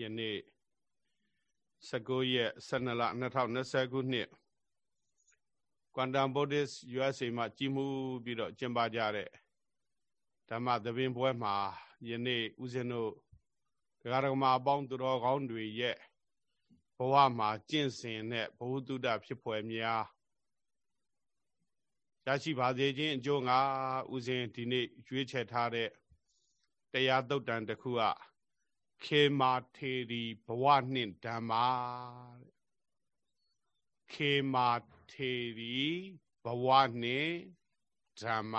ယနေ့19ရက်12လ2020ခုနှစ် Quantum Buddhist USA မှာကြီးမှုပြီးတော့ကျင်းပကြတဲ့ဓမ္မသဘင်ပွဲမှာယနေ့ဦးဇင်းတို့ဒကာဒကမာအပေါင်းသူတော်ကောင်းတွေရဲ့ဘဝမှာကျင့်စဉ်တဲ့ဘဝတုဒ္ဒဖြစ်ဖွယ်များရရှိပါစေခြင်းအကျိုးငါဦးဇင်းဒီနေ့ရွေးချယ်ထားတဲ့တရားတုတ်တန်တစ်ခုက ခေမာထေရီဘဝနှင့်ဓမ္မာခေမာထေရီဘဝနှင့်ဓမ္မ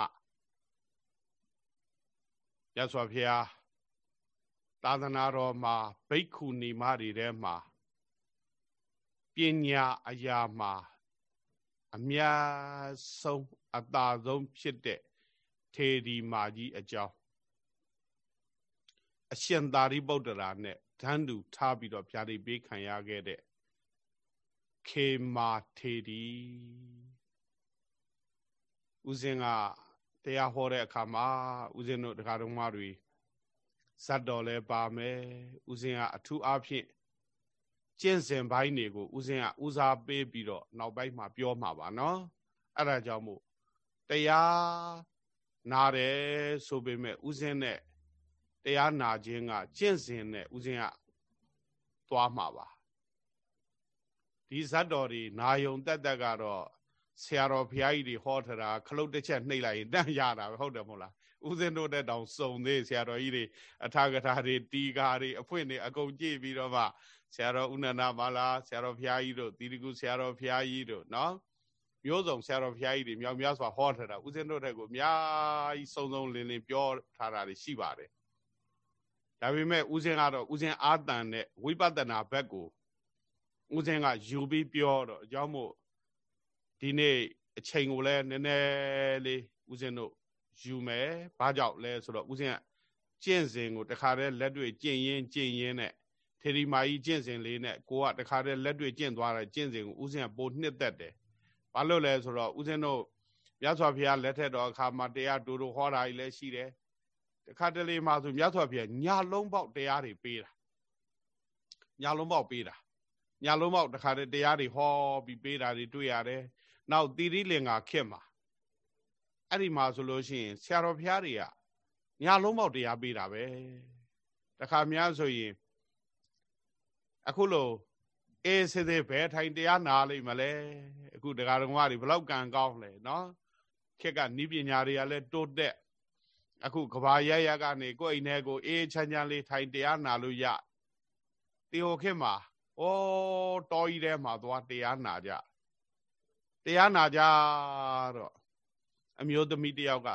ရသော်ဖျားသာသနာတော်မှာဘိက္ခုနီမတွေထဲမှာပညာအရာမှာအများဆုံးအသာဆုံးဖြစ်တဲ့ထေရီမာကြီးအကြောင်း အရှင်သာရိပုတ္တရာနဲ့ဓာန်တူထားပြီးတော့ဗျာဒိတ်ပေးခံရခဲ့တဲ့ခေမာထေရီဦးဇင်းကတရားဟောတဲ့အခါမှာဦးဇင်းတို့တရားတော်မတွေဇတ်တော်လဲပါမယ်ဦးဇင်းကအထူးအားဖြင့်ကျင့်စဉ်ပိုင်းတွေကိုဦးဇင်းကဦးစားပေးပြီးတော့နောက်ပိုင်းမှာပြောမှာပါနော်အဲ့ဒါကြောင့်မို့တရားနာတယ်ဆိုပေမဲ့ဦးဇင်းနဲ့ တရားနာခြင်းကကျင့်စဉ်နဲ့ဥစဉ်ကသွားမှာပါဒီဇတ်တော်တွေနာယုံတက်တက်ကတော့ဆရာတော်ဘုရားကြီးတွေဟောထတာခလုတ်တစ်ချက်နှိပ်လိုက်ရင်တန့်ရတာပဲဟုတ်တယ်မဟုတ်လားဥစဉ်တို့တဲ့တောင်စုံသေးဆရာတော်ကြီးတွေအထာကထာတွေတီကာတွေအဖွင့်တွေအကုန်ကြည့်ပြီးတော့မှဆရာတော်ဥနန္ဒမာလာဆရာတော်ဘုရားကြီးတို့တီတကူဆရာတော်ဘုရားကြီးတို့နော်မျိုးစုံဆရာတော်ဘုရားကြီးတွေမြောက်များစွာဟောထတာဥစဉ်တို့တဲ့ကိုအများကြီးစုံစုံလင်းလင်းပြောထားတာတွေရှိပါတယ် ဒါပေမဲ့ဦးဇင်းကတော့ဦးဇင်းအာတန်နဲ့ဝိပဿနာဘက်ကိုဦးဇင်းကယူပြီးပြောတော့အကြောင်းမို့ဒီနေ့အချိန်ကိုလည်းနည်းနည်းလေးဦးဇင်းတို့ယူမယ်ဘာကြောင့်လဲဆိုတော့ဦးဇင်းကကျင့်စဉ်ကိုတခါတည်းလက်တွေ့ကျင့်ရင်းကျင့်ရင်းနဲ့ထေရီမာကြီးကျင့်စဉ်လေးနဲ့ကိုကတခါတည်းလက်တွေ့ကျင့်သွားတဲ့ကျင့်စဉ်ကိုဦးဇင်းကပိုနှစ်သက်တယ်ဘာလို့လဲဆိုတော့ဦးဇင်းတို့မြတ်စွာဘုရားလက်ထက်တော်အခါမှာတရားတူတူဟောတာကြီးလည်းရှိတယ်တ ခါတလေမှဆိုမြတ်စွာဘုရားညာလုံးပေါက်တရားတွေပေးတာညာလုံးပေါက်ပေးတာညာလုံးပေါက်တခါတည်းတရားတွေဟောပြီးပေးတာတွေတွေ့ရတယ်နောက်တိရိလင်္ကာခက်မှာအဲ့ဒီမှာဆိုလို့ရှိရင်ဆရာတော်ဘုရားတွေကညာလုံးပေါက်တရားပေးတာပဲတခါများဆိုရင်အခုလို့အေးစေသေးဘယ်ထိုင်တရားနာလိမ့်မလဲအခုတရားတော်မတွေဘလောက်ကံကောင်းလဲနော်ခက်ကနီးပညာတွေကလည်းတိုးတက် အခုကဘာရရကနေကိုယ့်အိမ်ထဲကိုအေးချမ်းချမ်းလေးထိုင်တရားနာလို့ရတေဟိုခေတ်မှာဩတော်ကြီးထဲမှာသွားတရားနာကြတရားနာကြတော့အမျိုးသမီးတယောက်က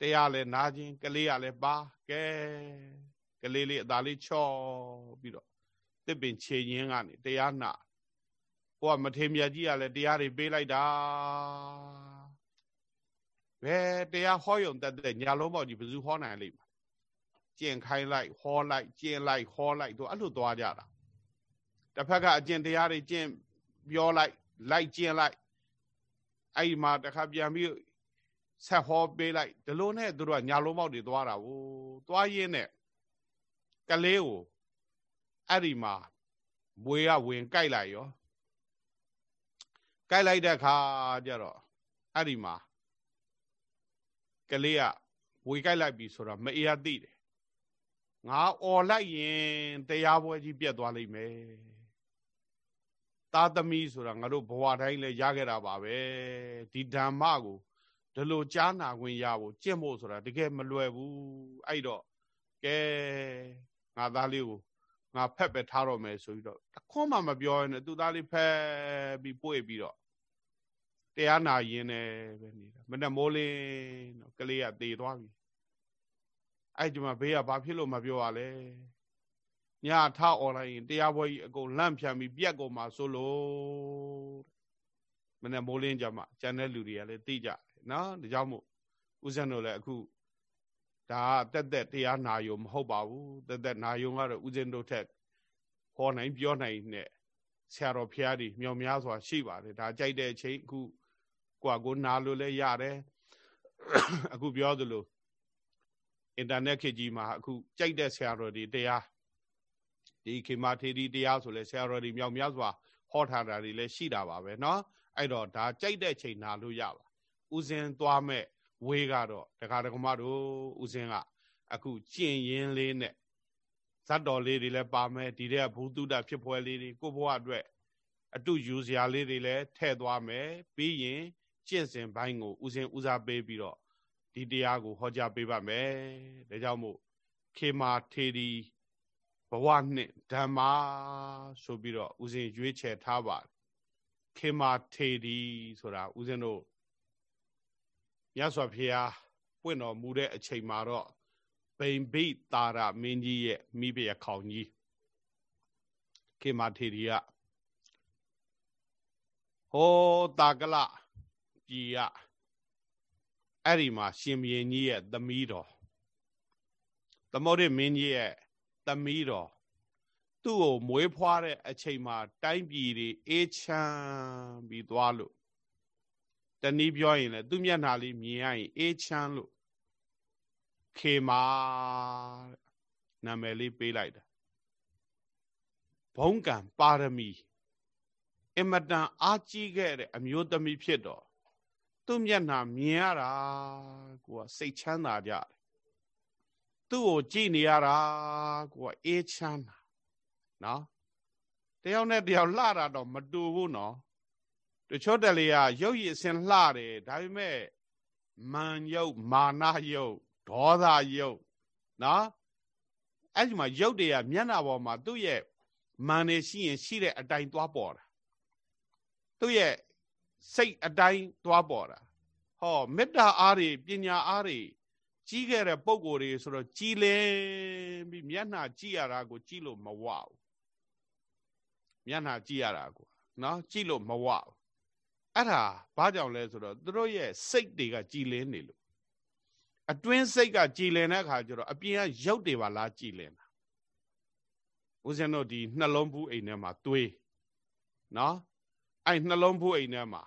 တရားလဲနာခြင်းကလေးကလည်းပါကဲကလေးလေးအသာလေးချော့ပြီးတော့တစ်ပင်ခြေရင်းကနေတရားနာကိုကမထေမြတ်ကြီးကလည်းတရားတွေပေးလိုက်တာ ဘယ်တရားဟောယုံတက်တဲ့ညာလုံးပေါက်ကြီးဘယ်သူဟောနိုင်လိမ့်မှာကျင့်ခိုင်းလိုက်ဟောလိုက်ကျင့်လိုက်ဟောလိုက်တို့အဲ့လိုသွားကြတာတစ်ဖက်ကအကျင့်တရားတွေကျင့်ပြောလိုက်လိုက်ကျင့်လိုက်အဲ့ဒီမှာတစ်ခါပြန်ပြီးဆက်ဟောပေးလိုက်ဒီလိုနဲ့တို့ကညာလုံးပေါက်တွေသွားတာဟိုသွားရင်းနဲ့ကလေးကိုအဲ့ဒီမှာမွေကဝင်ကြိုက်လိုက်ရောကြိုက်လိုက်တဲ့အခါကျတော့အဲ့ဒီမှာ ကလေးကဝေကြိုက်လိုက်ပြီဆိုတော့မအေးရသိတယ်ငါអော်လိုက်ရင်တရားပွဲကြီးပြတ်သွားလိမ့်မယ်သားသမီးဆိုတာငါတို့ဘဝတိုင်းလဲရခဲ့တာပါပဲဒီဓမ္မကိုဒီလိုကြားနာခွင့်ရဖို့ကြင့်ဖို့ဆိုတာတကယ်မလွယ်ဘူးအဲ့တော့ကဲငါသားလေးကိုငါဖက်ပဲထားတော့မယ်ဆိုပြီးတော့တခွန်းမှမပြောရင်သူသားလေးဖက်ပြီးပွေပြီးတော့ တရားနာရင်းနဲ့ပဲနေတာမနဲ့မိုးလင်းတော့ကလေးကသေသွားပြီအဲ့ဒီမှာဘေးကဘာဖြစ်လို့မပြောရလဲညထားអော်လိုက်ရင်တရားပွဲကြီးအကုန်လန့်ဖြန်ပြီးပြက်ကုန်မှာဆိုလို့မနဲ့မိုးလင်းကြမှာကျန်တဲ့လူတွေကလည်းသိကြတယ်နော်ဒါကြောင့်မို့ဦးဇင်းတို့လည်းအခုဒါတက်တက်တရားနာယုံမဟုတ်ပါဘူးတက်တက်နာယုံကတော့ဦးဇင်းတို့ထက်ဟောနိုင်ပြောနိုင်နဲ့ဆရာတော်ဖျားတွေမြောင်များစွာရှိပါတယ်ဒါကြိုက်တဲ့အချိန်အခု ကိုကကိုနာလို့လည်းရတယ်အခုပြောသလိုအင်တာနက်ခေတ်ကြီးမှာအခုကြိုက်တဲ့ဆရာတော်တွေတရား ဒီခေမာထေရီတရားဆိုလဲဆရာတော်ဒီမြောက်များစွာဟောထားတာတွေလည်းရှိတာပါပဲเนาะအဲ့တော့ဒါကြိုက်တဲ့ချိန်နာလို့ရပါဥစဉ်သွားမဲ့ဝေးကတော့တခါတခါမတို့ဥစဉ်ကအခုကျင့်ရင်လေးနဲ့ဇတ်တော်လေးတွေလည်းပါမယ်ဒီတဲ့ဘုသူတ္တဖြစ်ပွဲလေးတွေကိုဘဝအတွက်အတုယူစရာလေးတွေလည်းထည့်သွားမယ်ပြီးရင် ကျင့်စဉ်ဘိုင်းကိုဥစဉ်ဦးစားပေးပြီးတော့ဒီတရားကိုဟောကြားပေးပါမယ်ဒါကြောင့်မို့ခေမာထေရီဘဝနှစ်ဓမ္မာဆိုပြီးတော့ဥစဉ်ရွေးချယ်ထားပါခေမာထေရီဆိုတာဥစဉ်တို့မြတ်စွာဘုရားပွင့်တော်မူတဲ့အချိန်မှာတော့ဗိမ့်ဘိတာရမင်းကြီးရဲ့မိဖုရားခေါင်ကြီးခေမာထေရီကဟောတာကလ ပြည်ကအဲ့ဒီမှာရှင်ဘုရင်ကြီးရဲ့သမီးတော်သမုဒ္ဒမင်းကြီးရဲ့သမီးတော်သူ့ကိုမွေးဖွားတဲ့အချိန်မှာ တိုင်းပြည်တွေအေးချမ်းပြီးသွားလို့တနည်းပြောရင်လည်းသူ့မျက်နှာလေးမြင်ရရင်အေးချမ်းလို့ခေမာနာမည်လေးပေးလိုက်တာဘုံကံပါရမီအမတန်အားကြီးခဲ့တဲ့အမျိုးသမီးဖြစ်တော့ သူ့မျက်နှာမြင်ရတာကိုကစိတ်ချမ်းသာကြတယ်သူ့ကိုကြည့်နေရတာကိုကအေးချမ်းတာနော်တယောက်နဲ့တယောက်လှတာတော့မတူဘူးနော်တချို့တလေကရုပ်ရည်အစင်လှတယ်ဒါပေမဲ့မာန်ယုတ်မာနယုတ်ဒေါသယုတ်နော်အဲ့ဒီမှာယုတ်တွေကမျက်နှာပေါ်မှာသူ့ရဲ့မာန်နေရှိရင်ရှိတဲ့အတိုင်းသွားပေါ်တာသူ့ရဲ့ စိတ်အတိုင်းသွားပေါ်တာဟောမေတ္တာအားတွေပညာအားတွေကြီးခဲ့တဲ့ပုံကိုယ်တွေဆိုတော့ကြည်လင်ပြီးမျက်နှာကြည့်ရတာကို ကြည့်လို့မဝဘူးမျက်နှာကြည့်ရတာကိုနော်ကြည့်လို့မဝဘူးအဲ့ဒါဘာကြောင့်လဲဆိုတော့သူတို့ရဲ့စိတ်တွေကကြည်လင်နေလို့အတွင်းစိတ်ကကြည်လင်တဲ့အခါကျတော့အပြင်ကရုပ်တွေပါလားကြည်လင်တာဦးဇင်းတို့ဒီနှလုံးဘူးအိမ်ထဲမှာတွေးနော်အဲ့နှလုံးဘူးအိမ်ထဲမှာ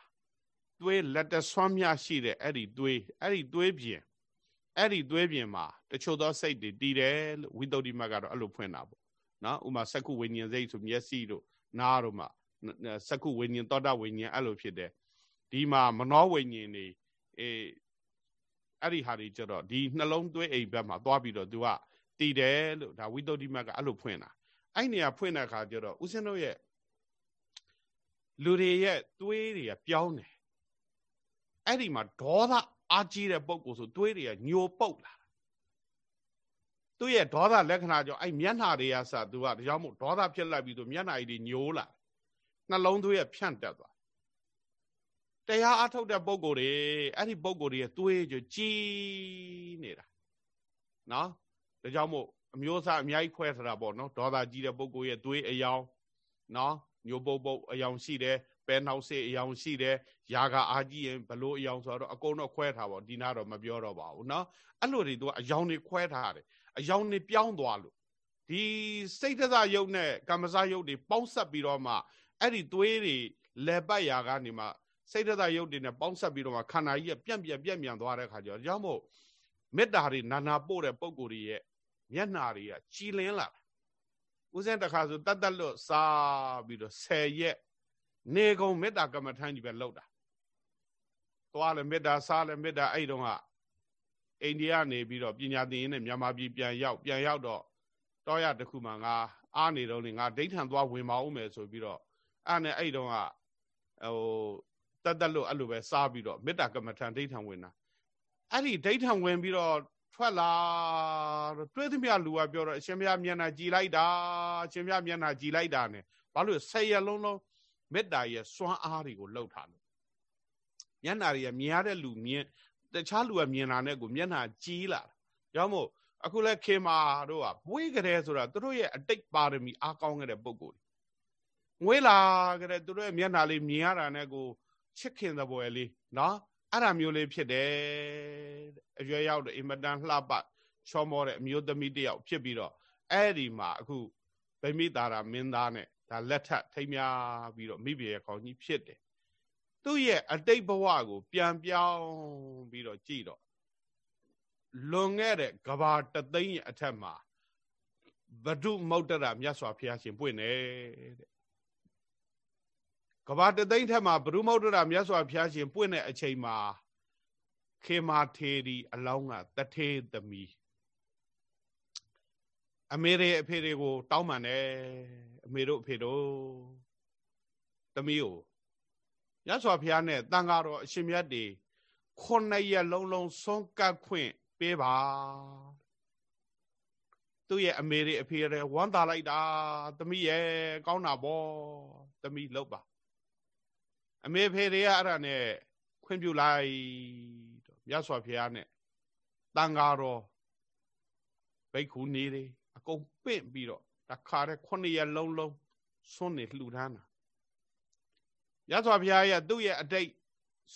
တွေးလက်တဆွမ်းမြရှိတဲ့အဲ့ဒီတွေးအဲ့ဒီတွေးပြင်အဲ့ဒီတွေးပြင်မှာတချို့သောစိတ်တွေတည်တယ်လို့ဝိသုဒ္ဓိမကတော့အဲ့လိုဖွင့်တာပေါ့နော်ဥမာစက္ခုဝိညာဉ်စိတ်ဆိုမျက်စိတို့နားတို့မှာစက္ခုဝိညာဉ်သောတာဝိညာဉ်အဲ့လိုဖြစ်တယ်ဒီမှာမနောဝိညာဉ်တွေအေးအဲ့ဒီဟာတွေကျတော့ဒီနှလုံးသွေးအိမ်ဘက်မှာသွားပြီးတော့ तू ကတည်တယ်လို့ဒါဝိသုဒ္ဓိမကအဲ့လိုဖွင့်တာအဲ့နေရာဖွင့်တဲ့အခါကျတော့ဦးဇင်းတို့ရဲ့လူတွေရဲ့သွေးတွေကပြောင်းတယ် အဲ့ဒီမှာဒေါသအာကြီးတဲ့ပုံကိုဆိုသွေးတွေကညိုပုတ်လာသူ့ရဲ့ဒေါသလက္ခဏာကြောင့်အဲ့မျက်နှာတွေကစသူကဒါကြောင့်မို့ဒေါသဖြစ်လိုက်ပြီးသူမျက်နှာကြီးတွေညိုလာနှလုံးသွေးရဖြန့်တက်သွားတရားအထုတ်တဲ့ပုံကိုယ်တွေအဲ့ဒီပုံကိုယ်တွေရဲ့သွေးကြကြီးနေတာနော်ဒါကြောင့်မို့အမျိုးအစားအများကြီးခွဲထားတာပေါ့နော်ဒေါသကြီးတဲ့ပုံကိုယ်ရဲ့သွေးအယောင်နော်ညိုပုတ်ပုတ်အယောင်ရှိတယ် ပဲနှောက်စေးအယောင်ရှိတယ်ယာကအာကြီးရင်ဘလို့အယောင်ဆိုတော့အကုန်တော့ခွဲထားပါဒီနာတော့မပြောတော့ပါဘူးနော်အဲ့လိုတွေသူကအယောင်တွေခွဲထားတယ်အယောင်တွေပြောင်းသွားလို့ဒီစိတ်တသယုတ်နဲ့ကမ္မစယုတ်တွေပေါင်းဆက်ပြီးတော့မှအဲ့ဒီသွေးတွေလဲပတ်ရာကနေမှစိတ်တသယုတ်တွေနဲ့ပေါင်းဆက်ပြီးတော့မှခန္ဓာကြီးကပြန့်ပြန့်ပြန့်ပြန့်သွားတဲ့ခါကျတော့ကြောင့်မို့မေတ္တာတွေနာနာပို့တဲ့ပုံကိုယ်တွေရဲ့မျက်နာတွေကကြည်လင်းလာတာဦးစင်းတခါဆိုတတ်တတ်လို့စားပြီးတော့10ရက် နေကုန်မေတ္တာကမ္မထမ်းကြီးပဲလောက်တာသွားလဲမေတ္တာစားလဲမေတ္တာအဲ့တုန်းကအိန္ဒိယနေပြီးတော့ပညာသင်ရင်းနဲ့မြန်မာပြည်ပြန်ရောက်ပြန်ရောက်တော့တောရတခုမှငါအားနေတော့လေငါဒိဋ္ဌံသွားဝင်ပါဦးမယ်ဆိုပြီးတော့အဲ့နဲ့အဲ့တုန်းကဟိုတတ်တက်လို့အဲ့လိုပဲစားပြီးတော့မေတ္တာကမ္မထံဒိဋ္ဌံဝင်တာအဲ့ဒီဒိဋ္ဌံဝင်ပြီးတော့ထွက်လာတော့တွေးသမျှလူကပြောတော့အရှင်ဘုရားမျက်နှာကြည်လိုက်တာအရှင်ဘုရားမျက်နှာကြည်လိုက်တာ ਨੇ ဘာလို့ဆယ်ရလုံးလုံး မေတ္တာရဲ့စွမ်းအားတွေကိုလှုပ်ထားလို့မျက်နှာတွေကမြင်ရတဲ့လူမြင်တခြားလူကမြင်လာတဲ့ကိုမျက်နှာကြီးလာတာကြောင့်မို့အခုလဲခေမာတို့ကဘွေးကြတဲ့ဆိုတာသူတို့ရဲ့အတိတ်ပါရမီအားကောင်းခဲ့တဲ့ပုံကိုယ်ငွေလာကြတဲ့သူတို့ရဲ့မျက်နှာလေးမြင်ရတာနဲ့ကိုချစ်ခင်သဘောလေးနော်အဲ့ဒါမျိုးလေးဖြစ်တယ်အရွယ်ရောက်တဲ့အင်မတန်လှပချောမောတဲ့အမျိုးသမီးတယောက်ဖြစ်ပြီးတော့အဲ့ဒီမှာအခုဗိမိတာရာမင်းသားနဲ့ ဒါလက်ထပ်ထိမ်းများပြီးတော့မိဘရဲ့ခေါင်းကြီးဖြစ်တယ်သူ့ရဲ့အတိတ်ဘဝကို ပြန်ပြောင်းပြီးတော့ကြည့်တော့လွန်ခဲ့တဲ့ကဘာတသိန်းရဲ့အထက်မှာဗဒုမௌတရမြတ်စွာဘုရားရှင်ပွင့်တယ်တဲ့ကဘာတသိန်းထက်မှာဗဒုမௌတရမြတ်စွာဘုရားရှင်ပွင့်တဲ့အချိန်မှာခေမာထေရီအလောင်းကတထေသမီးအမေရိအဖေတွေကို တောင်းပန်တယ် အမေတို့အဖေတို့သမီးကိုရသော်ဘုရားနဲ့တန်ဃာတော်အရှင်မြတ်တွေခုနှစ်ရက်လုံးလုံးဆုံးကပ်ခွင့်ပေးပါသူ့ရဲ့အမေရိအဖေတွေဝမ်းသာလိုက်တာသမီးရဲ့ကောင်းတာဗောသမီးလောက်ပါအမေဖေတွေကအဲ့ဒါနဲ့ခွင့်ပြုလိုက်တော့မြတ်စွာဘုရားနဲ့တန်ဃာတော်ဘိက္ခုနေတွေအကုန်ပင့်ပြီးတော့ တခါတည်းခုနှစ်ရက်လုံးလုံးစွန့်နေလှူဒန်းတာရသော်ဘုရားရဲ့သူ့ရဲ့အတိတ်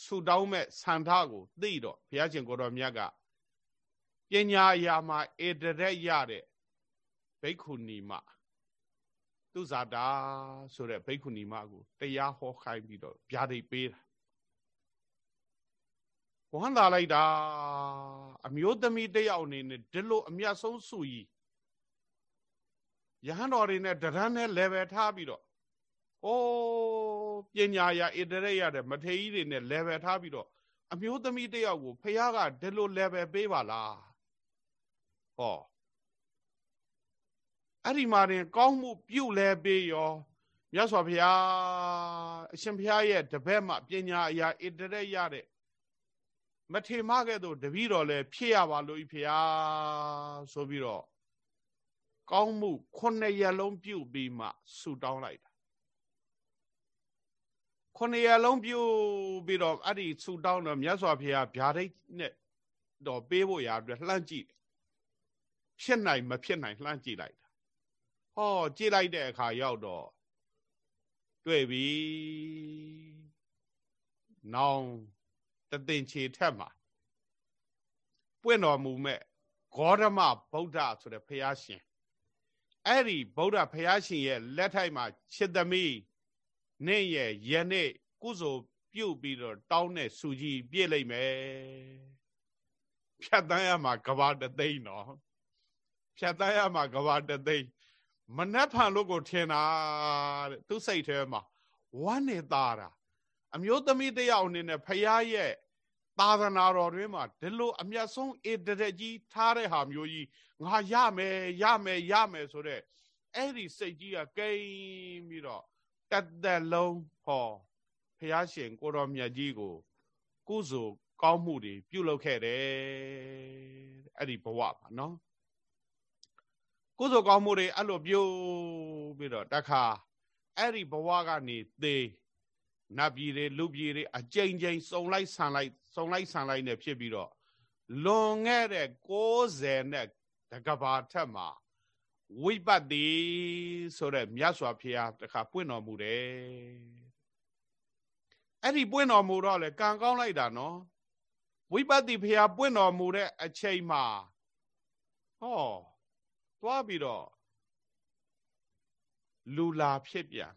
ဆူတောင်းမဲ့ဆန္ဒကိုသိတော့ဘုရားရှင်ကိုတော်မြတ်ကပညာအရာမှာဧတရက်ရတဲ့ဘိက္ခုနီမသူဇာတာဆိုတဲ့ဘိက္ခုနီမကိုတရားဟောခိုင်းပြီးတော့ဗျာဒိတ်ပေးတာဝမ်းသာလိုက်တာအမျိုးသမီးတယောက်အနေနဲ့ဒီလိုအမျက်ဆုံးစုကြီး ယဟန်တော်တွေနဲ့တရန်းနဲ့ level ထားပြီးတော့အိုးပညာရာဣတရရတဲ့မထေကြီးတွေနဲ့ level ထားပြီးတော့အမျိုးသမီးတယောက်ကိုဖះကဒီလို level ပေးပါလားဟောအဲ့ဒီမှာတင် ကောင်းမှုပြုလဲပေးရောမြတ်စွာဘုရားအရှင်ဘုရားရဲ့တပည့်မှပညာအရာဣတရရတဲ့မထေမကဲ့သို့တပည့်တော်လဲဖြစ်ရပါလို့ဤဖုရားဆိုပြီးတော့ ကောင်းမှုခုနှစ်ရက်လုံးပြုပြီးမှဆူတောင်းလိုက်တာခုနှစ်ရက်လုံးပြုပြီးတော့အဲ့ဒီဆူတောင်းတော့မြတ်စွာဘုရားဗျာဒိတ်နဲ့တော့ပေးဖို့ရာအတွက်လှမ်းကြည့်ဖြစ်နိုင်မဖြစ်နိုင်လှမ်းကြည့်လိုက်တာဟောကြည့်လိုက်တဲ့အခါရောက်တော့တွေ့ပြီနောင်တသင်္ချေထက်မှာပွင့်တော်မူမဲ့ဂေါရမဗုဒ္ဓဆိုတဲ့ဘုရားရှင် အဲ့ဒီဗုဒ္ဓဘုရားရှင်ရဲ့လက်ထိုက်မှာခြေသမီးနေ့ရဲ့ယနေ့ကုစုပြုတ်ပြီးတော့တောင်းတဲ့စူကြီးပြည့်လိုက်မယ်ဖြတ်တန်းရမှာကဘာတသိန်းနော်ဖြတ်တန်းရမှာကဘာတသိန်းမနှက်ဖန်လို့ကိုထင်တာတဲ့သူစိတ်ထဲမှာဝမ်းနေသားတာအမျိုးသမီးတယောက်အနေနဲ့ဖရာရဲ့ သာသနာတော်တွင်မှာဒီလိုအမျက်ဆုံးဧတရက်ကြီးထားတဲ့ဟာမျိုးကြီးငါရမယ်ရမယ်ရမယ်ဆိုတော့အဲ့ဒီစိတ်ကြီးကကိန်းပြီးတော့တသက်လုံးဟောဖះရှင်ကိုတော်မြတ်ကြီးကိုကုစုကောင်းမှုတွေပြုလုပ်ခဲ့တယ်အဲ့ဒီဘဝပါနော်ကုစုကောင်းမှုတွေအဲ့လိုပြုပြီးတော့တခါအဲ့ဒီဘဝကနေသေး နတ်ပြည်တွေလူပြည်တွေအကြိမ်ကြိမ်စုံလိုက်ဆန်လိုက်စုံလိုက်ဆန်လိုက်နဲ့ဖြစ်ပြီးတော့လွန်ခဲ့တဲ့60နဲ့တကဘာထက်မှာဝိပတ်တိဆိုတဲ့မြတ်စွာဘုရားတခါပွင့်တော်မူတယ်အဲ့ဒီပွင့်တော်မူတော့လေကံကောင်းလိုက်တာနော်ဝိပတ်တိဘုရားပွင့်တော်မူတဲ့အချိန်မှာဟောသွားပြီးတော့လူလာဖြစ်ပြန်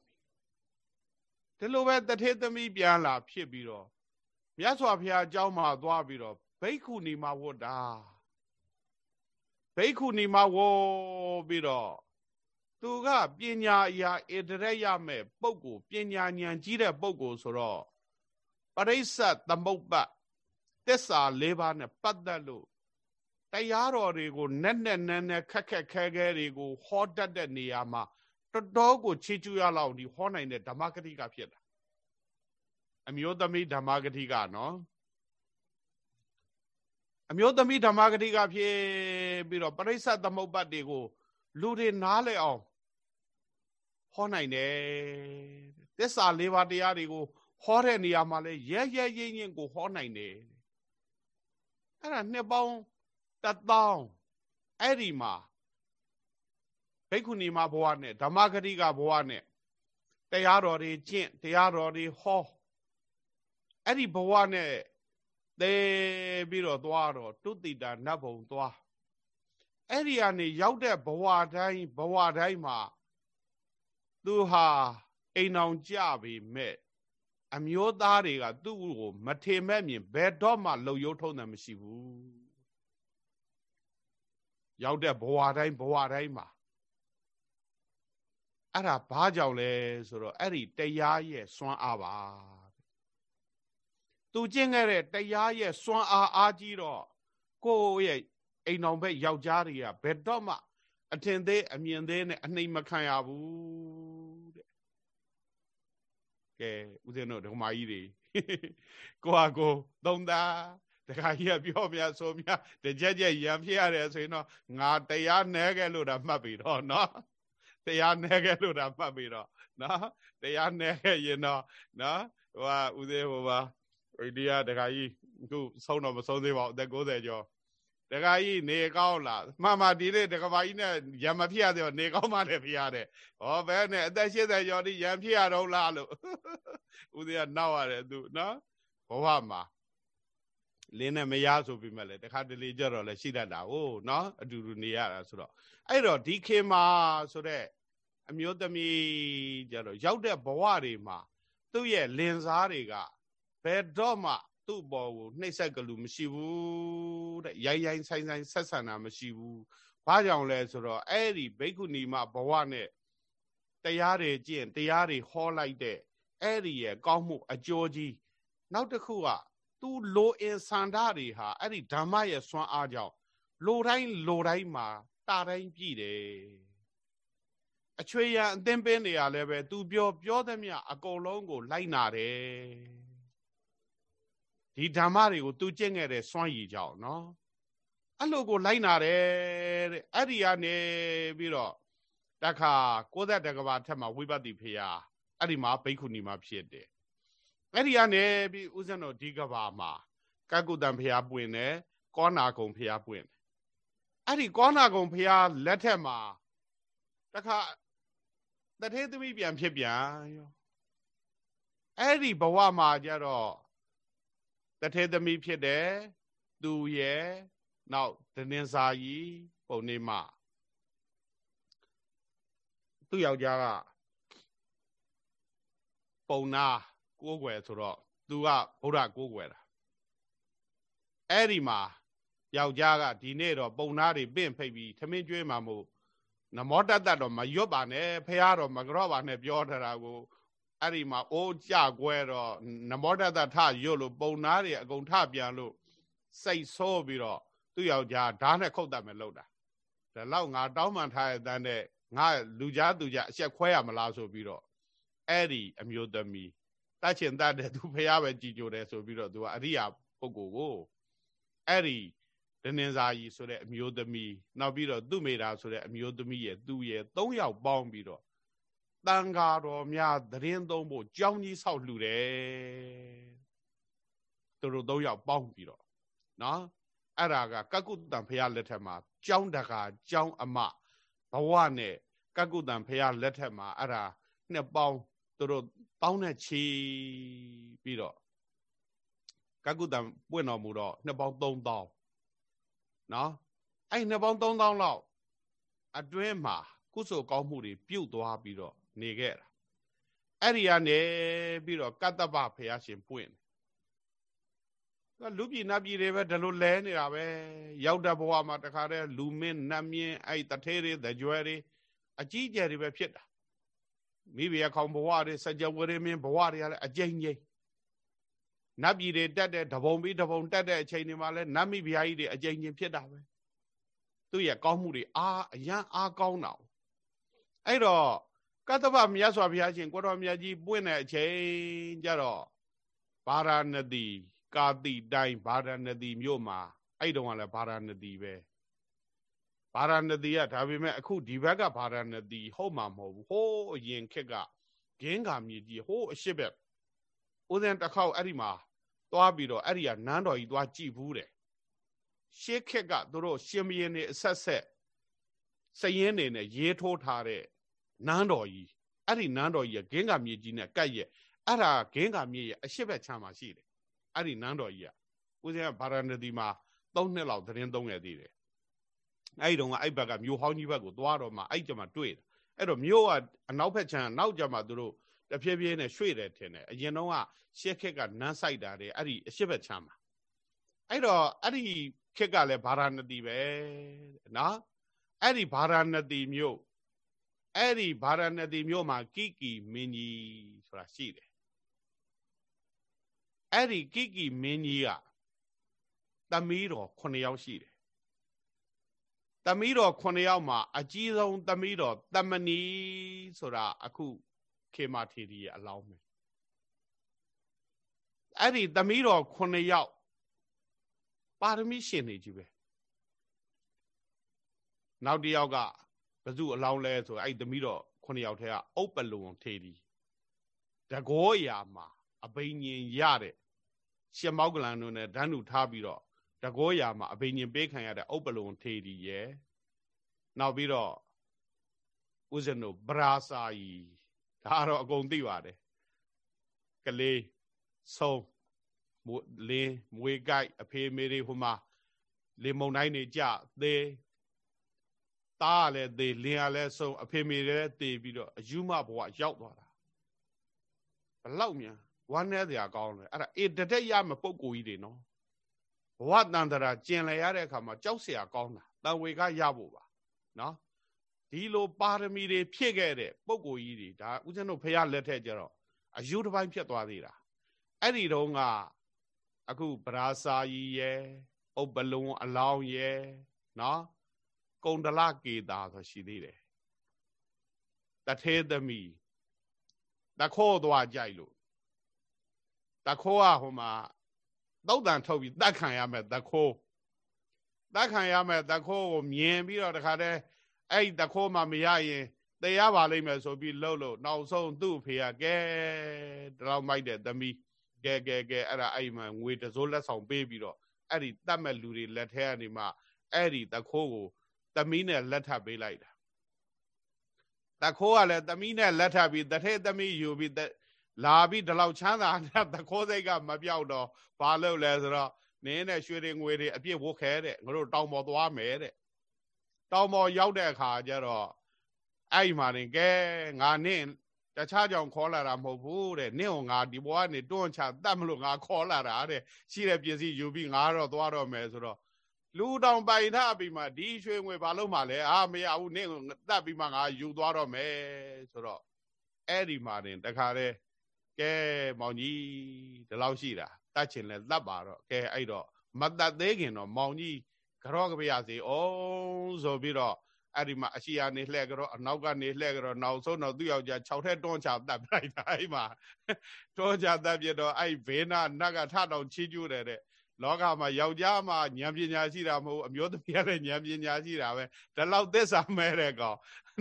ဒီလိုပဲတထေသမီးပြန်လာဖြစ်ပြီးတော့မြတ်စွာဘုရားအကြောင်းမှာသွားပြီးတော့ဘိက္ခုနီမဝတ်တာဘိက္ခုနီမဝတ်ပြီးတော့သူကပညာအရာဣတရက်ရမဲ့ပုဂ္ဂိုလ်ပညာဉာဏ်ကြီးတဲ့ပုဂ္ဂိုလ်ဆိုတော့ပရိစ္ဆသမုပ္ပတ်သစ္စာ၄ပါးနဲ့ပတ်သက်လို့တရားတော်တွေကိုနက်နက်နဲနဲခက်ခက်ခဲခဲတွေကိုဟောတတ်တဲ့နေရာမှာ တော်တော်ကိုချီးကျူးရလောက်ဒီဟောနိုင်တဲ့ဓမ္မဂတိကဖြစ်တာအမျိုးသမီးဓမ္မဂတိကနော်အမျိုးသမီးဓမ္မဂတိကဖြစ်ပြီးတော့ပရိစ္ဆသမုပ္ပတ်တွေကိုလူတွေနားလည်အောင်ဟောနိုင်တယ်သစ္စာလေးပါးတရားတွေကိုဟောတဲ့နေရာမှာလဲရဲရဲရင်းရင်းကိုဟောနိုင်တယ်အဲ့ဒါနှစ်ပေါင်းတသောင်းအဲ့ဒီမှာဘိ က္ခုနီမဘဝနဲ့ဓမ္မဂတိကဘဝနဲ့တရားတော်တွေကျင့်တရားတော်တွေဟောအဲ့ဒီဘဝနဲ့သေပြီးတော့သွားတော့တုတိတာနတ်ဘုံသွားအဲ့ဒီကနေရောက်တဲ့ဘဝတိုင်းဘဝတိုင်းမှာသူဟာအိမ်အောင်ကြပြီမဲ့အမျိုးသားတွေကသူ့ကိုမထေမဲ့မြင်ဘယ်တော့မှလှုပ်ရုပ်ထုံးတယ်မရှိဘူးရောက်တဲ့ဘဝတိုင်းဘဝတိုင်းမှာ အဲ့ဒါဘာကြောင့်လဲဆိုတော့အဲ့ဒီတရားရဲ့စွမ်းအားပါသူကျင့်ခဲ့တဲ့တရားရဲ့စွမ်းအားအားကြီးတော့ကိုယ့်ရဲ့အိမ်တော်ဘက်ယောက်ျားတွေကဘယ်တော့မှအထင်သေးအမြင်သေးနဲ့အနှိမ်မခံရဘူးတဲ့ကဲဦးဇင်းတို့ဒကမာကြီးတွေကိုဟာကိုသုံးသားတခါကြီးကပြောပြဆိုမြတကြက်ကြက်ရံဖြစ်ရတယ်ဆိုရင်တော့ငါတရားနဲခဲ့လို့ဒါမှတ်ပြီတော့နော် တရားနဲ့ခဲ့လို့ဒါမှတ်ပြီးတော့နော်တရားနဲ့ခဲ့ရင်တော့နော်ဟိုဟာဦးသေးဟိုပါအိန္ဒိယဒကာကြီးအခုဆုံးတော့မဆုံးသေးပါဘူးအသက်60ကျော်ဒကာကြီးနေကောင်းလားမှန်ပါဒီနေ့ဒကာမကြီးနဲ့ရံမဖြစ်ရသေးတော့နေကောင်းပါလေဖရားတဲ့ဟောဘဲနဲ့အသက်80ကျော်ဒီရံဖြစ်ရတော့လားလို့ဦးသေးကနောက်ရတယ်သူနော်ဘဝမှာလင်းနဲ့မရဆိုပြီးမဲ့လေတခါတလေကြတော့လဲရှိတတ်တာဟိုနော်အတူတူနေရတာဆိုတော့အဲ့တော့ဒီခေမာဆိုတဲ့ အမျိုးသမီးကြတော့ရောက်တဲ့ဘဝတွေမှာသူ့ရဲ့လင်စားတွေကဘယ်တော့မှသူ့ဘော်ကိုနှိမ့်ဆက်ကလူမရှိဘူးတဲ့ရိုင်းရိုင်းဆိုင်ဆိုင်ဆက်ဆံတာမရှိဘူးဘာကြောင့်လဲဆိုတော့အဲ့ဒီဘိက္ခုနီမဘဝနဲ့တရားတွေကျင့်တရားတွေဟောလိုက်တဲ့အဲ့ဒီရဲ့ကောင်းမှုအကျိုးကြီးနောက်တစ်ခုကသူလိုအင်ဆန္ဒတွေဟာအဲ့ဒီဓမ္မရဲ့စွမ်းအားကြောင့်လိုတိုင်းလိုတိုင်းမှာတာတိုင်းပြည့်တယ် အချွေရန်အသင်းပင်းနေရလဲပဲသူပြောပြောသမျှအကုန်လုံးကို လိုက်နာတယ်ဒီဓမ္မတွေကိုသူကျင့်ခဲ့တဲ့စွန့်ရည်ကြောင့်နော်အဲ့လိုကိုလိုက်နာတယ်တဲ့အဲ့ဒီကနေပြီးတော့တခါ60တကဘာထက်မှာဝိပဿနာဖရာအဲ့ဒီမှာဘိက္ခုနီမှာဖြစ်တယ်အဲ့ဒီကနေပြီးဥဇဏတော်ဒီကဘာမှာကကုတံဖရာပွင့်တယ်ကောနာကုံဖရာပွင့်တယ်အဲ့ဒီကောနာကုံဖရာလက်ထက်မှာတခါ တထေသမီးပြန်ဖြစ်ပြန်ရောအဲ့ဒီဘဝမှာကြတော့တထေသမီးဖြစ်တယ်သူရဲ့နောက်ဒနင်စာကြီးပုံနေမှသူ့ယောက်ျားကပုံနာကိုးကွယ်ဆိုတော့သူကဗုဒ္ဓကိုးကွယ်တာအဲ့ဒီမှာယောက်ျားကဒီနေ့တော့ပုံနာတွေပင့်ဖိတ်ပြီးထမင်းကျွေးမှာမို့ နမောတတ္တတော့မရွတ်ပါနဲ့ဖះတော့မကြော့ပါနဲ့ပြောထားတာကိုအဲ့ဒီမှာအိုးကြကွဲတော့နမောတတထရွတ်လို့ပုံနာတွေအကုန်ထပြန်လို့စိတ်ဆိုးပြီးတော့သူ့ယောက်ျားဓာတ်နဲ့ခုတ်တတ်မယ်လို့တာဒါလောက်ငါတောင်းပန်ထားတဲ့တန်းနဲ့ငါလူကြားသူကြားအဆက်ခွဲရမလားဆိုပြီးတော့အဲ့ဒီအမျိုးသမီးတတ်ချင်တတ်တယ်သူဖះပဲကြည်ကြိုတယ်ဆိုပြီးတော့သူကအရိယာပုဂ္ဂိုလ်ကိုအဲ့ဒီ ဒနင်စာကြီးဆိုတဲ့အမျိုးသမီးနောက်ပြီးတော့သူ့မိတာဆိုတဲ့အမျိုးသမီးရဲ့သူ့ရဲ့၃ယောက်ပေါင်းပြီးတော့တန်ဃာတော်များသတင်းသုံးဖို့ကြောင်းကြီးဆောက်လှူတယ်သူတို့သုံးယောက်ပေါင်းပြီးတော့နော်အဲ့ဒါကကကုတံဖရာလက်ထက်မှာကြောင်းတကာကြောင်းအမဘဝနဲ့ကကုတံဖရာလက်ထက်မှာအဲ့ဒါနှစ်ပေါင်းသူတို့တောင်းနဲ့ချီပြီးတော့ကကုတံပွင့်တော်မူတော့နှစ်ပေါင်း3000 နော်အဲ့နှစ်ပေါင်း3000လောက်အတွင်းမှာကုသိုလ်ကောင်းမှုတွေပြုတ်သွားပြီးတော့နေခဲ့တာအဲ့ဒီကနေပြီးတော့ကတ္တပဖရာရှင်ပွင့်တယ်လူပြည်နတ်ပြည်တွေပဲဒီလိုလဲနေတာပဲရောက်တဲ့ဘဝမှာတခါတည်းလူမင်းနတ်မြင်းအဲ့တထဲတွေတကြွယ်တွေအကြီးကျယ်တွေပဲဖြစ်တာမိဘရခေါင်ဘဝတွေစကြဝဠာမင်းဘဝတွေကလည်းအကျဉ်းကြီး နတ်ပြည်တွေတက်တဲ့တဘုံပြီးတဘုံတက်တဲ့အချိန်တွေမှာလဲနတ်မိဖုရားကြီးတွေအကျဉ်းချင်းဖြစ်တာပဲသူ့ရဲ့ကောင်းမှုတွေအားအယံအားကောင်းတာအဲ့တော့ကတ္တဗမြတ်စွာဘုရားရှင်ကိုတော်မြတ်ကြီးပွင့်တဲ့အချိန်ကျတော့ဗာရာဏသီကာတိတိုင်းဗာရာဏသီမြို့မှာအဲ့တုန်းကလည်းဗာရာဏသီပဲဗာရာဏသီကဒါပေမဲ့အခုဒီဘက်ကဗာရာဏသီဟုတ်မှာမဟုတ်ဘူးဟိုးအရင်ခေတ်ကဂင်းကာမြေကြီးဟိုးအရှိဘက်ဦးဇင်းတစ်ခေါက်အဲ့ဒီမှာ သွားပြီးတော့အဲ့ဒီကနန်းတော်ကြီးသွားကြည့်ဘူးတယ်ရှေးခေတ်ကသူတို့ရှင်မင်းနေအဆက်ဆက်စရင်နေနဲ့ရေးထိုးထားတဲ့နန်းတော်ကြီးအဲ့ဒီနန်းတော်ကြီးကဂင်းကမြေကြီးနဲ့ကပ်ရဲ့အဲ့ဒါဂင်းကမြေရဲ့အရှိတ်ချမ်းမှာရှိတယ်အဲ့ဒီနန်းတော်ကြီးကဦးဇင်းကဗာရာဏသီမှာ၃နှစ်လောက်သတင်းသုံးခဲ့သေးတယ်အဲ့ဒီတော့ကအဲ့ဘက်ကမြို့ဟောင်းကြီးဘက်ကိုသွားတော့မှအဲ့ကြမှာတွေ့တယ်အဲ့တော့မြို့ကအနောက်ဘက်ခြမ်းနောက်ကြမှာသူတို့ တဖြည်းဖြည်းနဲ့ရွှေ့တယ်ထင်တယ်အရင်တော့ကရှစ်ခက်ကနန်းဆိုင်တာတွေအဲ့ဒီအရှိတ်ချမ်းမှာအဲ့တော့အဲ့ဒီခက်ကလည်းဗာရာဏသီပဲနော်အဲ့ဒီဗာရာဏသီမြို့အဲ့ဒီဗာရဏသီမြို့မှာကိကီမင်းကြီးဆိုတာရှိတယ်အဲ့ဒီကိကီမင်းကြီးကသမီးတော်9ယောက်ရှိတယ်သမီးတော်9ယောက်မှာအကြီးဆုံးသမီးတော်တမဏီဆိုတာအခု ခေမာထေရီရဲ့အလောင်းပဲအဲ့ဒီသမီးတော်9ယောက်ပါရမီရှင်နေကြီးပဲနောက်တစ်ယောက်ကဘသူအလောင်းလဲဆိုအဲ့သမီးတော်9ယောက်ထဲကဥပ္ပလုံထေရီတကောရာမှာအဘိညာဉ်ရတဲ့ရှမောက်ကလန်တို့နဲ့ဓာတ်နုထားပြီးတော့တကောရာမှာအဘိညာဉ်ပေးခံရတဲ့ဥပ္ပလုံထေရီရဲ့နောက်ပြီးတော့ဦးဇင်းတို့ဗရာစာယီ ဒါတော့အကုန်သိပါတယ်ကလေးဆုံးလင်းမွေကြိုက်အဖေမေတွေဟိုမှာလေမုံတိုင်းနေကြသေးသားကလည်းသေလင်းကလည်းဆုံးအဖေမေလည်းသေပြီးတော့အယူမဘဝရောက်သွားတာဘလောက်မြန်ဝမ်းနေစရာကောင်းတယ်အဲ့ဒါအေတတက်ရမပုံကိုကြီးတွေနော်ဘဝတန်တရာကျင်လည်ရတဲ့အခါမှာကြောက်စရာကောင်းတာတန်ဝေကရဖို့ပါနော် ဒီလိုပါရမီတွေဖြည့်ခဲ့တဲ့ပုံကိုကြီးတွေဒါဦးဇင်းတို့ဖះလက်ထက်ကျတော့အယူတစ်ပိုင်းဖြစ်သွားသေးတာအဲ့ဒီတုန်းကအခုပရာစာကြီးရဲ့ဥပ္ပလုံအလောင်းရဲ့နော်ကုံတလကေတာဆိုရှိသေးတယ်တထဲသမီးတခိုးသွားကြိုက်လို့တခိုးကဟိုမှာသုတ်တန်ထုတ်ပြီးတတ်ခံရမယ်တခိုးတတ်ခံရမယ်တခိုးကိုမြင်ပြီးတော့တခါတည်း အဲ့တခိုးမှမရရင်တရားပါလိမ့်မယ်ဆိုပြီးလှုပ်လို့နောက်ဆုံးသူ့ဖေကကဲတလောက်မိုက်တဲ့သမီးကဲကဲကဲအဲ့ဒါအဲ့မှာငွေတစိုးလက်ဆောင်ပေးပြီးတော့အဲ့ဒီတတ်မဲ့လူတွေလက်ထဲကနေမှအဲ့ဒီတခိုးကိုသမီးနဲ့လက်ထပ်ပေးလိုက်တာတခိုးကလည်းသမီးနဲ့လက်ထပ်ပြီးတထဲသမီးယူပြီးလာပြီးဒီလောက်ချမ်းသာတဲ့တခိုးစိတ်ကမပြောက်တော့ဘာလို့လဲဆိုတော့နင်းနဲ့ရွှေတွေငွေတွေအပြည့်ဝတ်ခဲတဲ့ငါတို့တောင်ပေါ်သွားမယ်တဲ့ တောင်ပေါ်ရောက်တဲ့အခါကျတော့အဲ့မှာနေကဲငါနင်းတခြားကြောင့်ခေါ်လာတာမဟုတ်ဘူးတဲ့နင့်ကိုငါဒီဘဝကနေတွန်းချတတ်မလို့ငါခေါ်လာတာတဲ့ရှိတဲ့ပစ္စည်းယူပြီးငါတော့သွားတော့မယ်ဆိုတော့လူတောင်ပိုင်ထားပြီးမှဒီရွှေငွေဘာလို့မှလဲအာမရဘူးနင့်ကိုတတ်ပြီးမှငါယူသွားတော့မယ်ဆိုတော့အဲ့ဒီမှာတင်တခါတည်းကဲမောင်ကြီးဒီလောက်ရှိတာတတ်ချင်လဲတတ်ပါတော့ကဲအဲ့တော့မတတ်သေးခင်တော့မောင်ကြီး ကြောကပြရစီအောင်ဆိုပြီးတော့အဲ့ဒီမှာအရှိယာနေလှဲ့ကြောအနောက်ကနေလှဲ့ကြောနောက်ဆုံးတော့သူ့ယောက်ျား6ထက်တွန်းချတတ်ပြလိုက်တာအဲ့မှာတွန်းချတတ်ပြတော့အဲ့ဘေးနာနတ်ကထတောင်ချီးကျူးတယ်တဲ့လောကမှာယောက်ျားမှာဉာဏ်ပညာရှိတာမဟုတ်အမျိုးသမီးကလည်းဉာဏ်ပညာရှိတာပဲဒါလောက်သစ္စာမဲတဲ့ကောင်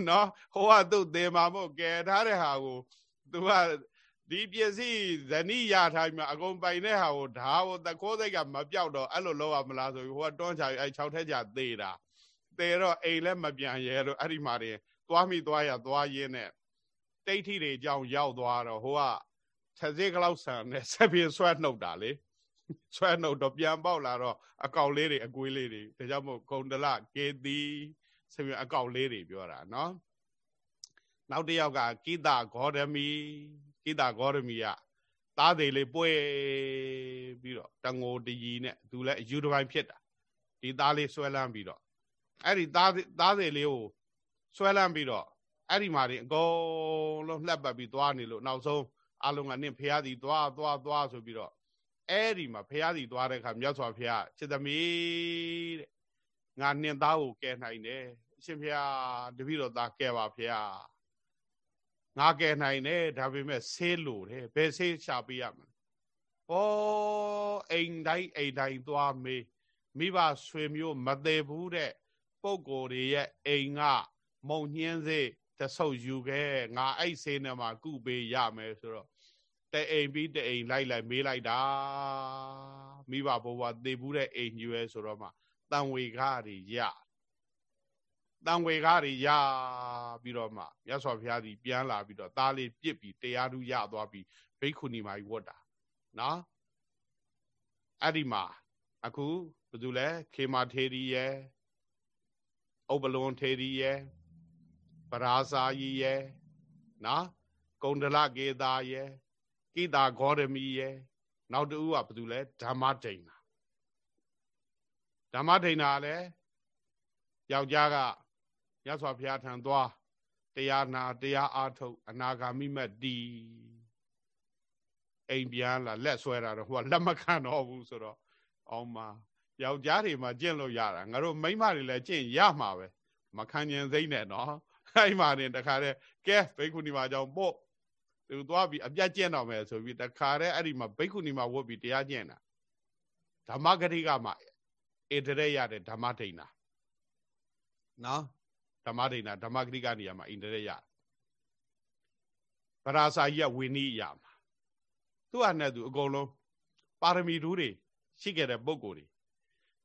နော်ဟိုကသူ့သေမှာမဟုတ်ကဲထားတဲ့ဟာကိုသူက ဒီပစ္စည်းဇနီးရထားပြီးမှအကုန်ပိုင်တဲ့ဟာကိုဓာတ်ကိုတခိုးစိတ်ကမပြောက်တော့အဲ့လိုလောက်ရမလားဆိုပြီးဟိုကတွန်းချပြီးအဲ့6ထက်ကြသေးတာသေတော့အိမ်လည်းမပြန်ရဲလို့အဲ့ဒီမှာတင်သွားမိသွားရသွားရင်းနဲ့တိတ်ထီတွေအကြောင်းရောက်သွားတော့ဟိုကချက်စေးကလောက်ဆန်နဲ့ဆက်ပြေဆွဲနှုတ်တာလေဆွဲနှုတ်တော့ပြန်ပေါက်လာတော့အကောက်လေးတွေအကွေးလေးတွေဒါကြောင့်မို့ဂုံတလကေတီဆိုပြီးအကောက်လေးတွေပြောတာနော်နောက်တစ်ယောက်ကကိတဂေါရမီ ကိတဂေါရမီကသားသေးလေးပွဲပြီးတော့တငိုတကြီးနဲ့သူလည်းအယူတစ်ပိုင်းဖြစ်တာဒီသားလေးဆွဲလန်းပြီးတော့အဲ့ဒီသားသားသေးလေးကိုဆွဲလန်းပြီးတော့အဲ့ဒီမှာဒီအကုန်လုံးလှက်ပတ်ပြီးသွားနေလို့နောက်ဆုံးအလုံးကနင့်ဖះသည်သွားသွားသွားဆိုပြီးတော့အဲ့ဒီမှာဖះသည်သွားတဲ့အခါမြတ်စွာဘုရားจิตသမီးတဲ့ငါနှင်သားကိုကဲနိုင်တယ်အရှင်ဘုရားတပည့်တော်သားကဲပါဘုရား ငါကဲနိုင်တယ်ဒါပေမဲ့ဆေးလို့တယ်ဘယ်ဆေးရှာပေးရမလဲဩအိမ်တိုင်းအိမ်တိုင်းသွားမေးမိဘဆွေမျိုးမသေးဘူးတဲ့ပုံကိုယ်တွေရဲ့အိမ်ကမုံညင်းစေးတဆုပ်ယူခဲ့ငါအဲ့ဆေးနဲ့မှကုပေးရမယ်ဆိုတော့တအိမ်ပြီးတအိမ်လိုက်လိုက်မေးလိုက်တာမိဘဘဝသေဘူးတဲ့အိမ်ကြီးပဲဆိုတော့မှတန်ဝေကားတွေရ တန်ဝေကားတွေရပြီးတော့မှမြတ်စွာဘုရားကြီးပြန်လာပြီးတော့သားလေးပြစ်ပြီးတရားဓုရသွားပြီးဘိက္ခုနီမာကြီးဝတ်တာနော်အဲ့ဒီမှာအခုဘယ်သူလဲခေမာထေရီရဲ့ဥပလွန်ထေရီရဲ့ပရာဇာကြီးရဲ့နော်ကုန္ဒလကေတာရဲ့ကိတာဂေါရမီရဲ့နောက်တူကဘာတူလဲဓမ္မဒိဏဓမ္မဒိဏလည်းယောက်ျားက ရသော်ဘုရားထံသွားတရားနာတရားအားထုတ်အနာဂါမိမတ်တီအိမ်ပြန်လာလက်ဆွဲတာတော့ဟိုကလက်မခံတော့ဘူးဆိုတော့အောင်မယောက်ျားတွေမှာကျင့်လို့ရတာငါတို့မိန်းမတွေလည်းကျင့်ရမှာပဲမခံကျင်စိမ့်နဲ့နော်အဲ့မှာနေတခါတည်းကဲဘိက္ခုနီမကြောင့်ပို့သူသွားပြီးအပြတ်ကျင့်တော့မယ်ဆိုပြီးတခါတည်းအဲ့ဒီမှာဘိက္ခုနီမဝတ်ပြီးတရားကျင့်တာဓမ္မဂတိကမှာဧတရက်ရတဲ့ဓမ္မဒိဏနော် ဓမ္မဒိဏဓမ္မဂတိကနေရာမှာဣန္ဒရက်ရဗရာစာကြီးကဝိနည်းရမှာသူ့အနဲ့သူအကုန်လုံးပါရမီဓုတွေရှိခဲ့တဲ့ပုံကိုယ်တွေ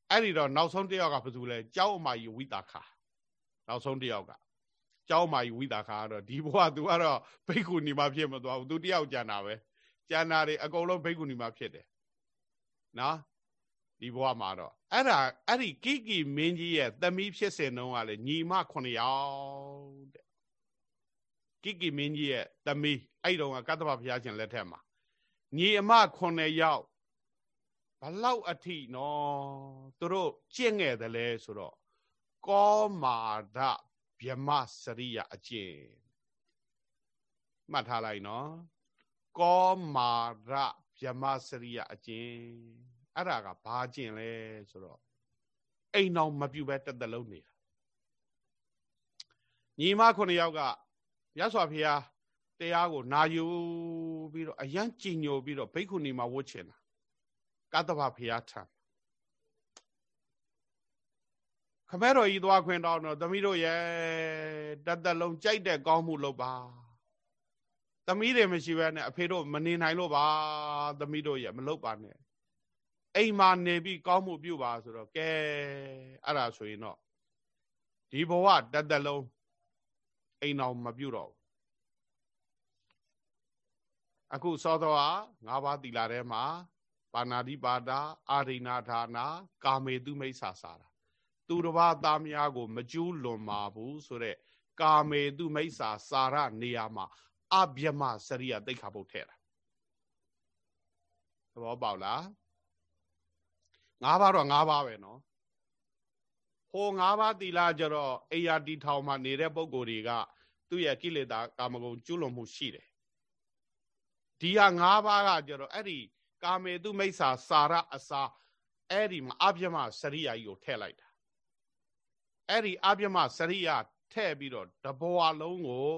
အဲ့ဒီတော့နောက်ဆုံးတစ်ယောက်ကဘယ်သူလဲကျောင်းအမကြီးဝိတာခာနောက်ဆုံးတစ်ယောက်ကကျောင်းအမကြီးဝိတာခာကတော့ဒီဘဝသူကတော့ဘိက္ခုနီမဖြစ်မသွားဘူးသူတယောက်ကြံတာပဲကြံတာတွေအကုန်လုံးဘိက္ခုနီမဖြစ်တယ်နော် ဒီဘဝမှာတော့အဲ့ဒါအဲ့ဒီကိကိမင်းကြီးရဲ့သမီးဖြစ်စဉ်တုန်းကလေညီမ9ယောက်တဲ့ကိကိမင်းကြီးရဲ့သမီးအဲ့တုန်းကကတ္တဗဘုရားရှင်လက်ထက်မှာညီအမ9ယောက်ဘလောက်အထိနော်သူတို့ကျင့်ခဲ့တယ်လဲဆိုတော့ကောမာဒဗြမစရိယအကျင့်မှတ်ထားလိုက်နော်ကောမာဒဗြမစရိယအကျင့် အဲ့ဒါကဘာကျင့်လဲဆိုတော့အိမ်တော်မပြုတ်ပဲတက်တက်လုံးနေတာညီမခုနှစ်ယောက်ကရသော်ဖေဟာတရားကိုနာယူပြီးတော့အယံကြည်ညိုပြီးတော့ဘိက္ခုနီမှာဝတ်ချင်တာကတ္တဗဖေဟာထံခမဲတော်ကြီးသွားခွင့်တော့တော့သမီးတို့ရဲ့တက်တက်လုံးကြိုက်တဲ့ကောင်းမှုလုပ်ပါသမီးတွေမရှိဘဲနဲ့အဖေတို့မနေနိုင်လို့ပါသမီးတို့ရဲ့မလုပ်ပါနဲ့ အိမ်မှာနေပြီးကောင်းမှုပြုပါဆိုတော့ကဲအဲ့ဒါဆိုရင်တော့ဒီဘဝတသက်လုံးအိမ်တော်မပြုတော့အခုစောသောဟာ၅ပါးသီလာထဲမှာပါဏာတိပါဒအာရိဏဌာနာကာမေတုမိစ္ဆာစာတာသူတစ်ပါးသားများကို မကျူးလွန်ပါဘူးဆိုတော့ကာမေတုမိစ္ဆာစာရနေရာမှာအဗျမစရိယတိတ်ခါပုတ်ထဲတာသဘောပေါက်လား ၅ပါးတော့၅ပါးပဲနော်ဟို၅ပါးသီလကြတော့အိယာတီထောင်မှာနေတဲ့ပုံကိုယ်တွေကသူ့ရဲ့ကိလေသာကာမဂုဏ်ကျွလွန်မှုရှိတယ်ဒီဟာ၅ပါးကကြတော့အဲ့ဒီကာမေတုမိစ္ဆာစာရအစာအဲ့ဒီမှာအပြမစရိယာကြီးကိုထည့်လိုက်တာအဲ့ဒီအပြမစရိယာထည့်ပြီးတော့တဘဝလုံးကို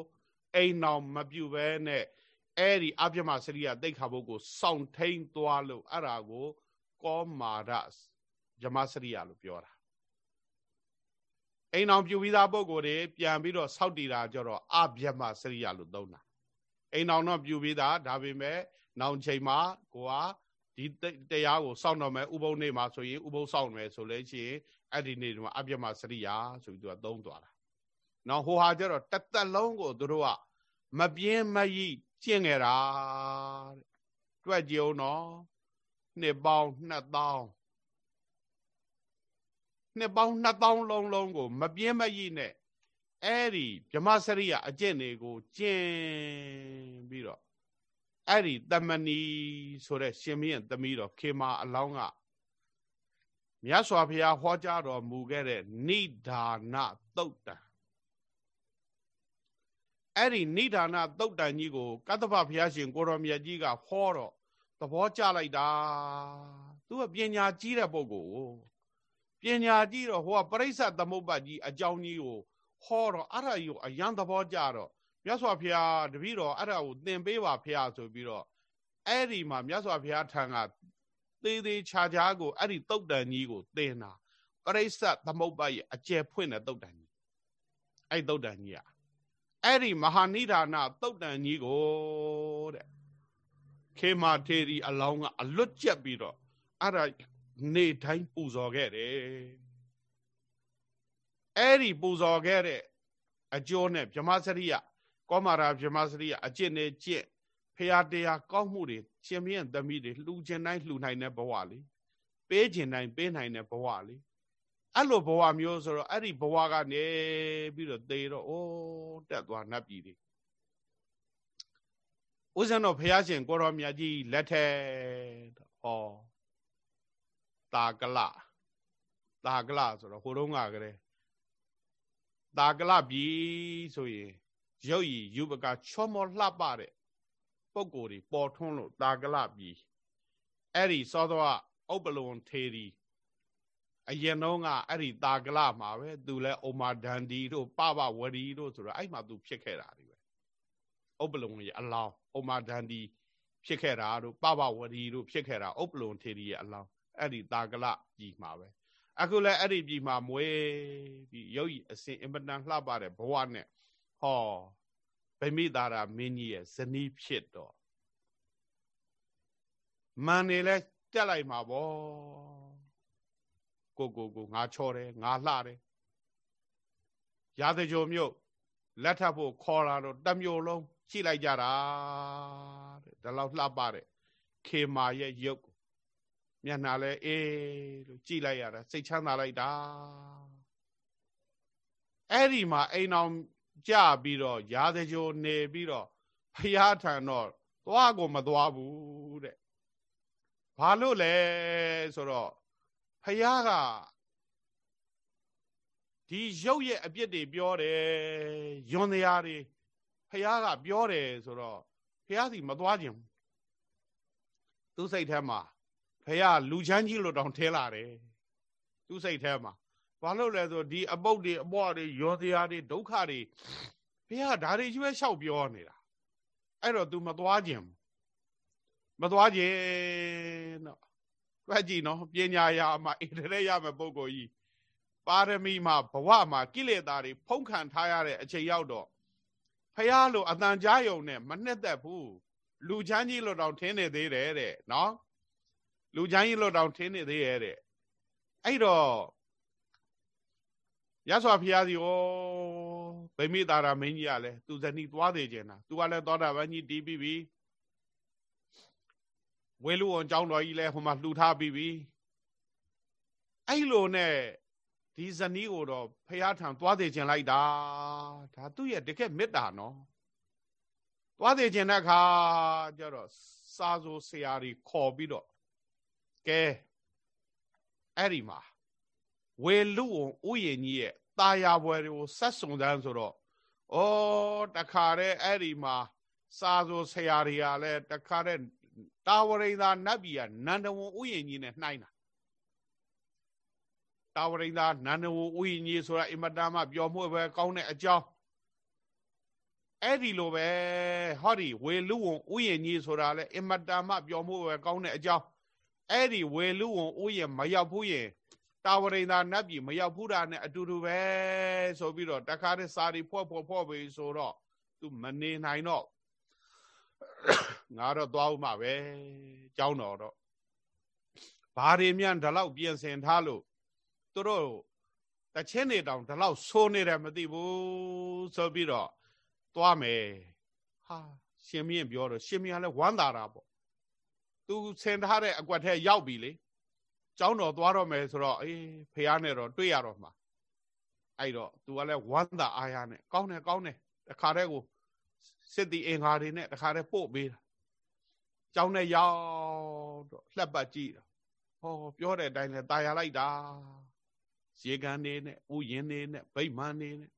အိမ်အောင်မပြုတ်ပဲနဲ့အဲ့ဒီအပြမစရိယာတိတ်ခါဘုတ်ကိုစောင့်ထိန်သွားလို့အဲ့ဒါကို ကောမာရဇမစရိယလို့ပြောတာအိမ်အောင်ပြူပြီးသားပုံကိုယ်တွေပြန်ပြီးတော့ဆောက်တည်တာကြတော့အဗျမစရိယလို့သုံးတာအိမ်အောင်တော့ပြူပြီးသားဒါပေမဲ့နောင်ချိန်မှာကိုကဒီတရားကိုစောင့်တော့မယ်ဥပုံနေ့မှာဆိုရင်ဥပုံစောင့်မယ်ဆိုလို့ရှိရင်အဲ့ဒီနေ့တော့အဗျမစရိယဆိုပြီးသူကသုံးသွားတာနော်ဟိုဟာကျတော့တသက်လုံးကိုသူတို့ကမပြင်းမရိကျင့်ခဲ့တာတဲ့တွက်ကြုံနော် နှစ်ပေါင်း2000နှစ်ပေါင်း2000လုံးလုံးကို မပြင်းမရိနဲ့အဲ့ဒီဗြမစရိယအကျင့်တွေကိုကျင့်ပြီးတော့အဲ့ဒီတမဏီဆိုတဲ့ရှင်မင်းရဲ့သမီးတော်ခေမာအလောင်းကမြတ်စွာဘုရားဟောကြားတော်မူခဲ့တဲ့နိဒာနသုတ်တံအဲ့ဒီနိဒာနသုတ်တံကြီးကိုကတ္တဗဘုရားရှင်ကိုရောမြတ်ကြီးကဟောတော့သ ဘောကျလိုက်တာသူကပညာကြီးတဲ့ပုဂ္ဂိုလ်ပညာကြီးတော့ဟိုကပရိစ္ဆသမုပ္ပါကြီးအကြောင်းကြီးကိုဟောတော့အဲ့ဒါကြီးကိုအယံသဘောကျတော့မြတ်စွာဘုရားတပည့်တော်အဲ့ဒါကိုသင်ပေးပါဖះဆိုပြီးတော့အဲ့ဒီမှာမြတ်စွာဘုရားထံကသေးသေးခြားခြားကိုအဲ့ဒီတုတ်တန်ကြီးကိုသင်တာပရိစ္ဆသမုပ္ပါရဲ့အကျယ်ဖွင့်တဲ့တုတ်တန်ကြီးအဲ့တုတ်တန်ကြီးอ่ะအဲ့ဒီမဟာနိဒာနတုတ်တန်ကြီးကိုတဲ့ ခေမာထေရီအလောင်းကအလွတ်ကျက်ပြီးတော့အဲ့ဒါနေတိုင်းပူဇော်ခဲ့တယ်အဲ့ဒီပူဇော်ခဲ့တဲ့အကျိုးနဲ့ဗြဟ္မစရိယကောမာရာဗြဟ္မစရိယအကျင့်နဲ့ကျင့်ဖရာတရားကောင်းမှုတွေရှင်မြင့်သမီးတွေလှူခြင်းတိုင်းလှူနိုင်တဲ့ဘဝလေပေးခြင်းတိုင်းပေးနိုင်တဲ့ဘဝလေအဲ့လိုဘဝမျိုးဆိုတော့အဲ့ဒီဘဝကနေပြီးတော့သေတော့အိုးတက်သွားနတ်ပြည်တွေ ဦးဇင်းတော်ဘုရားရှင်ကိုရောမြတ်ကြီးလက်ထက်ဟောတာကလတာကလဆိုတော့ဟိုတုန်းကကလေးတာကလပြီဆိုရင်ရုပ်ရည်ယူပကချောမောလှပတဲ့ပုံကိုယ်တွေပေါ်ထွန်းလို့တာကလပြီးအဲ့ဒီစောသောဥပလုံထေရီအရင်တော့ကအဲ့ဒီတာကလမှာပဲသူလဲအိုမာဒန်ဒီတို့ပပဝရီတို့ဆိုတော့အဲ့မှာသူဖြစ်ခဲ့တာဒီပဲဥပလုံရဲ့အလောင်း အိုမာဒန်ဒီဖြစ်ခဲ့တာတို့ပပဝရီတို့ဖြစ်ခဲ့တာဥပလုံထေရီရဲ့အလောင်းအဲ့ဒီတာကလကြီးမှာပဲအခုလဲအဲ့ဒီပြည်မှာမွေးပြီးရုပ်ရည်အစဉ်အင်မတန်လှပတဲ့ဘဝနဲ့ဟောဗိမိတာရာမင်းကြီးရဲ့ဇနီးဖြစ်တော့မန်နေလဲတက်လိုက်မှာဗောကိုကိုကိုငါချော်တယ်ငါလှတယ်ရာဇကြိုမြို့လက်ထပ်ဖို့ခေါ်လာတော့တမျိုးလုံး ကြည့်လိုက်ကြတာတဲ့ဒါလောက်လှပတဲ့ခေမာရဲ့ရုပ်မျက်နှာလဲအေးလို့ကြည့်လိုက်ရတာစိတ်ချမ်းသာလိုက်တာအဲ့ဒီမှာအိမ်အောင်ကြပြီးတော့ရာဇကြိုနေပြီးတော့ဖျားထံတော့သွားကိုမသွားဘူးတဲ့ဘာလို့လဲဆိုတော့ဖျားကဒီရုပ်ရဲ့အပြစ်တွေပြောတယ်ယွန်တရားတွေ ဖျားကပြောတယ်ဆိုတော့ဖျားစီမသွားခြင်းသူစိတ်ထဲမှာဖះလူချမ်းကြီးလို့တောင်ထဲလာတယ်သူစိတ်ထဲမှာဘာလို့လဲဆိုဒီအပုတ်တွေအပွားတွေရောတရားတွေဒုက္ခတွေဖះဒါတွေကြီးပဲလျှောက်ပြောနေတာအဲ့တော့ तू မသွားခြင်းမသွားခြင်းတော့တွက်ကြည့်နော်ပညာရာမှာဣတရေရမယ်ပုဂ္ဂိုလ်ကြီးပါရမီမှာဘဝမှာကိလေသာတွေဖုံးခံထားရတဲ့အချိန်ရောက်တော့ ဖះလို့အတန်ကြားယုံနဲ့မနှစ်သက်ဘူးလူချမ်းကြီးလို့တောင်ထင်းနေသေးတယ်တဲ့နော်လူချမ်းကြီးလို့တောင်ထင်းနေသေးရဲ့တဲ့အဲ့တော့ရသော်ဖျားစီဩဗိမိတာရာမင်းကြီးကလည်းသူဇနီးသွားသေးခြင်းတာသူကလည်းသောတာပန်ကြီးတီးပြီးပြီဝဲလူအောင်ကျောင်းတော်ကြီးလည်းဟိုမှာလှူထားပြီးပြီအဲ့လိုနဲ့ ဒီဇနီးကိုတော့ဖះထံသွားသေးခြင်းလိုက်တာဒါသူ့ရဲ့တကယ်မေတ္တာနော်သွားသေးခြင်းတဲ့အခါကျတော့စာဆိုဆရာကြီးခေါ်ပြီးတော့ကဲအဲ့ဒီမှာဝေလူဥယျင်ကြီးရဲ့ตาယာပွဲတွေကိုဆက်စုံစမ်းဆိုတော့ဩတခါတည်းအဲ့ဒီမှာစာဆိုဆရာတွေကလည်းတခါတည်းတာဝရိန်သာနတ်ပြည်ကနန္ဒဝန်ဥယျင်ကြီးနဲ့နှိုင်းတာ တာဝရိန်သာနန္ဒဝန်ဥယျင်ကြီးဆိုတာအင်မတန်မှပျော်မွေ့ပဲကောင်းတဲ့အကြောင်းအဲ့ဒီလိုပဲဟောဒီဝေလူဝန်ဥယျင်ကြီးဆိုတာလည်းအင်မတန်မှပျော်မွေ့ပဲကောင်းတဲ့အကြောင်းအဲ့ဒီဝေလူဝန်ဥယျာဉ်မရောက်ဘူးရင်တာဝရိန်သာနတ်ပြည်မရောက်ဘူးတာနဲ့အတူတူပဲဆိုပြီးတော့တခါတည်းစာရီဖွဲ့ဖွဲ့ဖွဲ့ပြီးဆိုတော့သူမနေနိုင်တော့ငါတော့သွားဦးမှာပဲကြောင်းတော်တော့ဘာတွေမြန်ဒီလောက်ပြင်ဆင်ထားလို့ သူတို့တချင်းနေတောင်ဒီလောက်ဆိုးနေတယ်မသိဘူးဆိုပြီးတော့သွားမယ်ဟာရှင်မြင့်ပြောတော့ရှင်မြင့်ကလည်းဝမ်းသာတာပေါ့သူဆင်ထားတဲ့အကွက်ထဲရောက်ပြီလေကျောင်းတော်သွားတော့မယ်ဆိုတော့အေးဖះနဲ့တော့တွေ့ရတော့မှာအဲ့တော့သူကလည်းဝမ်းသာအားရနဲ့ကောင်းတယ်ကောင်းတယ်တခါတည်းကိုစစ်တီအင်္ဂါတွေနဲ့တခါတည်းပို့ပေးတာကျောင်းနဲ့ရောက်တော့လှက်ပတ်ကြည့်တာဟောပြောတဲ့အတိုင်းလဲตายရလိုက်တာ ရေကန်နေနဲ့ဥယင်နေနဲ့ဗိမာန်နေနဲ့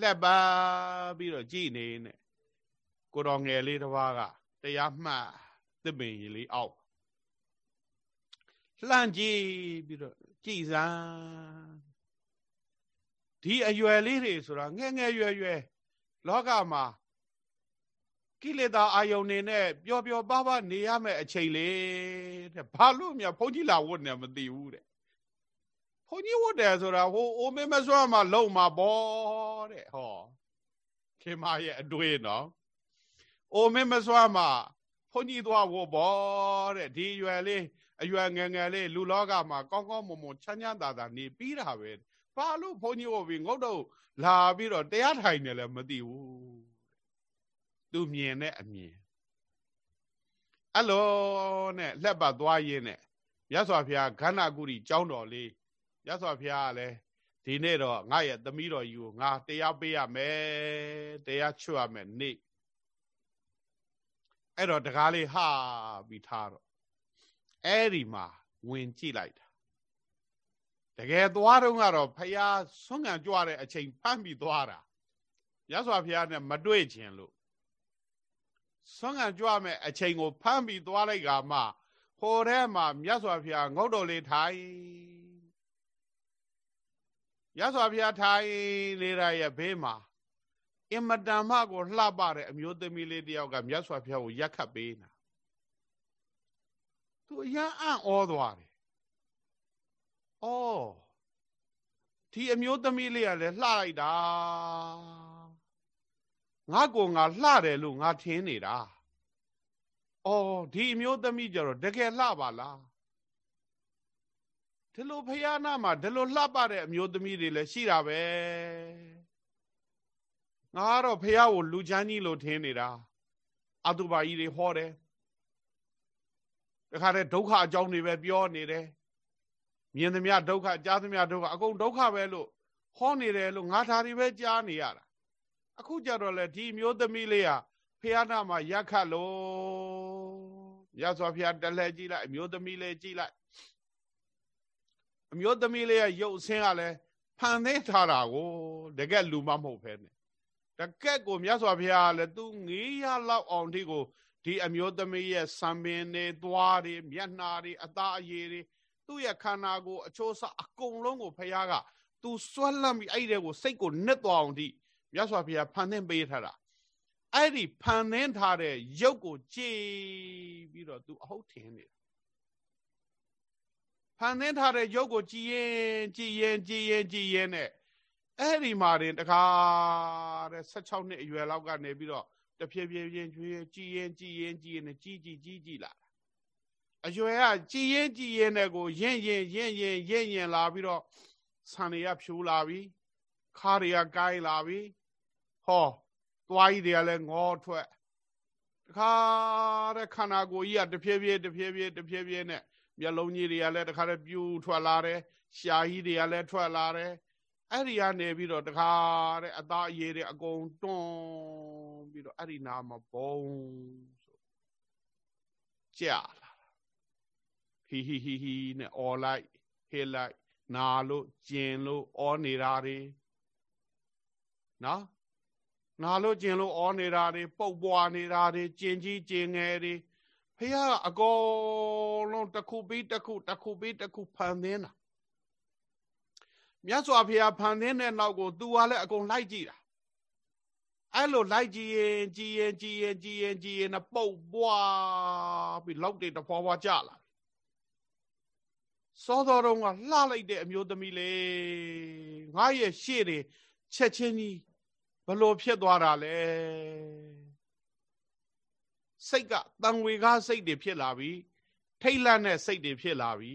လှက်ပါပြီးတော့ကြည်နေနဲ့ကိုတော်ငယ်လေးတစ်ပါးကတရားမှတ်သစ်ပင်ကြီးလေးအောက်လှမ်းကြည့်ပြီးတော့ကြည်စမ်းဒီအရွယ်လေးတွေဆိုတာငဲငဲရွယ်ရွယ်လောကမှာကိလေသာအာယုန်နေနဲ့ပျော်ပျော်ပါးပါးနေရမယ့်အချိန်လေးတဲ့ဘာလို့မြဘုန်းကြီးလာဝတ်နေမသိဘူးတဲ့ဘု န်းကြီးဝတ်တယ်ဆိုတာဟိုအိုမင်းမစွမ်းမှလုံမှာပေါ့တဲ့ဟောခင်မရဲ့အတွေ့နော်အိုမင်းမစွမ်းမှဘုန်းကြီးသွားဝဘောတဲ့ဒီရွယ်လေးအရွယ်ငယ်ငယ်လေးလူလောကမှာကောင်းကောင်းမွန်မွန်ချမ်းချမ်းသာသာနေပြီးတာပဲဘာလို့ဘုန်းကြီးဝပြီးငုတ်တော့လာပြီးတော့တရားထိုင်နေလည်းမသိဘူးသူမြင်တဲ့အမြင်အဲ့လိုနဲ့လက်ပတ်သွားရင်းနဲ့မြတ်စွာဘုရားခန္ဓာကုရီကျောင်းတော်လေး မြတ်စွာဘုရားကလည်းဒီနေ့တော့ငါရဲ့သမီးတော်ကြီးကိုငါတရားပေးရမယ်တရားချွတ်ရမယ်နေ့အဲ့တော့တကားလေးဟာပြီးထားတော့အဲ့ဒီမှာဝင်ကြည့်လိုက်တာတကယ်သွားတော့ကတော့ဖះဆွမ်းငံကြွတဲ့အချိန်ဖမ်းပြီးသွားတာမြတ်စွာဘုရားနဲ့မတွေ့ခြင်းလို့ဆွမ်းခံကြွမဲ့အချိန်ကိုဖမ်းပြီးသွားလိုက်ကမှဟိုထဲမှာမြတ်စွာဘုရားငုတ်တော်လေးထိုင် မြတ်စွာဘုရားထိုင်နေတာရဲ့ဘေးမှာအင်မတန်မှကိုလှပတဲ့အမျိုးသမီးလေးတယောက်ကမြတ်စွာဘုရားကိုရက်ခတ်ပေးနာသူအရန်အံ့ဩသွားတယ်။အော်ဒီအမျိုးသမီးလေးကလည်းလှလိုက်တာငါကိုငါလှတယ်လို့ငါထင်နေတာ။အော်ဒီအမျိုးသမီးကြတော့တကယ်လှပါလား။ ဒီလိုဖယားနာမှာဒီလိုလှပတဲ့အမျိုးသမီးတွေလည်းရှိတာပဲ။ငါကတော့ဖယားကိုလူချမ်းကြီးလို့ထင်နေတာ။အတုပါကြီးတွေဟောတယ်တခါတည်းဒုက္ခအကြောင်းတွေပဲပြောနေတယ်မြင်သမျှဒုက္ခကြားသမျှဒုက္ခအကုန်ဒုက္ခပဲလို့ဟောနေတယ်လို့ငါဓာရီပဲကြားနေရတာအခုကြတော့လေဒီမျိုးသမီးလေးကဖះနာမှာရက်ခတ်လို့ရသော်ဖះတလဲကြည့်လိုက်အမျိုးသမီးလေးကြည့်လိုက် အမျိုးသမီးလေးရဲ့ရုပ်ဆင်းကလည်းဖန်သင်းထားတာကိုတကယ်လူမမဟုတ်ဖဲနဲ့တကက်ကိုမြတ်စွာဘုရားကလည်းသူငေးရလောက်အောင်ဒီကိုဒီအမျိုးသမီးရဲ့စံပင်တွေသွားတွေမျက်နှာတွေအသားအရည်တွေသူ့ရဲ့ခန္ဓာကိုယ်အချိုးစားအကုန်လုံးကိုဖះကသူစွန့်လန့်ပြီးအဲ့ဒီကိုစိတ်ကိုနစ်သွားအောင်ဒီမြတ်စွာဘုရားဖန်သင်းပေးထားတာအဲ့ဒီဖန်သင်းထားတဲ့ရုပ်ကိုကြည်ပြီးတော့သူအဟုတ်ထင်နေတာ ဖန်သင်းထားတဲ့ရုပ်ကိုကြည်ရင်ကြည်ရင်ကြည်ရင်ကြည်ရင်နဲ့အဲ့ဒီမှာတင်တခါတဲ့16နှစ်အရွယ်လောက်ကနေပြီးတော့တဖြည်းဖြည်းချင်းကျွေးကြည်ရင်ကြည်ရင်ကြည်ရင်ကြီးကြီးကြီးကြီးလာအရွယ်ကကြည်ရင်ကြည်ရင်နဲ့ကိုရင့်ရင်ရင့်ရင်ရင့်ရင်လာပြီးတော့ဆံတွေကဖြူလာပြီခါတွေကကိုင်းလာပြီဟောသွားကြီးတွေကလည်းငေါထွက်တခါတဲ့ခန္ဓာကိုယ်ကြီးကတဖြည်းဖြည်းတဖြည်းဖြည်းတဖြည်းဖြည်းနဲ့ မျက်လုံးကြီးတွေကလည်းတခါတည်းပြူထွက်လာတယ်ရှားကြီးတွေကလည်းထွက်လာတယ်အဲ့ဒီကနေပြီးတော့တခါတဲ့အသားအရည်တွေအကုန်တွန်းပြီးတော့အဲ့ဒီနာမှာဘုံဆိုကြာလာဟီဟီဟီဟီနဲ့អော်လိုက်ဟေးလိုက်နာလို့ကျင်လို့អော်နေတာတွေနော်နာလို့ကျင်လို့ဩနေတာတွေပုတ်ပွားနေတာတွေကျင်ကြီးကျင်ငယ်တွေဖះကအကုန် လုံးတစ်ခုပြီးတစ်ခုတစ်ခုပြီးတစ်ခုဖန်သင်းတာမြတ်စွာဘုရားဖန်သင်းတဲ့နောက်ကို तू ကလည်းအကုန်လိုက်ကြည့်တာအဲ့လိုလိုက်ကြည့်ရင်ကြည်ရင်ကြည်ရင်ကြည်ရင်ကြည်ရင်နဲ့ပုတ်ပွားပြီးလောက်တွေတဖွာဖွာကြလာစောစောတုန်းကလှလိုက်တဲ့အမျိုးသမီးလေးငါရဲ့ရှေ့တွေချက်ချင်းကြီးဘလို့ဖြစ်သွားတာလဲစိတ်ကတန်ဝေကားစိတ်တွေဖြစ်လာပြီ ထိတ်လန့်တဲ့စိတ်တွေဖြစ်လာပြီ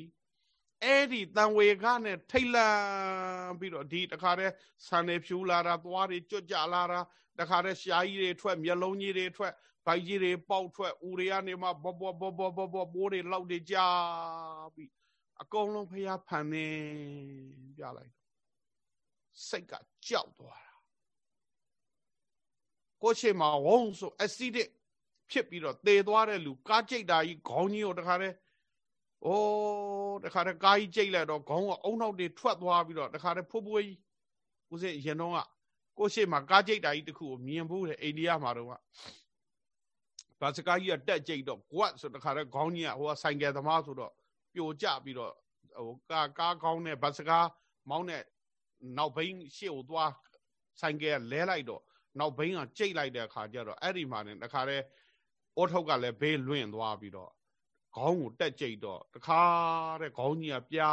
အဲ့ဒီတန်ဝေကားနဲ့ထိတ်လန့်ပြီးတော့ဒီတခါတည်းဆန်တွေဖြူလာတာသွားတွေကြွကြလာတာတခါတည်းရှားကြီးတွေထွက်မျက်လုံးကြီးတွေထွက်ဗိုက်ကြီးတွေပေါက်ထွက်ဦးတွေကနေမှဘောဘောဘောဘောဘောဘောပိုးတွေလောက်တွေကြာပြီးအကုန်လုံးဖျားဖန်နေပြလိုက်စိတ်ကကြောက်သွားတာကိုရှိမှာဝုံဆိုအဆီဒစ် ဖြစ်ပြီးတော့သေသွားတဲ့လူကားကြိတ်တာကြီးခေါင်းကြီးကိုတခါတည်းအိုးတခါတည်းကားကြီးကြိတ်လိုက်တော့ခေါင်းကအုံနောက်တွေထွက်သွားပြီးတော့တခါတည်းဖွပွေးကြီးဦးစင်ရင်တော့ကကိုရှိမှာကားကြိတ်တာကြီးတခုကိုမြင်ဖို့တဲ့အိန္ဒိယမှာတော့ကဘာစကားကြီးကတက်ကြိတ်တော့ကွတ်ဆိုတခါတည်းခေါင်းကြီးကဟိုကဆိုင်ကယ်သမားဆိုတော့ပြိုကျပြီးတော့ဟိုကားကားခေါင်းနဲ့ဘာစကားမောင်းတဲ့နောက်ဘိန်းရှေ့ကိုသွားဆိုင်ကယ်လဲလိုက်တော့နောက်ဘိန်းကကြိတ်လိုက်တဲ့အခါကျတော့အဲ့ဒီမှာနေတခါတည်း အိုးထုတ်ကလည်းဘေးလွင့်သွားပြီးတော့ခေါင်းကိုတက်ကြိတ်တော့တခါတဲ့ခေါင်းကြီးကပြာ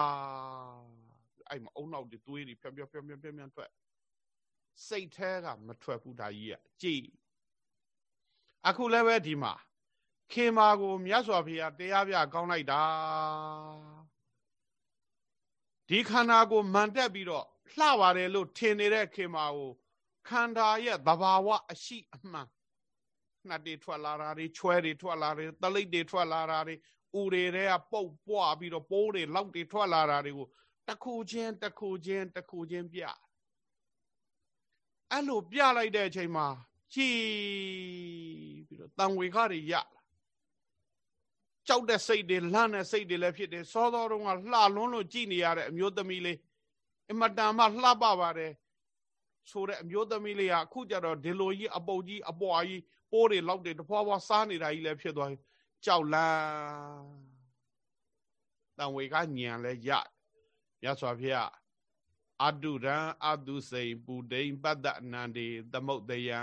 အဲ့မှာအုံနောက်တွေသွေးတွေဖြောင်ဖြောင်ဖြောင်ဖြောင်ဖြောင်ထွက်စိတ်แท้ကမထွက်ဘူးဒါကြီးကကြည်အခုလည်းပဲဒီမှာခေမာကိုမြတ်စွာဘုရားတရားပြကောင်းလိုက်တာဒီခန္ဓာကိုမန်တက်ပြီးတော့လှပါတယ်လို့ထင်နေတဲ့ခေမာကိုခန္ဓာရဲ့သဘာဝအရှိအမှန် နှတ်တွေထွက်လာတာတွေချွဲတွေထွက်လာတယ်တလိပ်တွေထွက်လာတာတွေဥတွေတွေကပုတ်ပွားပြီးတော့ပိုးတွေလောက်တွေထွက်လာတာတွေကိုတစ်ခုချင်းတစ်ခုချင်းတစ်ခုချင်းပြအဲ့လိုပြလိုက်တဲ့အချိန်မှာကြည်ပြီးတော့တန်ဝေခတွေရကြောက်တဲ့စိတ်တွေလှမ်းတဲ့စိတ်တွေလည်းဖြစ်တယ်စောစောတုန်းကလှလွန်းလို့ကြည်နေရတဲ့အမျိုးသမီးလေးအမတန်မှလှပပါတယ်ဆိုတဲ့အမျိုးသမီးလေးကအခုကြတော့ဒီလိုကြီးအပုတ်ကြီးအပွားကြီး ပိုးတွေလောက်တွေတဖွာဖွာစားနေတာကြီးလည်းဖြစ်သွားပြီကြောက်လန့်တန်ဝေကညံလဲရမြတ်စွာဘုရားအတုရံအတုစိန်ပူဒိန်ပတ္တအနန္တေသမုတ်တယံ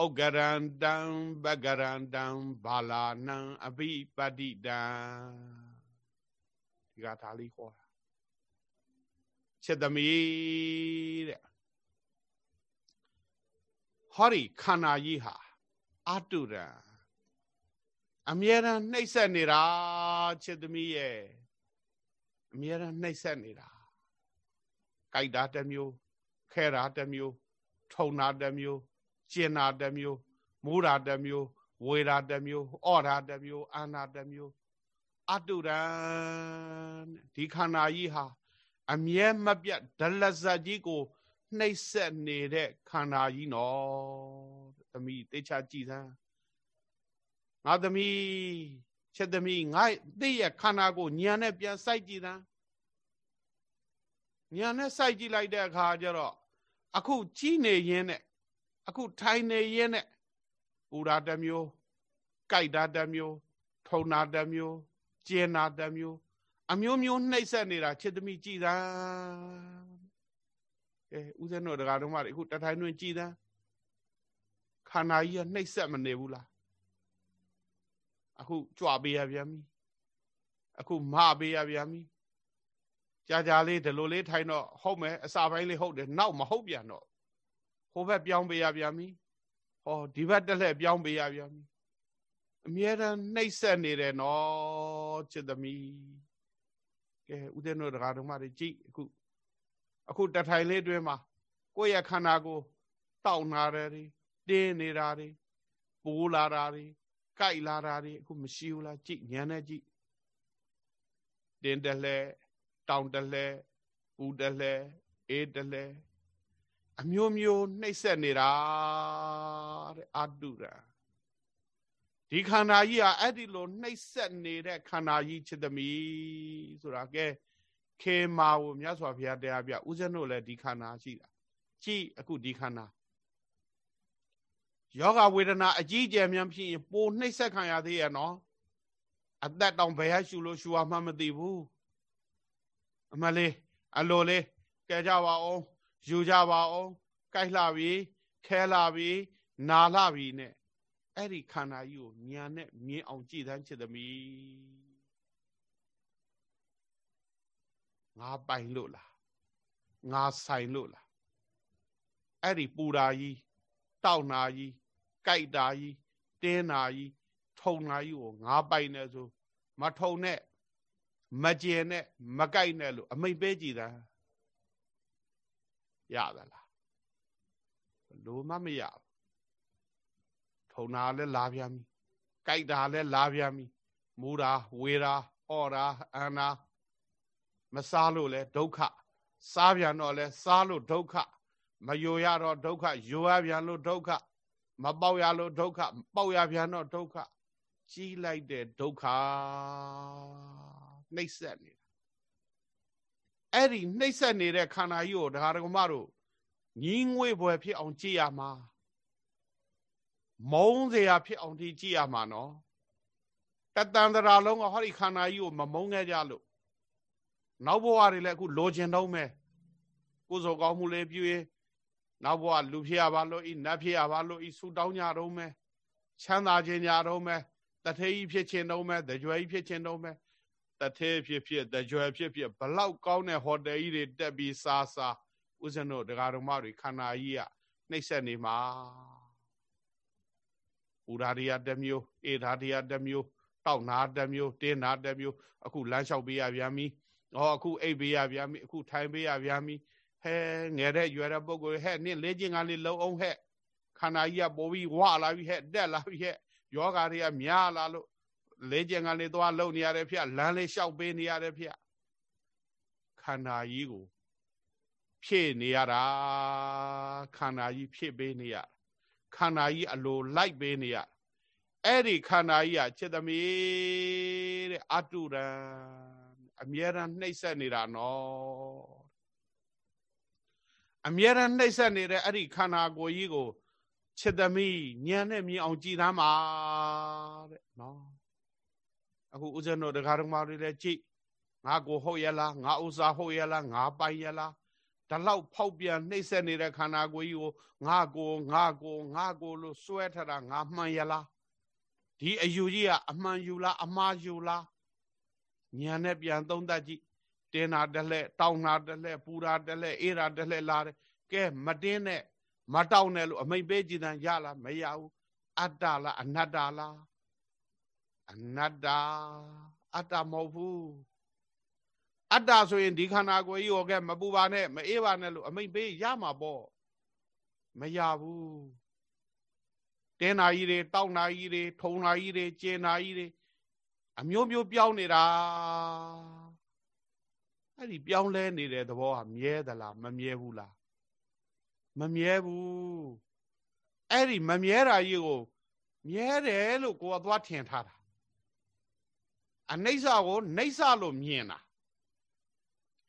ဩကရန္တံဘဂရန္တံဘာလာနံအဘိပတိတံဒီကဒါလေးခေါ်တာချက်သမီးတဲ့ ဟောဒီခန္ဓာကြီးဟာအတုရံအမြဲတမ်းနှိမ့်ဆက်နေတာချက်သမီးရဲ့အမြဲတမ်းနှိမ့်ဆက်နေတာကြိုက်တာတစ်မျိုးခဲတာတစ်မျိုးထုံတာတစ်မျိုးကျင်တာတစ်မျိုးမိုးတာတစ်မျိုးဝေတာတစ်မျိုးအော့တာတစ်မျိုးအာနာတစ်မျိုးအတုရံဒီခန္ဓာကြီးဟာအမြဲမပြတ်ဒလဇတ်ကြီးကို နှိပ်စက်နေတဲ့ခန္ဓာကြီးနော်သမီးသိချကြည်သမ်းငါသမီးချက်သမီးငါသိရဲ့ခန္ဓာကိုညံနဲ့ပြန်စိုက်ကြည့်သမ်းညံနဲ့စိုက်ကြည့်လိုက်တဲ့အခါကျတော့အခုကြီးနေရင်းနဲ့အခုထိုင်နေရင်းနဲ့ပူရာတစ်မျိုးကြိုက်တာတစ်မျိုးထုံတာတစ်မျိုးကျင်တာတစ်မျိုး အမျိုးမျိုးနှိပ်စက်နေတာချစ်သမီးကြည်သာ အဲဦးဇင်းတို့တရားတော်မတွေအခုတထိုင်တွင်ကြည်သာခန္ဓာကြီးကနှိပ်စက်မနေဘူးလားအခုကြွပေးရပြန်ပြီအခုမပေးရပြန်ပြီကြာကြာလေးဒီလိုလေးထိုင်တော့ဟုတ်မယ်အစာပိုင်းလေးဟုတ်တယ်နောက်မဟုတ်ပြန်တော့ဟိုဘက်ပြောင်းပေးရပြန်ပြီဟောဒီဘက်တက်လှည့်ပြောင်းပေးရပြန်ပြီအမြဲတမ်းနှိပ်စက်နေတယ်နော်ချစ်သမီးကဲဦးဇင်းတို့တရားတော်မတွေကြည့်အခု အခုတထိုင်လေးတွင်မှာကိုယ့်ရဲ့ခန္ဓာကိုတောက်နာတယ်တင်းနေတာတွေပိုးလာတာတွေကြိုက်လာတာတွေအခုမရှိဘူးလားကြည့်ညံနဲ့ကြည့်တင်းတလဲတောင်တလဲပူတလဲအေးတလဲအမျိုးမျိုးနှိပ်စက်နေတာတဲ့အတုရာဒီခန္ဓာကြီးဟာအဲ့ဒီလိုနှိပ်စက်နေတဲ့ခန္ဓာကြီးချစ်သမီးဆိုတာကဲ ခေမာကိုမြတ်စွာဘုရားတရားပြဦးဇင်းတို့လည်းဒီခန္ဓာရှိတာကြည့်အခုဒီခန္ဓာယောဂဝေဒနာအကြီးအကျယ်များဖြစ်ရင်ပိုနှိပ်စက်ခံရသေးရဲ့နော်အသက်တောင်ဘယ်ဟရှူလို့ရှူအောင်မှမသိဘူးအမလေးအလိုလေးကဲကြပါအောင်ယူကြပါအောင်ကြိုက်လှပြီခဲလှပြီနာလှပြီနဲ့အဲ့ဒီခန္ဓာကြီးကိုညာနဲ့မြင်အောင်ကြည်သမ်းချစ်သမီး ငါပိုင်လို့လားငါဆိုင်လို့လားအဲ့ဒီပူတာကြီးတောက်နာကြီးကြိုက်တာကြီးတင်းနာကြီးထုံနာကြီးကိုငါပိုင်နေဆိုမထုံနဲ့မကျင်နဲ့မကြိုက်နဲ့လို့အမိတ်ပေးကြည်တာရသလားလို့မမရထုံနာလည်းလာပြန်ပြီကြိုက်တာလည်းလာပြန်ပြီမူတာဝေတာအော်တာအန္နာ မစားလို့လဲဒုက္ခစားပြန်တော့လဲစားလို့ဒုက္ခမယိုရတော့ဒုက္ခယိုရပြန်လို့ဒုက္ခမပေါက်ရလို့ဒုက္ခပေါက်ရပြန်တော့ဒုက္ခကြီးလိုက်တဲ့ဒုက္ခနှိမ့်ဆက်နေတာအဲ့ဒီနှိမ့်ဆက်နေတဲ့ခန္ဓာကြီးကိုဒကာဒကမတို့ညင်းငွေဘွယ်ဖြစ်အောင်ကြည့်ရမှာမုံစရာဖြစ်အောင်ဒီကြည့်ရမှာနော်တတန်တရာလုံးကဟောဒီခန္ဓာကြီးကိုမမုံခဲ့ကြလို့ နောက်ဘဝတွေလည်းအခုလိုချင်တော့မယ်ကိုယ်စောကောင်းမှုလေးပြုရင်နောက်ဘဝလူဖြစ်ရပါလို့ဤနတ်ဖြစ်ရပါလို့ဤဆူတောင်းကြတော့မယ်ချမ်းသာခြင်းကြတော့မယ်တထေးကြီးဖြစ်ခြင်းတော့မယ်တကြွယ်ကြီးဖြစ်ခြင်းတော့မယ်တထေးဖြစ်ဖြစ်တကြွယ်ဖြစ်ဖြစ်ဘလောက်ကောင်းတဲ့ဟိုတယ်ကြီးတွေတက်ပြီးစားစားဥစဉ်တို့ဒကာတော်မတွေခန္ဓာကြီးကနှိမ့်ဆက်နေမှာပူဓာရိယတစ်မျိုးအေဓာရိယတစ်မျိုးတောက်နာတစ်မျိုးတင်းနာတစ်မျိုးအခုလမ်းလျှောက်ပေးရပြန်ပြီ ဟောအခုအိပ်ပေးရပြန်ပြီအခုထိုင်ပေးရပြန်ပြီဟဲငယ်တဲ့ရွယ်တဲ့ပုဂ္ဂိုလ်ဟဲ့နင့်လေးချင်းကလေးလုံအောင်ဟဲ့ခန္ဓာကြီးကပိုပြီးဝလာပြီဟဲ့တက်လာပြီဟဲ့ယောဂါတွေကများလာလို့လေးချင်းကလေးသွားလုံနေရတယ်ဖေလမ်းလေးလျှောက်ပေးနေရတယ်ဖေခန္ဓာကြီးကိုဖြည့်နေရတာခန္ဓာကြီးဖြည့်ပေးနေရခန္ဓာကြီးအလိုလိုက်ပေးနေရအဲ့ဒီခန္ဓာကြီးကจิตသမီးတဲ့အတုရံ အမြဲတမ်းနှိမ့်ဆက်နေတာနော်အမြဲတမ်းနှိပ်စက်နေတဲ့အဲ့ဒီခန္ဓာကိုယ်ကြီးကိုချစ်သမီးညံနဲ့မြင်အောင်ကြည်သမ်းပါတဲ့နော်အခုဦးဇင်းတို့တရားတော်မတွေလည်းကြည်ငါကိုဟုတ်ရလားငါဥစ္စာဟုတ်ရလားငါပိုင်ရလားဒါလောက်ဖောက်ပြန်နှိပ်စက်နေတဲ့ခန္ဓာကိုယ်ကြီးကိုငါကိုငါကိုငါကိုလို့စွဲထတာငါမှန်ရလားဒီအယူကြီးကအမှန်ယူလားအမှားယူလား ညာနဲ့ပြန်သုံးသပ်ကြည့်တင်းတာတလှဲ့တောင်းတာတလှဲ့ပူတာတလှဲ့အေးတာတလှဲ့လာတယ်ကဲမတင်းနဲ့မတောင်းနဲ့လို့အမိတ်ပေးကြည်တန်ရလားမရဘူးအတ္တလားအနတ္တလားအနတ္တအတ္တမဟုတ်ဘူးအတ္တဆိုရင်ဒီခန္ဓာကိုယ်ကြီးဟောကဲမပူပါနဲ့မအေးပါနဲ့လို့အမိတ်ပေးရမှာပေါ့မရဘူးတင်းနာကြီးတွေတောက်နာကြီးတွေထုံနာကြီးတွေကျင်နာကြီးတွေ အမျိုးမျိုးပြောင်းနေတာအဲ့ဒီပြောင်းလဲနေတဲ့သဘောဟာမြဲသလားမမြဲဘူးလားမမြဲဘူးအဲ့ဒီမမြဲတာကြီးကို မြဲတယ်လို့ကိုယ်ကသွားထင်ထားတာအနိစ္စကိုနှိစ္စလို့မြင်တာ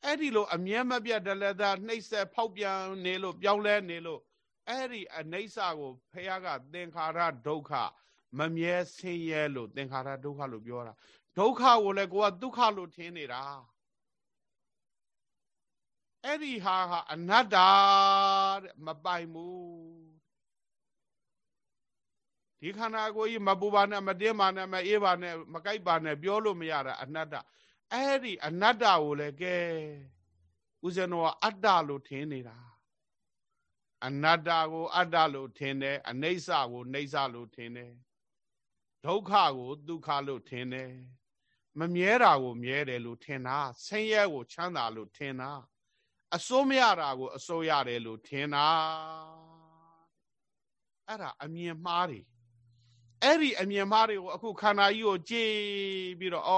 အဲ့ဒီလိုအမြဲမပြတ်တလည်းသာနှိစ္စဖောက်ပြန်နေလို့ပြောင်းလဲနေလို့အဲ့ဒီအနိစ္စကိုဖះကသင်္ခါရဒုက္ခ မမြဲဆင်းရဲလို့သင်္ခါရဒုက္ခလို့ပြောတာဒုက္ခကိုလည်းကိုကဒုက္ခလို့ထင်နေတာအဲ့ဒီဟာဟာအနတ္တတဲ့မပိုင်ဘူးဒီခန္ဓာကိုယ်ကြီးမပူပါနဲ့မတင်းပါနဲ့မအေးပါနဲ့မကြိုက်ပါနဲ့ပြောလို့မရတာအနတ္တအဲ့ဒီအနတ္တကိုလည်းကဲဦးဇင်းတော်ကအတ္တလို့ထင်နေတာအနတ္တကို အတ္တလို့ထင်တယ်အနိစ္စကိုနိစ္စလို့ထင်တယ် ဒုက္ခကိုဒုက္ခလို့ထင်တယ်မမြဲတာကိုမြဲတယ်လို့ထင်တာဆင်းရဲကိုချမ်းသာလို့ထင်တာအစိုးမရတာကို အစိုးရတယ်လို့ထင်တာအဲ့ဒါအမြင်မှားတွေအဲ့ဒီအမြင်မှားတွေကိုအခုခန္ဓာကြီးကိုကြည်ပြီးတော့ဩ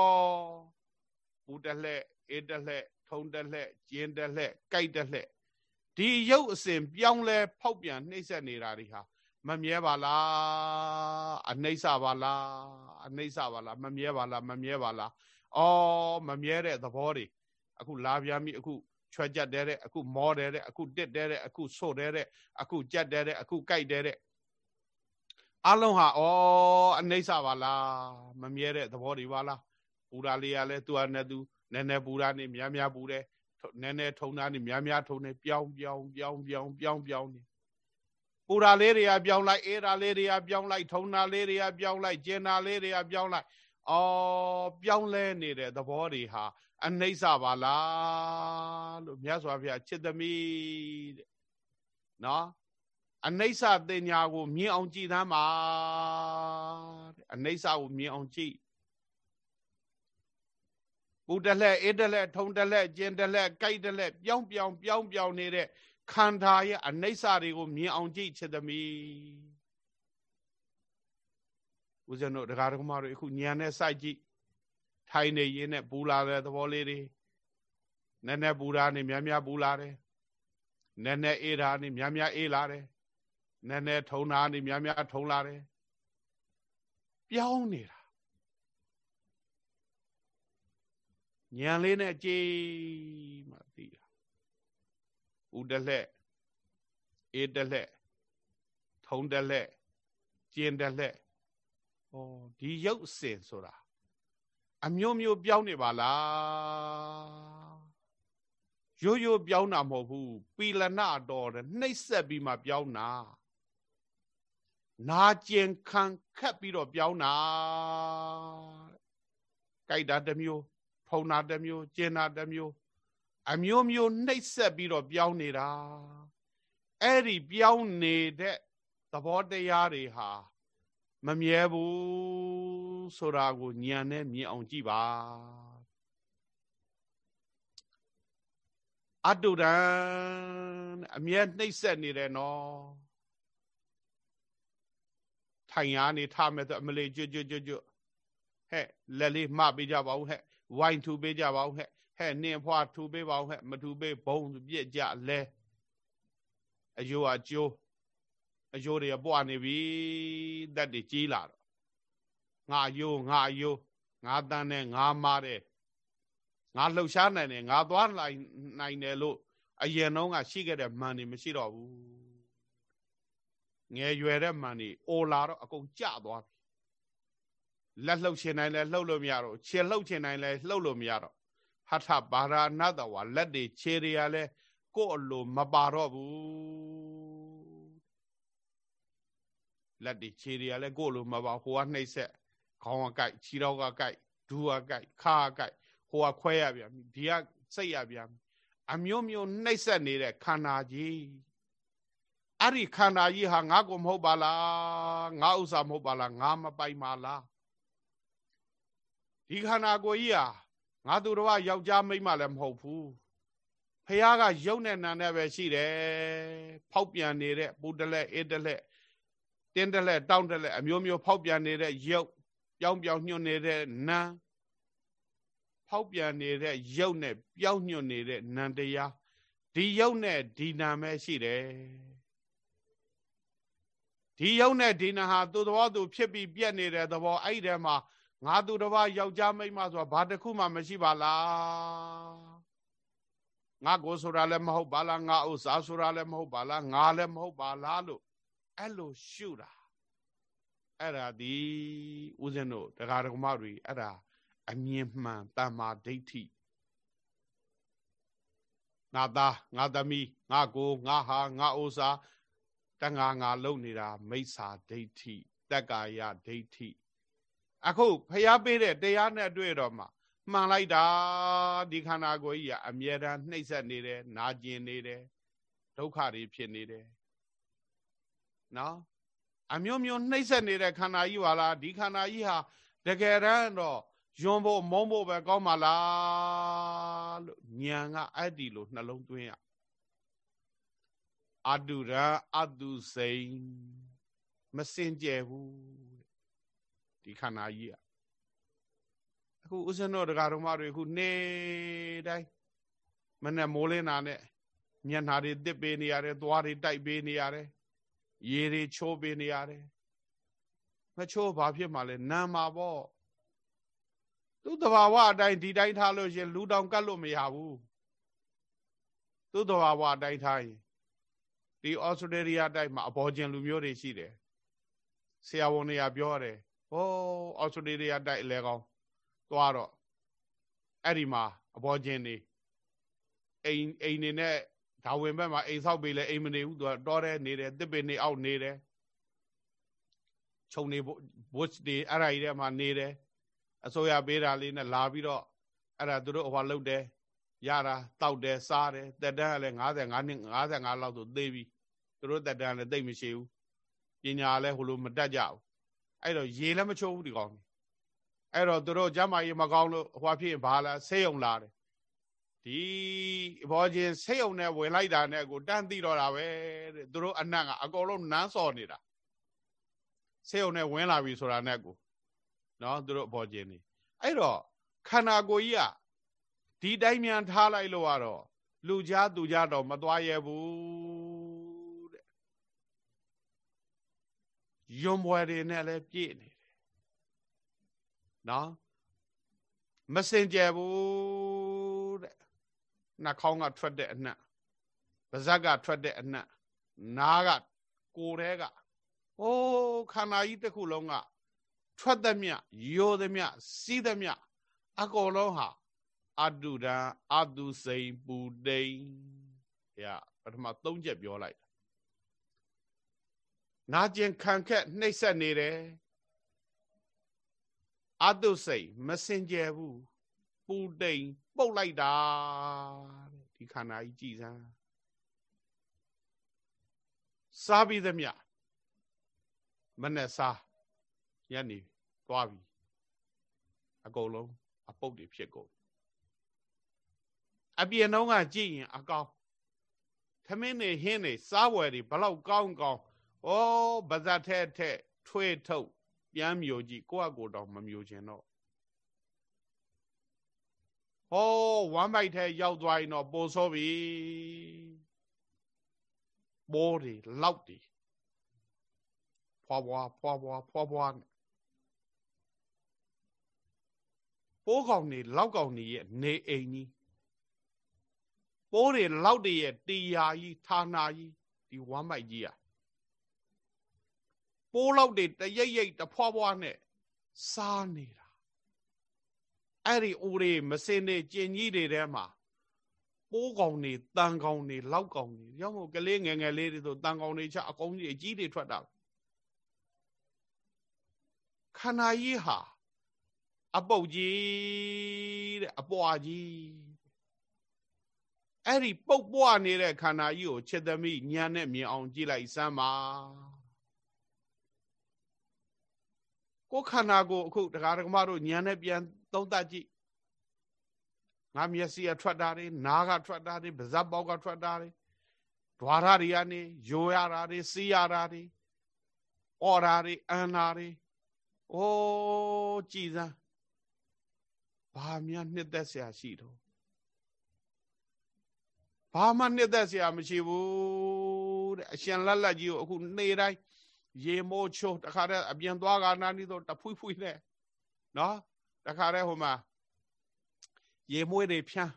ပူတလှဲ့အေးတလှဲ့ထုံတလှဲ့ကျင်းတလှဲ့ကြိုက်တလှဲ့ဒီရုပ်အစဉ်ပြောင်းလဲဖောက်ပြန်နှိမ့်ဆက်နေတာတွေဟာ မမြဲပါလားအနှိမ့်စပါလားအနှိမ့်စပါလားမမြဲပါလားမမြဲပါလားအော်မမြဲတဲ့သဘောတွေအခုလာပြန်ပြီအခုချွဲကြက်တဲ့အခုမောတဲ့အခုတစ်တဲ့အခုဆို့တဲ့အခုကြက်တဲ့အခုကြိုက်တဲ့အလုံးဟာဩအနှိမ့်စပါလားမမြဲတဲ့သဘောတွေပါလားပူရာလေးကလည်းသူ့အနေနဲ့သူနည်းနည်းပူရာနေများများပူတယ်နည်းနည်းထုံတာနေများများထုံနေပြောင်းပြောင်းပြောင်းပြောင်းပြောင်းပြောင်းနေ ပူရာလေးတွေကပြောင်းလိုက်အေးရာလေးတွေကပြောင်းလိုက်ထုံတာလေးတွေကပြောင်းလိုက်ကျင်တာလေးတွေကပြောင်းလိုက်အော်ပြောင်းလဲနေတဲ့သဘောတွေဟာအနှိမ့်စပါလားလို့မြတ်စွာဘုရားချစ်သမီးတဲ့နော်အနိစ္စတင်ညာကို မြင်အောင်ကြည်သမ်းပါတဲ့အနိစ္စကိုမြင်အောင်ကြည်ပူတလှဲ့အေးတလှဲ့ထုံတလှဲ့ကျင်တလှဲ့ကြိုက်တလှဲ့ပြောင်းပြောင်းပြောင်းပြောင်းနေတဲ့ ခန္ဓာရဲ့အနိစ္စတွေကိုမြင်အောင်ကြည့်ချစ်သမီးဦးဇင်းတို့ဒကာဒကမတို့အခုညံနဲ့စိုက်ကြည့်ထိုင်နေရင်နဲ့ပူလာတဲ့သဘောလေးတွေနည်းနည်းပူတာနေများများပူလာတယ်နည်းနည်းအေးတာနေများများအေးလာတယ်နည်းနည်းထုံတာနေများများထုံလာတယ်ပြောင်းနေတာညံလေးနဲ့ကြည်မှသိတာ ဦးတလှဲ့အေးတလှဲ့ထုံတလှဲ့ကျင်တလှဲ့ဩဒီရုပ်စင်ဆိုတာအမျိုးမျိုးပြောင်းနေပါလားရိုးရိုးပြောင်းတာမဟုတ်ဘူးပီလနာတော်တဲ့နှိပ်ဆက်ပြီးမှပြောင်းတာနာကျင်ခံခက်ပြီးတော့ပြောင်းတာကြိုက်တာတစ်မျိုး ဖုံတာတစ်မျိုးကျင်တာတစ်မျိုး အမျိုးမျိုးနှိပ်ဆက်ပြီးတော့ပြောင်းနေတာအဲ့ဒီပြောင်းနေတဲ့သဘောတရားတွေဟာမမြဲဘူးဆိုတာကိုညံနဲ့မြင်အောင်ကြည့်ပါအတုဒံအမြဲနှိပ်ဆက်နေတယ်နော်ထိုင်ရနေထားမယ်ဆိုအမလေးကျွတ်ကျွတ်ကျွတ်ကျွတ်ဟဲ့လက်လေးမှပေးကြပါဦးဟဲ့ဝိုင်းထူပေးကြပါဦးဟဲ့ ဟဲ့နင်းဖွာထူပေးပါဦးဟဲ့မထူပေးဘုံပြစ်ကြလဲအယိုးအကျိုးအယိုးတွေပွားနေပြီတက်တွေကြီးလာတော့ငါယိုးငါယိုးငါတန်းနဲ့ငါမားတယ်ငါလှုပ်ရှားနိုင်တယ်ငါသွားနိုင်နိုင်တယ်လို့အရင်တော့ကရှိခဲ့တဲ့မှန်နေမရှိတော့ဘူးငယ်ရွယ်တဲ့မှန်နေအိုလာတော့အကုန်ကျသွားပြီလက်လှုပ်ချင်တိုင်းလဲလှုပ်လို့မရတော့ခြေလှုပ်ချင်တိုင်းလဲလှုပ်လို့မရတော့ ဟထဘာရဏတဝါလက်တွေခြေတွေကလဲကို့အလိုမပါတော့ဘူးလက်တွေခြေတွေကလဲကို့လိုမပါဟိုကနှိပ်ဆက်ခေါင်းကကိုက်ခြေတော့ကကိုက်ဒူးကကိုက်ခါကကိုက်ဟိုကခွဲရပြန်ဒီကစိတ်ရပြန်အမျိုးမျိုးနှိပ်ဆက်နေတဲ့ခန္ဓာကြီးအဲ့ဒီခန္ဓာကြီးဟာငါကိုမဟုတ်ပါလားငါဥစ္စာမဟုတ်ပါလားငါမပိုင်ပါလားဒီခန္ဓာကိုယ်ကြီးဟာ ငါသူတော်ယောက်ျားမိန်းမလည်းမဟုတ်ဘူးဖះကယုံနဲ့နံနဲ့ပဲရှိတယ်ဖောက်ပြန်နေတဲ့ပူတလက်အေးတလက်တင်းတလက်တောင်းတလက်အမျိုးမျိုးဖောက်ပြန်နေတဲ့ယုတ်ပြောင်းပြောင်းညွတ်နေတဲ့နံဖောက်ပြန်နေတဲ့ယုတ်နဲ့ပြောင်းညွတ်နေတဲ့နံတရားဒီယုတ်နဲ့ဒီနံပဲရှိတယ်ဒီယုတ်နဲ့ဒီနံဟာသူ့သဘောသူဖြစ်ပြီးပြက်နေတဲ့သဘောအဲ့ဒီထဲမှာ ငါသူတစ်ပါးယောက်ျားမိန်းမဆိုတာဘာတစ်ခုမှမရှိပါလားငါကိုဆိုတာလည်းမဟုတ်ပါလားငါဥစားဆိုတာလည်းမဟုတ်ပါလားငါလည်းမဟုတ်ပါလားလို့အဲ့လိုရှုတာအဲ့ဒါဒီဦးဇင်းတို့တရားဓမ္မတွေအဲ့ဒါအမြင်မှန်တမ္မာဒိဋ္ဌိငါသားငါသမီးငါကိုငါဟာငါဥစားတငါငါလုံနေတာမိစ္ဆာဒိဋ္ဌိတက္ကာယဒိဋ္ဌိ အခုဖျားပေးတဲ့တရားနဲ့တွေ့တော့မှမှန်လိုက်တာဒီခန္ဓာကိုယ်ကြီးကအမြဲတမ်းနှိမ့်ဆက်နေတယ်နာကျင်နေတယ်ဒုက္ခတွေဖြစ်နေတယ်နော်အမျိုးမျိုးနှိမ့်ဆက်နေတဲ့ခန္ဓာကြီးပါလားဒီခန္ဓာကြီးဟာတကယ်တမ်းတော့ယွန်ဖို့မုန်းဖို့ပဲကောင်းပါလားလို့ဉာဏ်ကအဲ့ဒီလိုနှလုံးသွင်းရအတုရအတုစိန်မစင်ကြယ်ဘူး ဒီခန္ဓာကြီးอ่ะအခုဥစ္စနောတရားတော်မတွေအခုနေတိုင်းမနဲ့မိုးလင်းတာနဲ့ညနာတွေတစ်ပေးနေရတယ်သွားတွေတိုက်ပေးနေရတယ်ရေတွေချိုးပေးနေရတယ်မချိုးဘာဖြစ်မှလဲနာမှာပေါ့သူ့တဘာဝအတိုင်းဒီတိုင်းထားလို့ရှင်လူတောင်ကတ်လို့မရဘူးသူ့တဘာဝအတိုင်းထားရင်ဒီဩစတြေးလျတိုက်မှာအပေါ်ကျင်လူမျိုးတွေရှိတယ်ဆရာဝန်တွေကပြောတယ် ဟောအော်စတြေးလျတိုက်အလဲကောင်းသွားတော့အဲ့ဒီမှာအပေါ်ချင်းနေအိမ်အိမ်နေနဲ့ဒါဝင်ဘက်မှာအိမ်ဆောက်ပေးလဲအိမ်မနေဘူးသူကတော်တယ်နေတယ်တစ်ပင်နေအောက်နေတယ်ခြုံနေဘုတ်တွေအဲ့ဒါကြီးထဲမှာနေတယ်အစိုးရပေးတာလေးနဲ့လာပြီးတော့အဲ့ဒါသူတို့ဟောလုပ်တယ်ရတာတောက်တယ်စားတယ်တက်တန်းကလည်း55နှစ်55လောက်ဆိုသေးပြီသူတို့တက်တန်းလည်းသိမ့်မရှိဘူးပညာလည်းဟိုလိုမတက်ကြဘူး အဲ့တော့ရေလည်းမချိုးဘူးဒီကောင်အဲ့တော့သူတို့ကျမကြီးမကောင်းလို့ဟွာဖြစ်ဘာလားဆေးရုံလာတယ်ဒီဘောချင်းဆေးရုံနဲ့ဝင်လိုက်တာနဲ့ကိုတန်းသိတော့တာပဲတဲ့သူတို့အနံ့ကအကုန်လုံးနန်းစော်နေတာဆေးရုံနဲ့ဝင်လာပြီဆိုတာနဲ့ကိုနော်သူတို့ဘောချင်းနေအဲ့တော့ခန္ဓာကိုယ်ကြီးကဒီတိုင်းမြန်ထားလိုက်လို့ကတော့လူကြားသူကြားတော့မသွားရဘူး ယွန်ဘွယ်တွေနဲ့လည်းပြည့်နေတယ်နော်မစင်ကြယ်ဘူးတဲ့နှာခေါင်းကထွက်တဲ့အနက်ပါးစပ်ကထွက်တဲ့အနက်နားကကိုယ်ထဲကအိုးခန္ဓာကြီးတစ်ခုလုံးကထွက်သမျှယိုသမျှစီးသမျှအကုန်လုံးဟာအတုဒံအတုစိန်ပူတိန်ဘုရားပထမ၃ချက်ပြောလိုက် နာကျင်ခံခက်နှိပ်စက်နေတယ်အတုစိတ်မစင်ကြယ်ဘူးပူတိမ်ပုတ်လိုက်တာဒီခန္ဓာကြီးကြည်စမ်းစားပြီးသမျှမနဲ့စားညနေသွားပြီအကုန်လုံးအပုတ်တွေဖြစ်ကုန်အပြင်တော့ကကြည့်ရင်အကောင်သမင်းနေဟင်းနေစားဝယ်တွေဘလောက်ကောင်းကောင်း ဩပါဇက်ထဲထဲထွေးထုတ်ပြန်မျိုးကြည့်ကိုယ့်အကိုတော့မမျိုးခြင်းတော့ဟောဝမ်းမိုက်ထဲရောက်သွားရင်တော့ပိုဆိုးပြီပိုးတွေလောက်တွေဖွာဖွာဖွာဖွာဖွာဖွာပိုးကောင်နေလောက်ကောင်နေရဲ့နေအိမ်ကြီးပိုးတွေလောက်တည်းရဲ့တရားကြီးဌာနာကြီးဒီဝမ်းမိုက်ကြီးอ่ะ ပိုးလောက်တွေတရိပ်ရိပ်တဖွာဖွာနဲ့စားနေတာအဲ့ဒီအိုးတွေမစင်နေကျင်ကြီးတွေထဲမှာပိုးကောင်တွေတန်ကောင်တွေလောက်ကောင်တွေရောက်မို့ကလေးငယ်ငယ်လေးတွေဆိုတန်ကောင်တွေချအကုန်းကြီးအကြီးတွေထွက်တာခန္ဓာကြီးဟာအပုတ်ကြီးတဲ့အပွားကြီးအဲ့ဒီပုတ်ပွားနေတဲ့ခန္ဓာကြီးကိုချက်သမီးညံနဲ့မြင်အောင်ကြည့်လိုက်စမ်းပါ ကိုယ်ခန္ဓာကိုယ်အခုတရားဓမ္မတို့ဉာဏ်နဲ့ပြန်သုံးသပ်ကြည့်ငါမျက်စိကထွက်တာတွေနားကထွက်တာတွေပါးစပ်ပေါက်ကထွက်တာတွေဓွာရတွေကနေယိုရတာတွေစီးရတာတွေအော်တာတွေအန်တာတွေအိုးကြည်စမ်းဘာများနှစ်သက်ဆရာရှိတော့ဘာမှနှစ်သက်ဆရာမရှိဘူးတဲ့အရှင်လက်လက်ကြီးကိုအခုနေတိုင်း ရေမိုးချိုးတခါတည်းအပြင်သွားကနာနီးတော့တဖွိဖွိနဲ့နော်တခါတည်းဟိုမှာရေမွေးတွေဖြန်း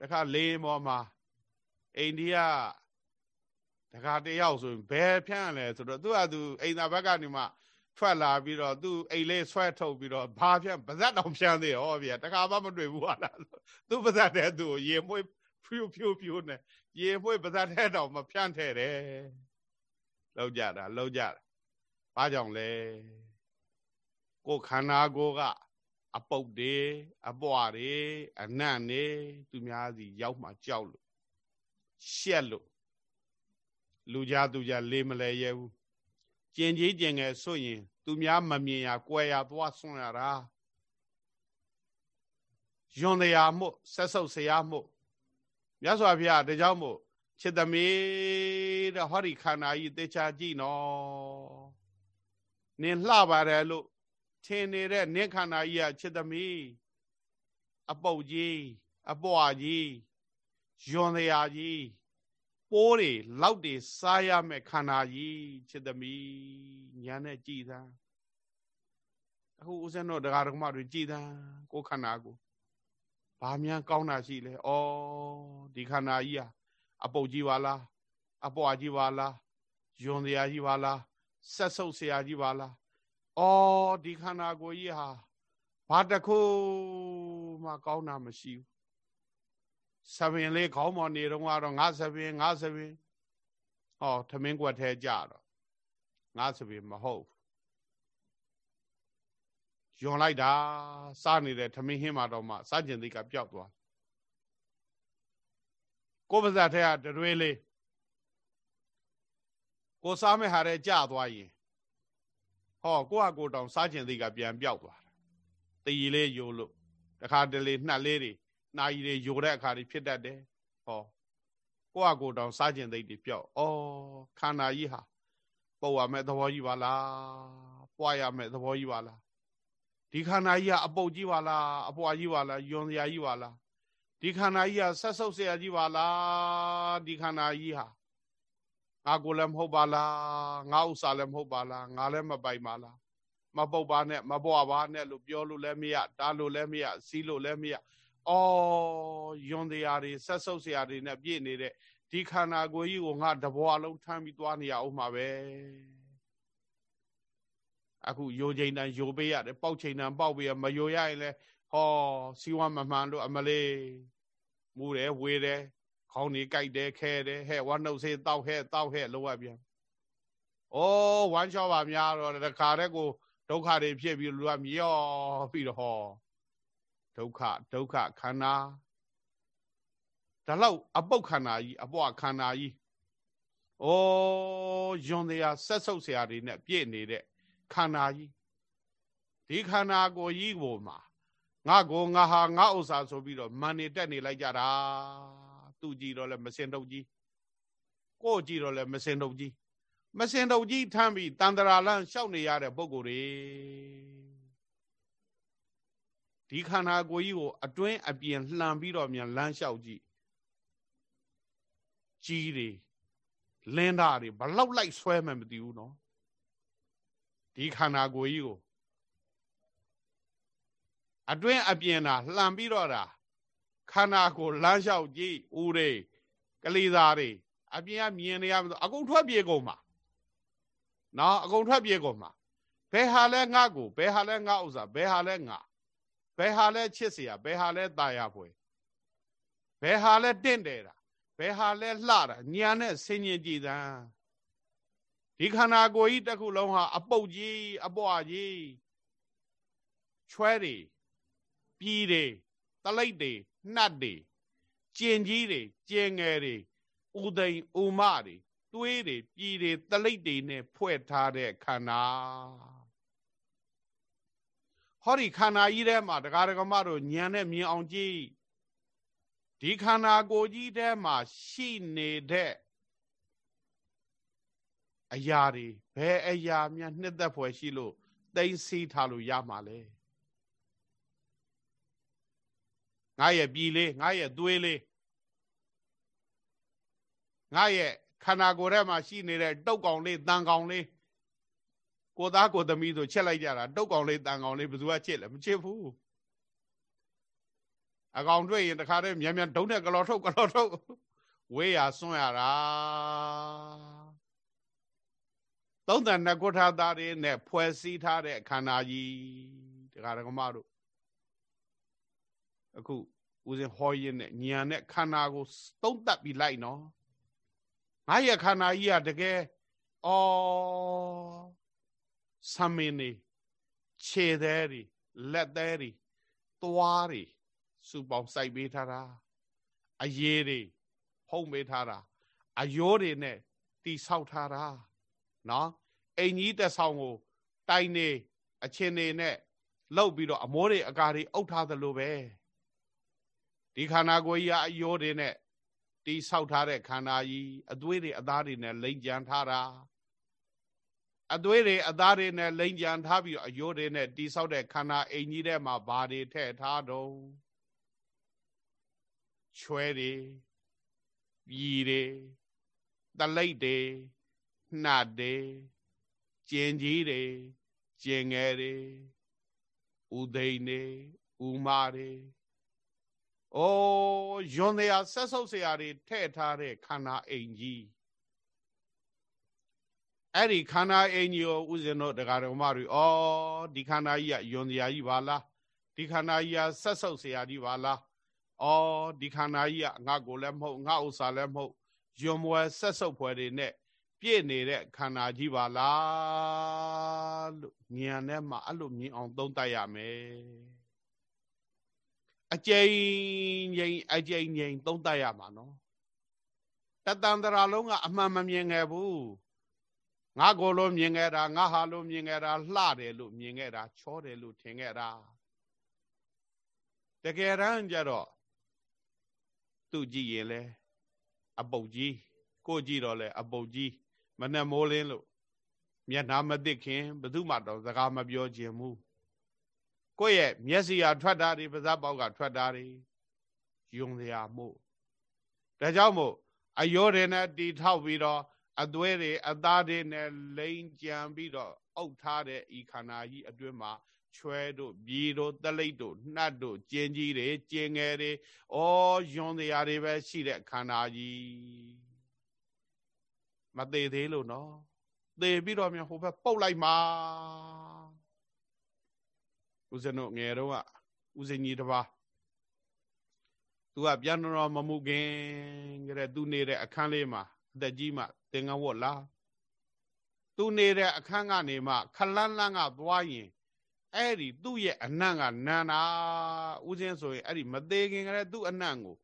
တခါလေးမော်မှာအိန္ဒိယတခါတယောက်ဆိုရင်ဘယ်ဖြန်းလဲဆိုတော့သူကသူအိမ်သာဘက်ကနေမှထွက်လာပြီးတော့သူအိမ်လေးဆွဲထုတ်ပြီးတော့ဘာဖြန်းပါဇက်တောင်ဖြန်းသေးဟောဗျာတခါမှမတွေ့ဘူးဟာလားသူပါဇက်တဲ့သူရေမွေးဖြူဖြူဖြူနဲ့ရေမွေးပါဇက်တဲ့တောင်မဖြန်းထဲတယ် လောက်ကြတာလောက်ကြတာဘာကြောင့်လဲကိုခန္ဓာကိုယ်ကအပုတ်တွေအပွားတွေအနံ့တွေသူများစီရောက်မှကြောက်လို့ရှက်လို့လူကြသူကြလေးမလဲရဲဘူးကျင်ကြီးကျင်ငယ်ဆိုရင် သူများမမြင်ရကွယ်ရသွားဆွန့်ရတာယွန်တရားမှုဆက်ဆုပ်ဆရာမှုမြတ်စွာဘုရားဒါကြောင့်မို့ ချစ်သမီးတဲ့ဟောဒီခန္ဓာကြီးသေချာကြည့်နော်နင်လှပါတယ်လို့ထင်နေတဲ့နင့်ခန္ဓာကြီးကချစ်သမီးအပုတ်ကြီးအပွားကြီးယွန်တရားကြီးပိုးတွေလောက်တွေစားရမဲ့ခန္ဓာကြီးချစ်သမီးညာနဲ့ကြည်သာအခုဦးဇင်းတို့တရားဓမ္မတွေကြည်သာကိုခန္ဓာကိုဘာများကောင်းတာရှိလဲဩဒီခန္ဓာကြီးဟာ အပုတ်ကြီးပါလားအပွားကြီးပါလားယွန်တရားကြီးပါလားဆက်ဆုပ်ဆရာကြီးပါလားအော်ဒီခန္ဓာကိုယ်ကြီးဟာဘာတခုမှကောင်းတာမရှိဘူးဆပင်လေးခေါင်းပေါ်နေတော့ကတော့ငါဆပင်ငါဆပင်ဟောထမင်းကွက်ထဲကြတော့ငါဆပင်မဟုတ်ယွန်လိုက်တာစားနေတဲ့ထမင်းဟင်းမှာတော့မှစားကျင်သိကပျောက်သွား ကိုပါဇတ်ထဲကတရွေးလေးကိုစားမဲ့ဟာတဲ့ကြသွားရင်ဟောကိုကကိုတောင်စားကျင်သိကပြန်ပြောက်သွားတာတည်လေးယိုလို့တခါတလေနှက်လေးတွေနှာကြီးတွေယိုတဲ့အခါတွေဖြစ်တတ်တယ်ဟောကိုကကိုတောင်စားကျင်သိတွေပြောက်ဩခန္ဓာကြီးဟာပုတ်ရမယ့်သဘောကြီးပါလားပွားရမယ့်သဘောကြီးပါလားဒီခန္ဓာကြီးကအပုတ်ကြီးပါလားအပွားကြီးပါလားယွန်စရာကြီးပါလား ဒီခန္ဓာကြီးကဆက်ဆုပ်စရာကြီးပါလားဒီခန္ဓာကြီးဟာငါကိုလည်းမဟုတ်ပါလားငါဥစ္စာလည်းမဟုတ်ပါလားငါလည်းမပိုင်ပါလားမပုတ်ပါနဲ့မပွားပါနဲ့လို့ပြောလို့လည်းမရတားလို့လည်းမရစီးလို့လည်းမရအော်ယွန်တရားတွေဆက်ဆုပ်စရာတွေနဲ့ပြည့်နေတဲ့ဒီခန္ဓာကိုယ်ကြီးကိုငါတဘွားလုံးထမ်းပြီးသွားနေရအောင်မှာပဲအခုယိုချိန်တန်ယိုပေးရတယ်ပေါက်ချိန်တန်ပေါက်ပေးရမယိုရရင်လဲ ဟောစီဝါမမှန်လို့အမလေးမူတယ်ဝေတယ်ခေါင်းကြီးကြိုက်တယ်ခဲတယ်ဟဲ့ဝါနှုတ်ဆေးတောက်ဟဲ့တောက်ဟဲ့လောရပြန်ဩဝမ်းလျှောပါများတော့တခါတည်းကိုဒုက္ခတွေဖြစ်ပြီးလူကမြော့ပြီးတော့ဟောဒုက္ခဒုက္ခခန္ဓာဒါလောက်အပုတ်ခန္ဓာကြီးအပွားခန္ဓာကြီးဩယွန်တရားဆက်ဆုပ်ဆရာတွေနဲ့ပြည့်နေတဲ့ခန္ဓာကြီးဒီခန္ဓာကိုယ်ကြီးကိုမှာ ငါကိုငါဟာငါဥစ္စာဆိုပြီးတော့မန်နေတက်နေလိုက်ကြတာသူကြည့်တော့လဲမစင်တုတ်ကြီးကိုကြည့်တော့လဲမစင်တုတ်ကြီးမစင်တုတ်ကြီးထမ်းပြီးတန်တရာလန်းရှောက်နေရတဲ့ပုံကိုယ်တွေဒီခန္ဓာကိုယ်ကြီးကိုအတွင်းအပြင်လှန်ပြီးတော့မြန်လမ်းလျှောက်ကြည့်ကြီးတွေလင်းသားတွေဘလောက်လိုက်ဆွဲမှမသိဘူးနော်ဒီခန္ဓာကိုယ်ကြီးကို အတွင်းအပြင်တာလှန်ပြီးတော့တာ ခန္ဓာကိုလမ်းလျှောက်ကြည့်ဦးတွေကလေးသားတွေအပြင်ကမြင်နေရမလို့အကုန်ထွက်ပြေကုန်မှာနော်အကုန်ထွက်ပြေကုန်မှာဘယ်ဟာလဲငါ့ကိုဘယ်ဟာလဲငါဥစ္စာဘယ်ဟာလဲငါဘယ်ဟာလဲချစ်เสียဘယ်ဟာလဲตายရပွဲဘယ်ဟာလဲတင့်တယ်တာဘယ်ဟာလဲလှတာညာနဲ့ဆင်ញင်ကြည်သံဒီခန္ဓာကိုယ်ကြီးတစ်ခုလုံးဟာအပုတ်ကြီးအပွားကြီးချွဲတွေ ပြီးတွေတလိပ်တွေနှတ်တွေကျင်ကြီးတွေကျင်ငယ်တွေဥသိမ်ဥမတွေတွေးတွေပြည်တွေတလိပ်တွေနဲ့ဖွဲ့ထားတဲ့ခန္ဓာဟောဒီခန္ဓာကြီးထဲမှာတရားဓမ္မတို့ညံနဲ့မြင်အောင်ကြည့်ဒီခန္ဓာကိုယ်ကြီးထဲမှာရှိနေတဲ့အရာတွေဘယ်အရာများနှစ်သက်ဖွယ်ရှိလို့သိသိထားလို့ရမှာလဲ ငါရဲ့ပြည်လေးငါရဲ့သွေးလေးငါရဲ့ခန္ဓာကိုယ်ထဲမှာရှိနေတဲ့တုတ်ကောင်လေးတန်ကောင်လေးကိုသားကိုသမီးဆိုချက်လိုက်ကြတာတုတ်ကောင်လေးတန်ကောင်လေးဘယ်သူကချက်လဲမချက်ဘူးအကောင်တွေ့ရင်တခါတည်းမြန်မြန်ဒုံးနဲ့ကလော်ထုတ်ကလော်ထုတ်ဝေးရဆွန့်ရတာသုံးတန်နကုထာသားတွေနဲ့ဖွဲ့စည်းထားတဲ့ခန္ဓာကြီးတခါတကမတို့ အခုဦးဇင်းဟောရင်းနဲ့ညာနဲ့ခန္ဓာကိုသုံးသက်ပြီးလိုက်နော်ငါရဲ့ခန္ဓာကြီးကတကယ်အော်ဆံမင်းနေခြေသေးတွေလက်သေးတွေသွားတွေစုပေါင်းစိုက်ပေးထားတာအရေးတွေဖုံးပေးထားတာအယိုးတွေနဲ့တိဆောက်ထားတာနော်အိမ်ကြီးတက်ဆောင်ကိုတိုင်နေအချင်းနေနဲ့လှုပ်ပြီးတော့အမိုးတွေအကာတွေအုပ်ထားသလိုပဲ ဒီခန္ဓာကိုယ်ကြီးအယိုးတွေနဲ့တိဆောက်ထားတဲ့ခန္ဓာကြီးအသွေးတွေအသားတွေနဲ့လိမ့်ကြံထားတာအသွေးတွေအသားတွေနဲ့လိမ့်ကြံထားပြီးအယိုးတွေနဲ့တိဆောက်တဲ့ခန္ဓာအိမ်ကြီးထဲမှာဘာတွေထည့်ထားတော့ချွဲတွေပြည်တွေတလိပ်တွေနှတ်တွေကျင်ကြီးတွေကျင်ငယ်တွေဥသိန်တွေဥမာတွေ။ ဩယွန်တရားဆက်ဆုပ်စရာတွေထဲ့ထားတဲ့ခန္ဓာအိမ်ကြီးအဲ့ဒီခန္ဓာအိမ်ကြီးကိုဥစဉ်တို့ဒကာဒကမတွေဩဒီခန္ဓာကြီးကယွန်တရားကြီးပါလားဒီခန္ဓာကြီးကဆက်ဆုပ်စရာကြီးပါလားဩဒီခန္ဓာကြီးကငါကိုလည်းမဟုတ်ငါဥစ္စာလည်းမဟုတ်ယွန်မွယ်ဆက်ဆုပ်ဖွယ်တွေနဲ့ပြည့်နေတဲ့ခန္ဓာကြီးပါလားလို့ဉာဏ်နဲ့မှအဲ့လိုမြင်အောင်သုံးသပ်ရမယ် အကျိန်ငိန်အကျိန်ငိန်သုံးတတ်ရမှာနော်တတန်တရာလုံးကအမှန်မမြင်ခဲ့ဘူးငါကိုလို့မြင်ခဲ့တာငါဟာလို့မြင်ခဲ့တာလှတယ်လို့မြင်ခဲ့တာချောတယ်လို့ထင်ခဲ့တာတကယ်တမ်းကျတော့သူကြည့်ရင်လဲအပုတ်ကြီးကိုကြည့်တော့လဲအပုတ်ကြီးမနဲ့မိုးလင်းလို့မျက်နှာမသိခင်ဘယ်သူမှတော့စကားမပြောခြင်းဘူး ကိုယ့်ရဲ့မျက်စိဟာထွက်တာတွေပါးစပ်ပေါက်ကထွက်တာတွေယုံစရာမို့ဒါကြောင့်မို့အယောတွေနဲ့တီထောက်ပြီးတော့အသွဲတွေအသားတွေနဲ့လိန်ကြံပြီးတော့အုပ်ထားတဲ့ဤခန္ဓာကြီးအတွင်းမှာချွဲတို့ပြေတို့တလိပ်တို့နှတ်တို့ကျင်ကြီးတွေကျင်ငယ်တွေဩယွန်တရားတွေပဲရှိတဲ့ခန္ဓာကြီးမသေးသေးလို့နော်သေပြီးတော့မြန်ဟိုဘက်ပုတ်လိုက်မှာ ဦးဇင်းတို့ငယ်တော့ကဦးဇင်းကြီးတစ်ပါးသူကပြန်တော်မမှုခင်ကြတဲ့သူနေတဲ့အခန်းလေးမှာအသက်ကြီးမှသင်္ကန်းဝတ်လာသူနေတဲ့အခန်းကနေမှခလန်းလန်းကသွားရင်အဲ့ဒီသူ့ရဲ့အနံ့ကနန္နာဦးဇင်းဆိုရင်အဲ့ဒီမသေးခင်ကလေးသူ့အနံ့ကို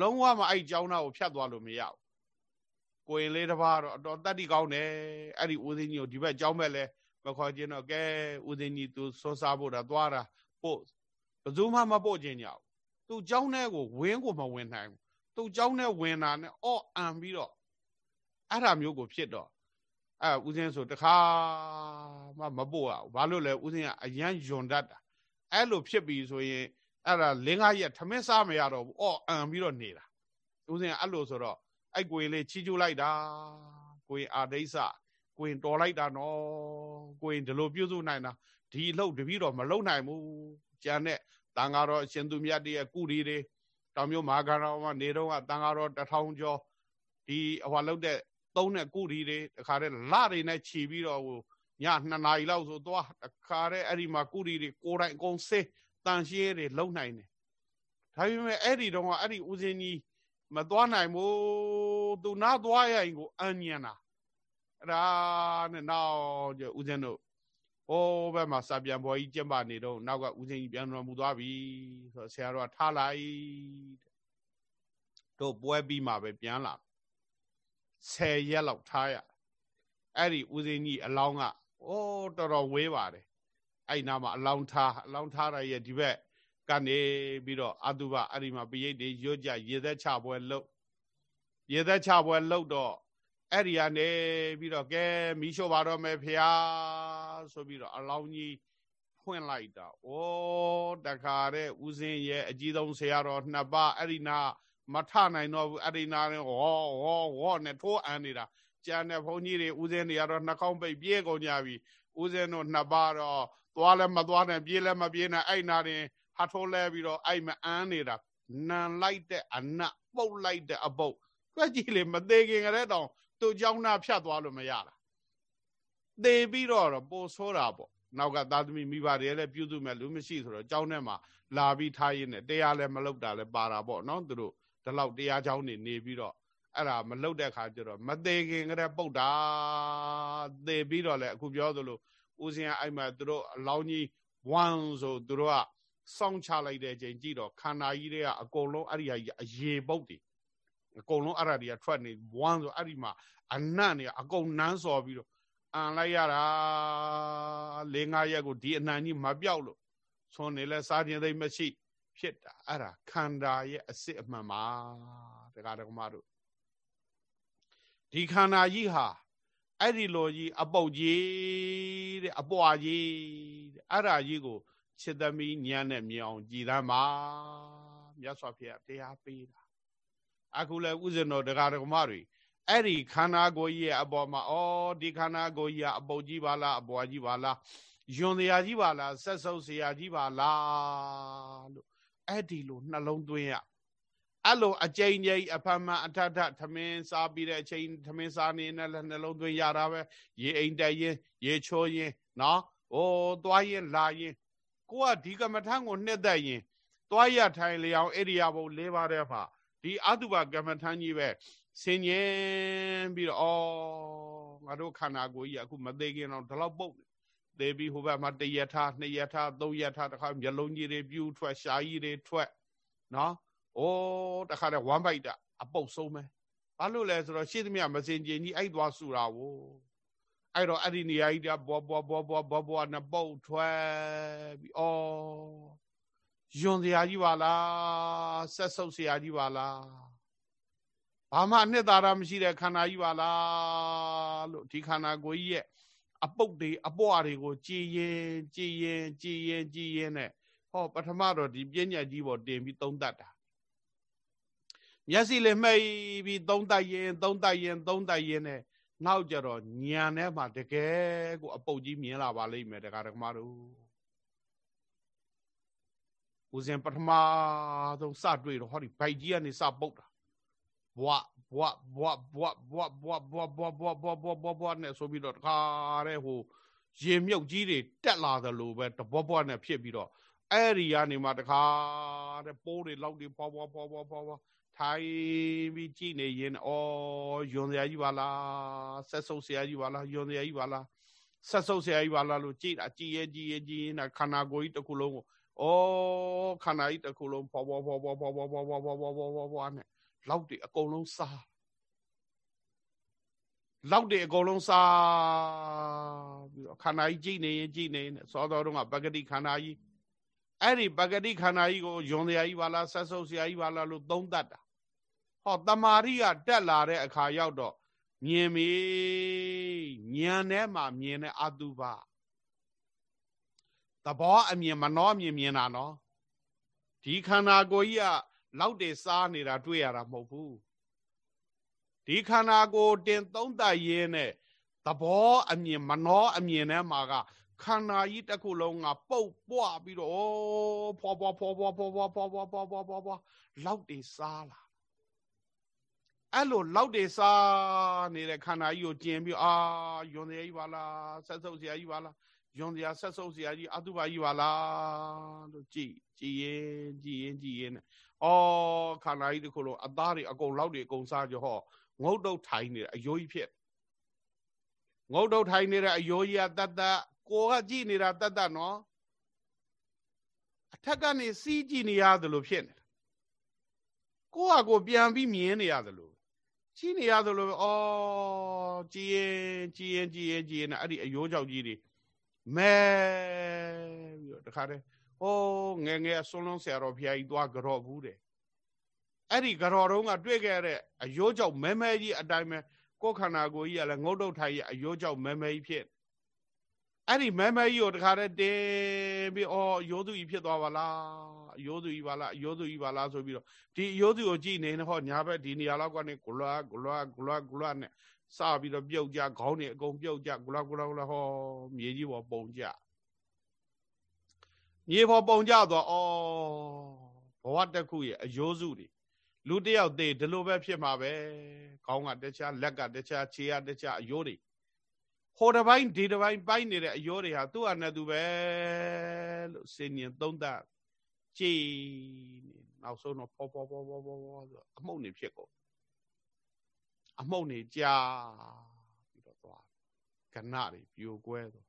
လုံးဝမအဲ့ကြောင်းသားကိုဖြတ်သွားလို့မရဘူးကိုရင်လေးတစ်ပါးတော့အတော်တတ္တိကောင်းတယ်အဲ့ဒီဦးဇင်းကြီးကိုဒီဘက်ကြောင်းဘက်လဲ မခေါ်ခြင်းတော့ကဲဦးဇင်းကြီးသူစောစားဖို့တာသွားတာပို့ဘယ်သူမှမပို့ခြင်းကြောက်သူเจ้าနဲ့ကိုဝင်းကိုမဝင်နိုင်ဘူးသူเจ้าနဲ့ဝင်တာနဲ့အော့အံပြီးတော့အဲ့ဒါမျိုးကိုဖြစ်တော့အဲဦးဇင်းဆိုတခါမှမပို့ရဘူးဘာလို့လဲဦးဇင်းကအရန်ယွန်တတ်တာအဲ့လိုဖြစ်ပြီဆိုရင်အဲ့ဒါလင်းကားရက်ထမင်းစားမရတော့ဘူးအော့အံပြီးတော့နေတာဦးဇင်းကအဲ့လိုဆိုတော့အဲ့ကိုရင်လေးချီးကျူးလိုက်တာကိုရင်အာဒိဋ္ဌ ကိုရင်တော်လိုက်တာနော်ကိုရင်ဒီလိုပြုစုနိုင်တာဒီအလုပ်တပည့်တော်မလုပ်နိုင်ဘူးကျန်တဲ့တန်ဃာတော်အရှင်သူမြတ်တွေရဲ့ကုရီတွေတောင်မြို့မဟာကရောမှာနေတော့ကတန်ဃာတော်တထောင်ကျော်ဒီဟိုလောက်တဲ့သုံးတဲ့ကုရီတွေတခါတည်းလတွေနဲ့ခြီပြီးတော့ဟိုည2နာရီလောက်ဆိုသွားတခါတည်းအဲ့ဒီမှာကုရီတွေကိုယ်တိုင်အကုန်စေးတန်ရှင်းတွေလုံနိုင်တယ်ဒါပေမဲ့အဲ့ဒီတော့ကအဲ့ဒီဦးစင်းကြီးမသွားနိုင်ဘူးသူနာသွားရရင်ကိုအញ្ញံတာ အဲ့ဒါနဲ့နောက်ကျဦးစင်းတို့ဟိုဘက်မှာစာပြန်ပေါ်ကြီးကျင့်ပါနေတော့နောက်ကဦးစင်းကြီးပြန်တော်မူသွားပြီဆိုတော့ဆရာတော်ကထားလိုက်တို့ပွဲပြီးမှပဲပြန်လာ10ရက်လောက်ထားရအဲ့ဒီဦးစင်းကြီးအလောင်းကအိုးတော်တော်ဝေးပါတယ်အဲ့နာမှာအလောင်းထားအလောင်းထားရရဲ့ဒီဘက်ကနေပြီးတော့အတုပအဲ့ဒီမှာပိယိတ်တွေရွတ်ကြရေသက်ချပွဲလှုပ်ရေသက်ချပွဲလှုပ်တော့ အဲ့ဒီကနေပြီးတော့ကဲမီးရှို့ပါတော့မယ်ဖျားဆိုပြီးတော့အလောင်းကြီးဖွင့်လိုက်တာဩတခါတဲ့ဦးစင်းရဲ့အကြီးဆုံးဆရာတော်နှစ်ပါးအဲ့ဒီနာမထနိုင်တော့ဘူးအဲ့ဒီနာနဲ့ဟောဟောဟောနဲ့ထိုးအန်နေတာကြံတဲ့ဘုန်းကြီးတွေဦးစင်းတွေကတော့နှာခေါင်းပိတ်ပြေးကုန်ကြပြီဦးစင်းတို့နှစ်ပါးတော့သွားလည်းမသွားနဲ့ပြေးလည်းမပြေးနဲ့အဲ့နာတင်ဟာထိုးလဲပြီးတော့အဲ့မအန်းနေတာနန်လိုက်တဲ့အနတ်ပုတ်လိုက်တဲ့အပုတ်တွက်ကြည့်လေမသေးခင်ကလေးတောင် သူ့เจ้าနာဖြတ်သွားလို့မရတာသေပြီးတော့ပိုဆိုးတာပေါ့နောက်ကသာသမီမိဘတွေလည်းပြုစုမဲ့လူမရှိဆိုတော့เจ้าနဲ့မှာလာပြီးထားရင်းနဲ့တရားလည်းမလုပ်တာလည်းပါတာပေါ့နော်သူတို့ဒီလောက်တရားเจ้าနေနေပြီးတော့အဲ့ဒါမလုပ်တဲ့ခါကျတော့မသေးခင်ကလေးပုတ်တာသေပြီးတော့လည်းအခုပြောသလိုဦးစင်အဲ့မှာသူတို့အလောင်းကြီးဝမ်ဆိုသူတို့ကစောင့်ချလိုက်တဲ့အချိန်ကြည့်တော့ခန္ဓာကြီးတွေကအကုန်လုံးအဲ့ဒီဟာကြီးအရေပုတ်တွေ အကုန်လုံးအဲ့ဒါတွေကထွက်နေဝမ်းဆိုအဲ့ဒီမှာအနံ့နေအကုန်နန်းစော်ပြီးတော့အန်လိုက်ရတာ၄၅ရက်ကိုဒီအနံ့ကြီးမပြောက်လို့သွန်နေလဲစားခြင်းသိမရှိ ဖြစ်တာအဲ့ဒါခန္ဓာရဲ့အစစ်အမှန်ပါတရားတော်မတို့ဒီခန္ဓာကြီးဟာအဲ့ဒီလိုကြီးအပုတ်ကြီးတဲ့အပွားကြီးတဲ့အဲ့ဒါကြီးကိုချစ်သမီးညံနဲ့မြောင်ကြည်သမ်းပါမြတ်စွာဘုရားတရားပေးတာ အခုလဲဥစဉ်တော်တရားတော်မတွေအဲ့ဒီခန္ဓာကိုယ်ကြီးရဲ့အပေါ်မှာဩဒီခန္ဓာကိုယ်ကြီးကအပုတ်ကြီးပါလားအပွားကြီးပါလားယွန်တရားကြီးပါလားဆက်ဆုပ်စရာကြီးပါလားလို့အဲ့ဒီလိုနှလုံးသွင်းရအဲ့လိုအကျိန်ကျိန်အဖမအထထထမင်းစားပြီးတဲ့အချိန်ထမင်းစားနေနဲ့နှလုံးသွင်းရတာပဲရေအိမ်တက်ရင်ရေချိုးရင်နော်အိုးသွားရင်လာရင်ကိုကဒီကမ္မထံကိုနှစ်သက်ရင်သွားရထိုင်လျောင်ဣရိယာပု၄ပါးတဲ့မှာ ဒီအတုပကမ္မထံကြီးပဲဆင်ញင်ပြီးတော့ဩငါတို့ခန္ဓာကိုယ်ကြီးအခုမသေးခင်တော့ဒီလောက်ပုတ်သေးပြီးဟိုဘက်မှာတရထားနှစ်ရထားသုံးရထားတခါမျက်လုံးကြီးတွေပြူးထွက်ရှားကြီးတွေထွက်နော်ဩတခါတည်းဝမ်းပိုက်တာအပုတ်ဆုံးပဲဘာလို့လဲဆိုတော့ရှေ့သမျှမစင်ကျင်ကြီးအဲ့သွားဆူတာဝအဲ့တော့အဲ့ဒီနေရာကြီးတဘောဘောဘောဘောဘောဘောနဲ့ပုတ်ထွက်ပြီးဩ ယွန်စရာကြီးပါလားဆက်ဆုပ်စရာကြီးပါလားဘာမှအနှစ်သာရမရှိတဲ့ခန္ဓာကြီးပါလားလို့ဒီခန္ဓာကိုယ်ကြီးရဲ့အပုတ်တွေအပွားတွေကိုကြည်ရင်ကြည်ရင်ကြည်ရင်ကြည်ရင်နဲ့ဟောပထမတော့ဒီပြဉ္ညာကြီးပေါ်တင်ပြီးသုံးတတ်တာမျက်စိလေးမှိတ်ပြီးသုံးတတ်ရင် သုံးတတ်ရင် သုံးတတ်ရင်နဲ့နောက်ကြတော့ညံထဲမှာတကယ်ကိုအပုတ်ကြီးမြင်လာပါလိမ့်မယ်တရားဓမ္မတို့ ဦးဇင်ပထမဆုံးစတွေ့တော့ဟောဒီဘိုက်ကြီးကနေစပုတ်တာဘွားဘွားဘွားဘွားဘွားဘွားဘွားဘွားဘွားဘွားဘွားဘွားဘွားနဲ့ဆိုပြီးတော့တခါတဲ့ဟိုရေမြုပ်ကြီးတွေတက်လာသလိုပဲတဘွားဘွားနဲ့ဖြစ်ပြီးတော့အဲ့ဒီကနေမှတခါတဲ့ပိုးတွေလောက်တွေဘွားဘွားဘွားဘွားဘွားဘွားထိုင်ပြီးကြည်နေရင်ဩယွန်စရာကြီးပါလားဆက်ဆုပ်စရာကြီးပါလားယွန်စရာကြီးပါလားဆက်ဆုပ်စရာကြီးပါလားလို့ကြည်တာကြည်ရဲ့ကြည်ရဲ့ကြည်ရင်ခန္ဓာကိုယ်ကြီးတစ်ခုလုံးကို ဩခန္ဓာကြီးတစ်ခုလုံးဖွာဖွာဖွာဖွာဖွာဖွာဖွာဖွာဖွာဖွာဖွာဖွာဖွာနဲ့လောက်တွေအကုန်လုံးစားလောက်တွေအကုန်လုံးစားပြီးတော့ခန္ဓာကြီးကြည်နေရင်ကြည်နေရင်စောတော်တုန်းကပဂတိခန္ဓာကြီးအဲ့ဒီပဂတိခန္ဓာကြီးကိုယွန်စရာကြီးပါလားဆက်ဆုပ်စရာကြီးပါလားလို့သုံးတတ်တာဟောတမာရိကတက်လာတဲ့အခါရောက်တော့မြင်ပြီဉာဏ်ထဲမှာမြင်တဲ့အတုပါ သဘောအမြင်မနှောအမြင်မြင်တာနော်ဒီခန္ဓာကိုယ်ကြီးကလောက်တည်စားနေတာတွေ့ရတာမဟုတ်ဘူးဒီခန္ဓာကိုယ်တင်သုံးတတ်ရင်းနဲ့သဘောအမြင်မနှောအမြင်ထဲမှာကခန္ဓာကြီးတစ်ခုလုံးကပုတ်ပွားပြီးတော့ဖွာဖွာဖွာဖွာဖွာဖွာဖွာဖွာဖွာဖွာဖွာဖွာလောက်တွေစားလာအဲ့လိုလောက်တွေစားနေတဲ့ခန္ဓာကြီးကိုကျင်ပြီးအာယွန်စရာကြီးပါလားဆက်ဆုပ်စရာကြီးပါလား ယွန်စရာဆက်ဆုပ်စရာကြီးအတုပါကြီးပါလားလို့ကြည်ကြည်ရင်ကြည်ရင်ကြည်ရင်အော်ခန္ဓာကြီးတစ်ခုလုံးအသားတွေအကုန်လောက်တွေအကုန်စားကြဟောငုတ်တုတ်ထိုင်နေတဲ့အယိုးကြီးဖြစ်ငုတ်တုတ်ထိုင်နေတဲ့အယိုးကြီးကတတ်တတ်ကိုကကြည်နေတာတတ်တတ်နော်အထက်ကနေစီးကြည့်နေရတယ်လို့ဖြစ်နေတယ်ကိုကကိုပြန်ပြီးမြင်နေရတယ်လို့ကြည့်နေရတယ်လို့ဩကြည်ရင်ကြည်ရင်ကြည်ရင်ကြည်ရင်အဲ့ဒီအယိုးကြောက်ကြီးတွေ မဲပြီးတော့တခါတည်းဩငယ်ငယ်ဆွန်းလုံးဆရာတော်ဖျားကြီးသွားကြော့ဘူးတယ်အဲ့ဒီကြော်တုံးကတွေ့ခဲ့တဲ့အယိုးကြောက်မဲမဲကြီးအတိုင်းပဲကိုယ်ခန္ဓာကိုယ်ကြီးကလည်းငုတ်တုတ်ထိုင်ရအယိုးကြောက်မဲမဲကြီးဖြစ်အဲ့ဒီမဲမဲကြီးကိုတခါတည်းတင်ပြီးအော်ရိုးသူကြီးဖြစ်သွားပါလားရိုးသူကြီးပါလားရိုးသူကြီးပါလားဆိုပြီးတော့ဒီရိုးသူကိုကြည့်နေဟောညာဘက်ဒီနေရာလောက်ကနေဂလွားဂလွားဂလွားဂလွားနဲ့ စပြီးတော့ပြုတ်ကြခေါင်းတွေအကုန်ပြုတ်ကြဂလွားဂလွားဂလွားဟောမြေကြီးပေါ်ပုံကြမြေပေါ်ပုံကြတော့အော်ဘဝတစ်ခုရဲ့အယိုးစုတွေလူတယောက်သေးဒီလိုပဲဖြစ်မှာပဲခေါင်းကတခြားလက်ကတခြားခြေကတခြားအယိုးတွေဟိုတစ်ပိုင်းဒီတစ်ပိုင်းပိုင်းနေတဲ့အယောတွေဟာသူ့အနဲ့သူပဲလို့စင်ញင်သုံးသပ်ကြည်နေနောက်ဆုံးတော့ပေါ်ပေါ်ပေါ်ပေါ်ပေါ်ပေါ်ဆိုအမှုန့်နေဖြစ်ကုန် အမှုန့်နေကြာပြီးတော့သွားကဏတွေပြိုကွဲတော့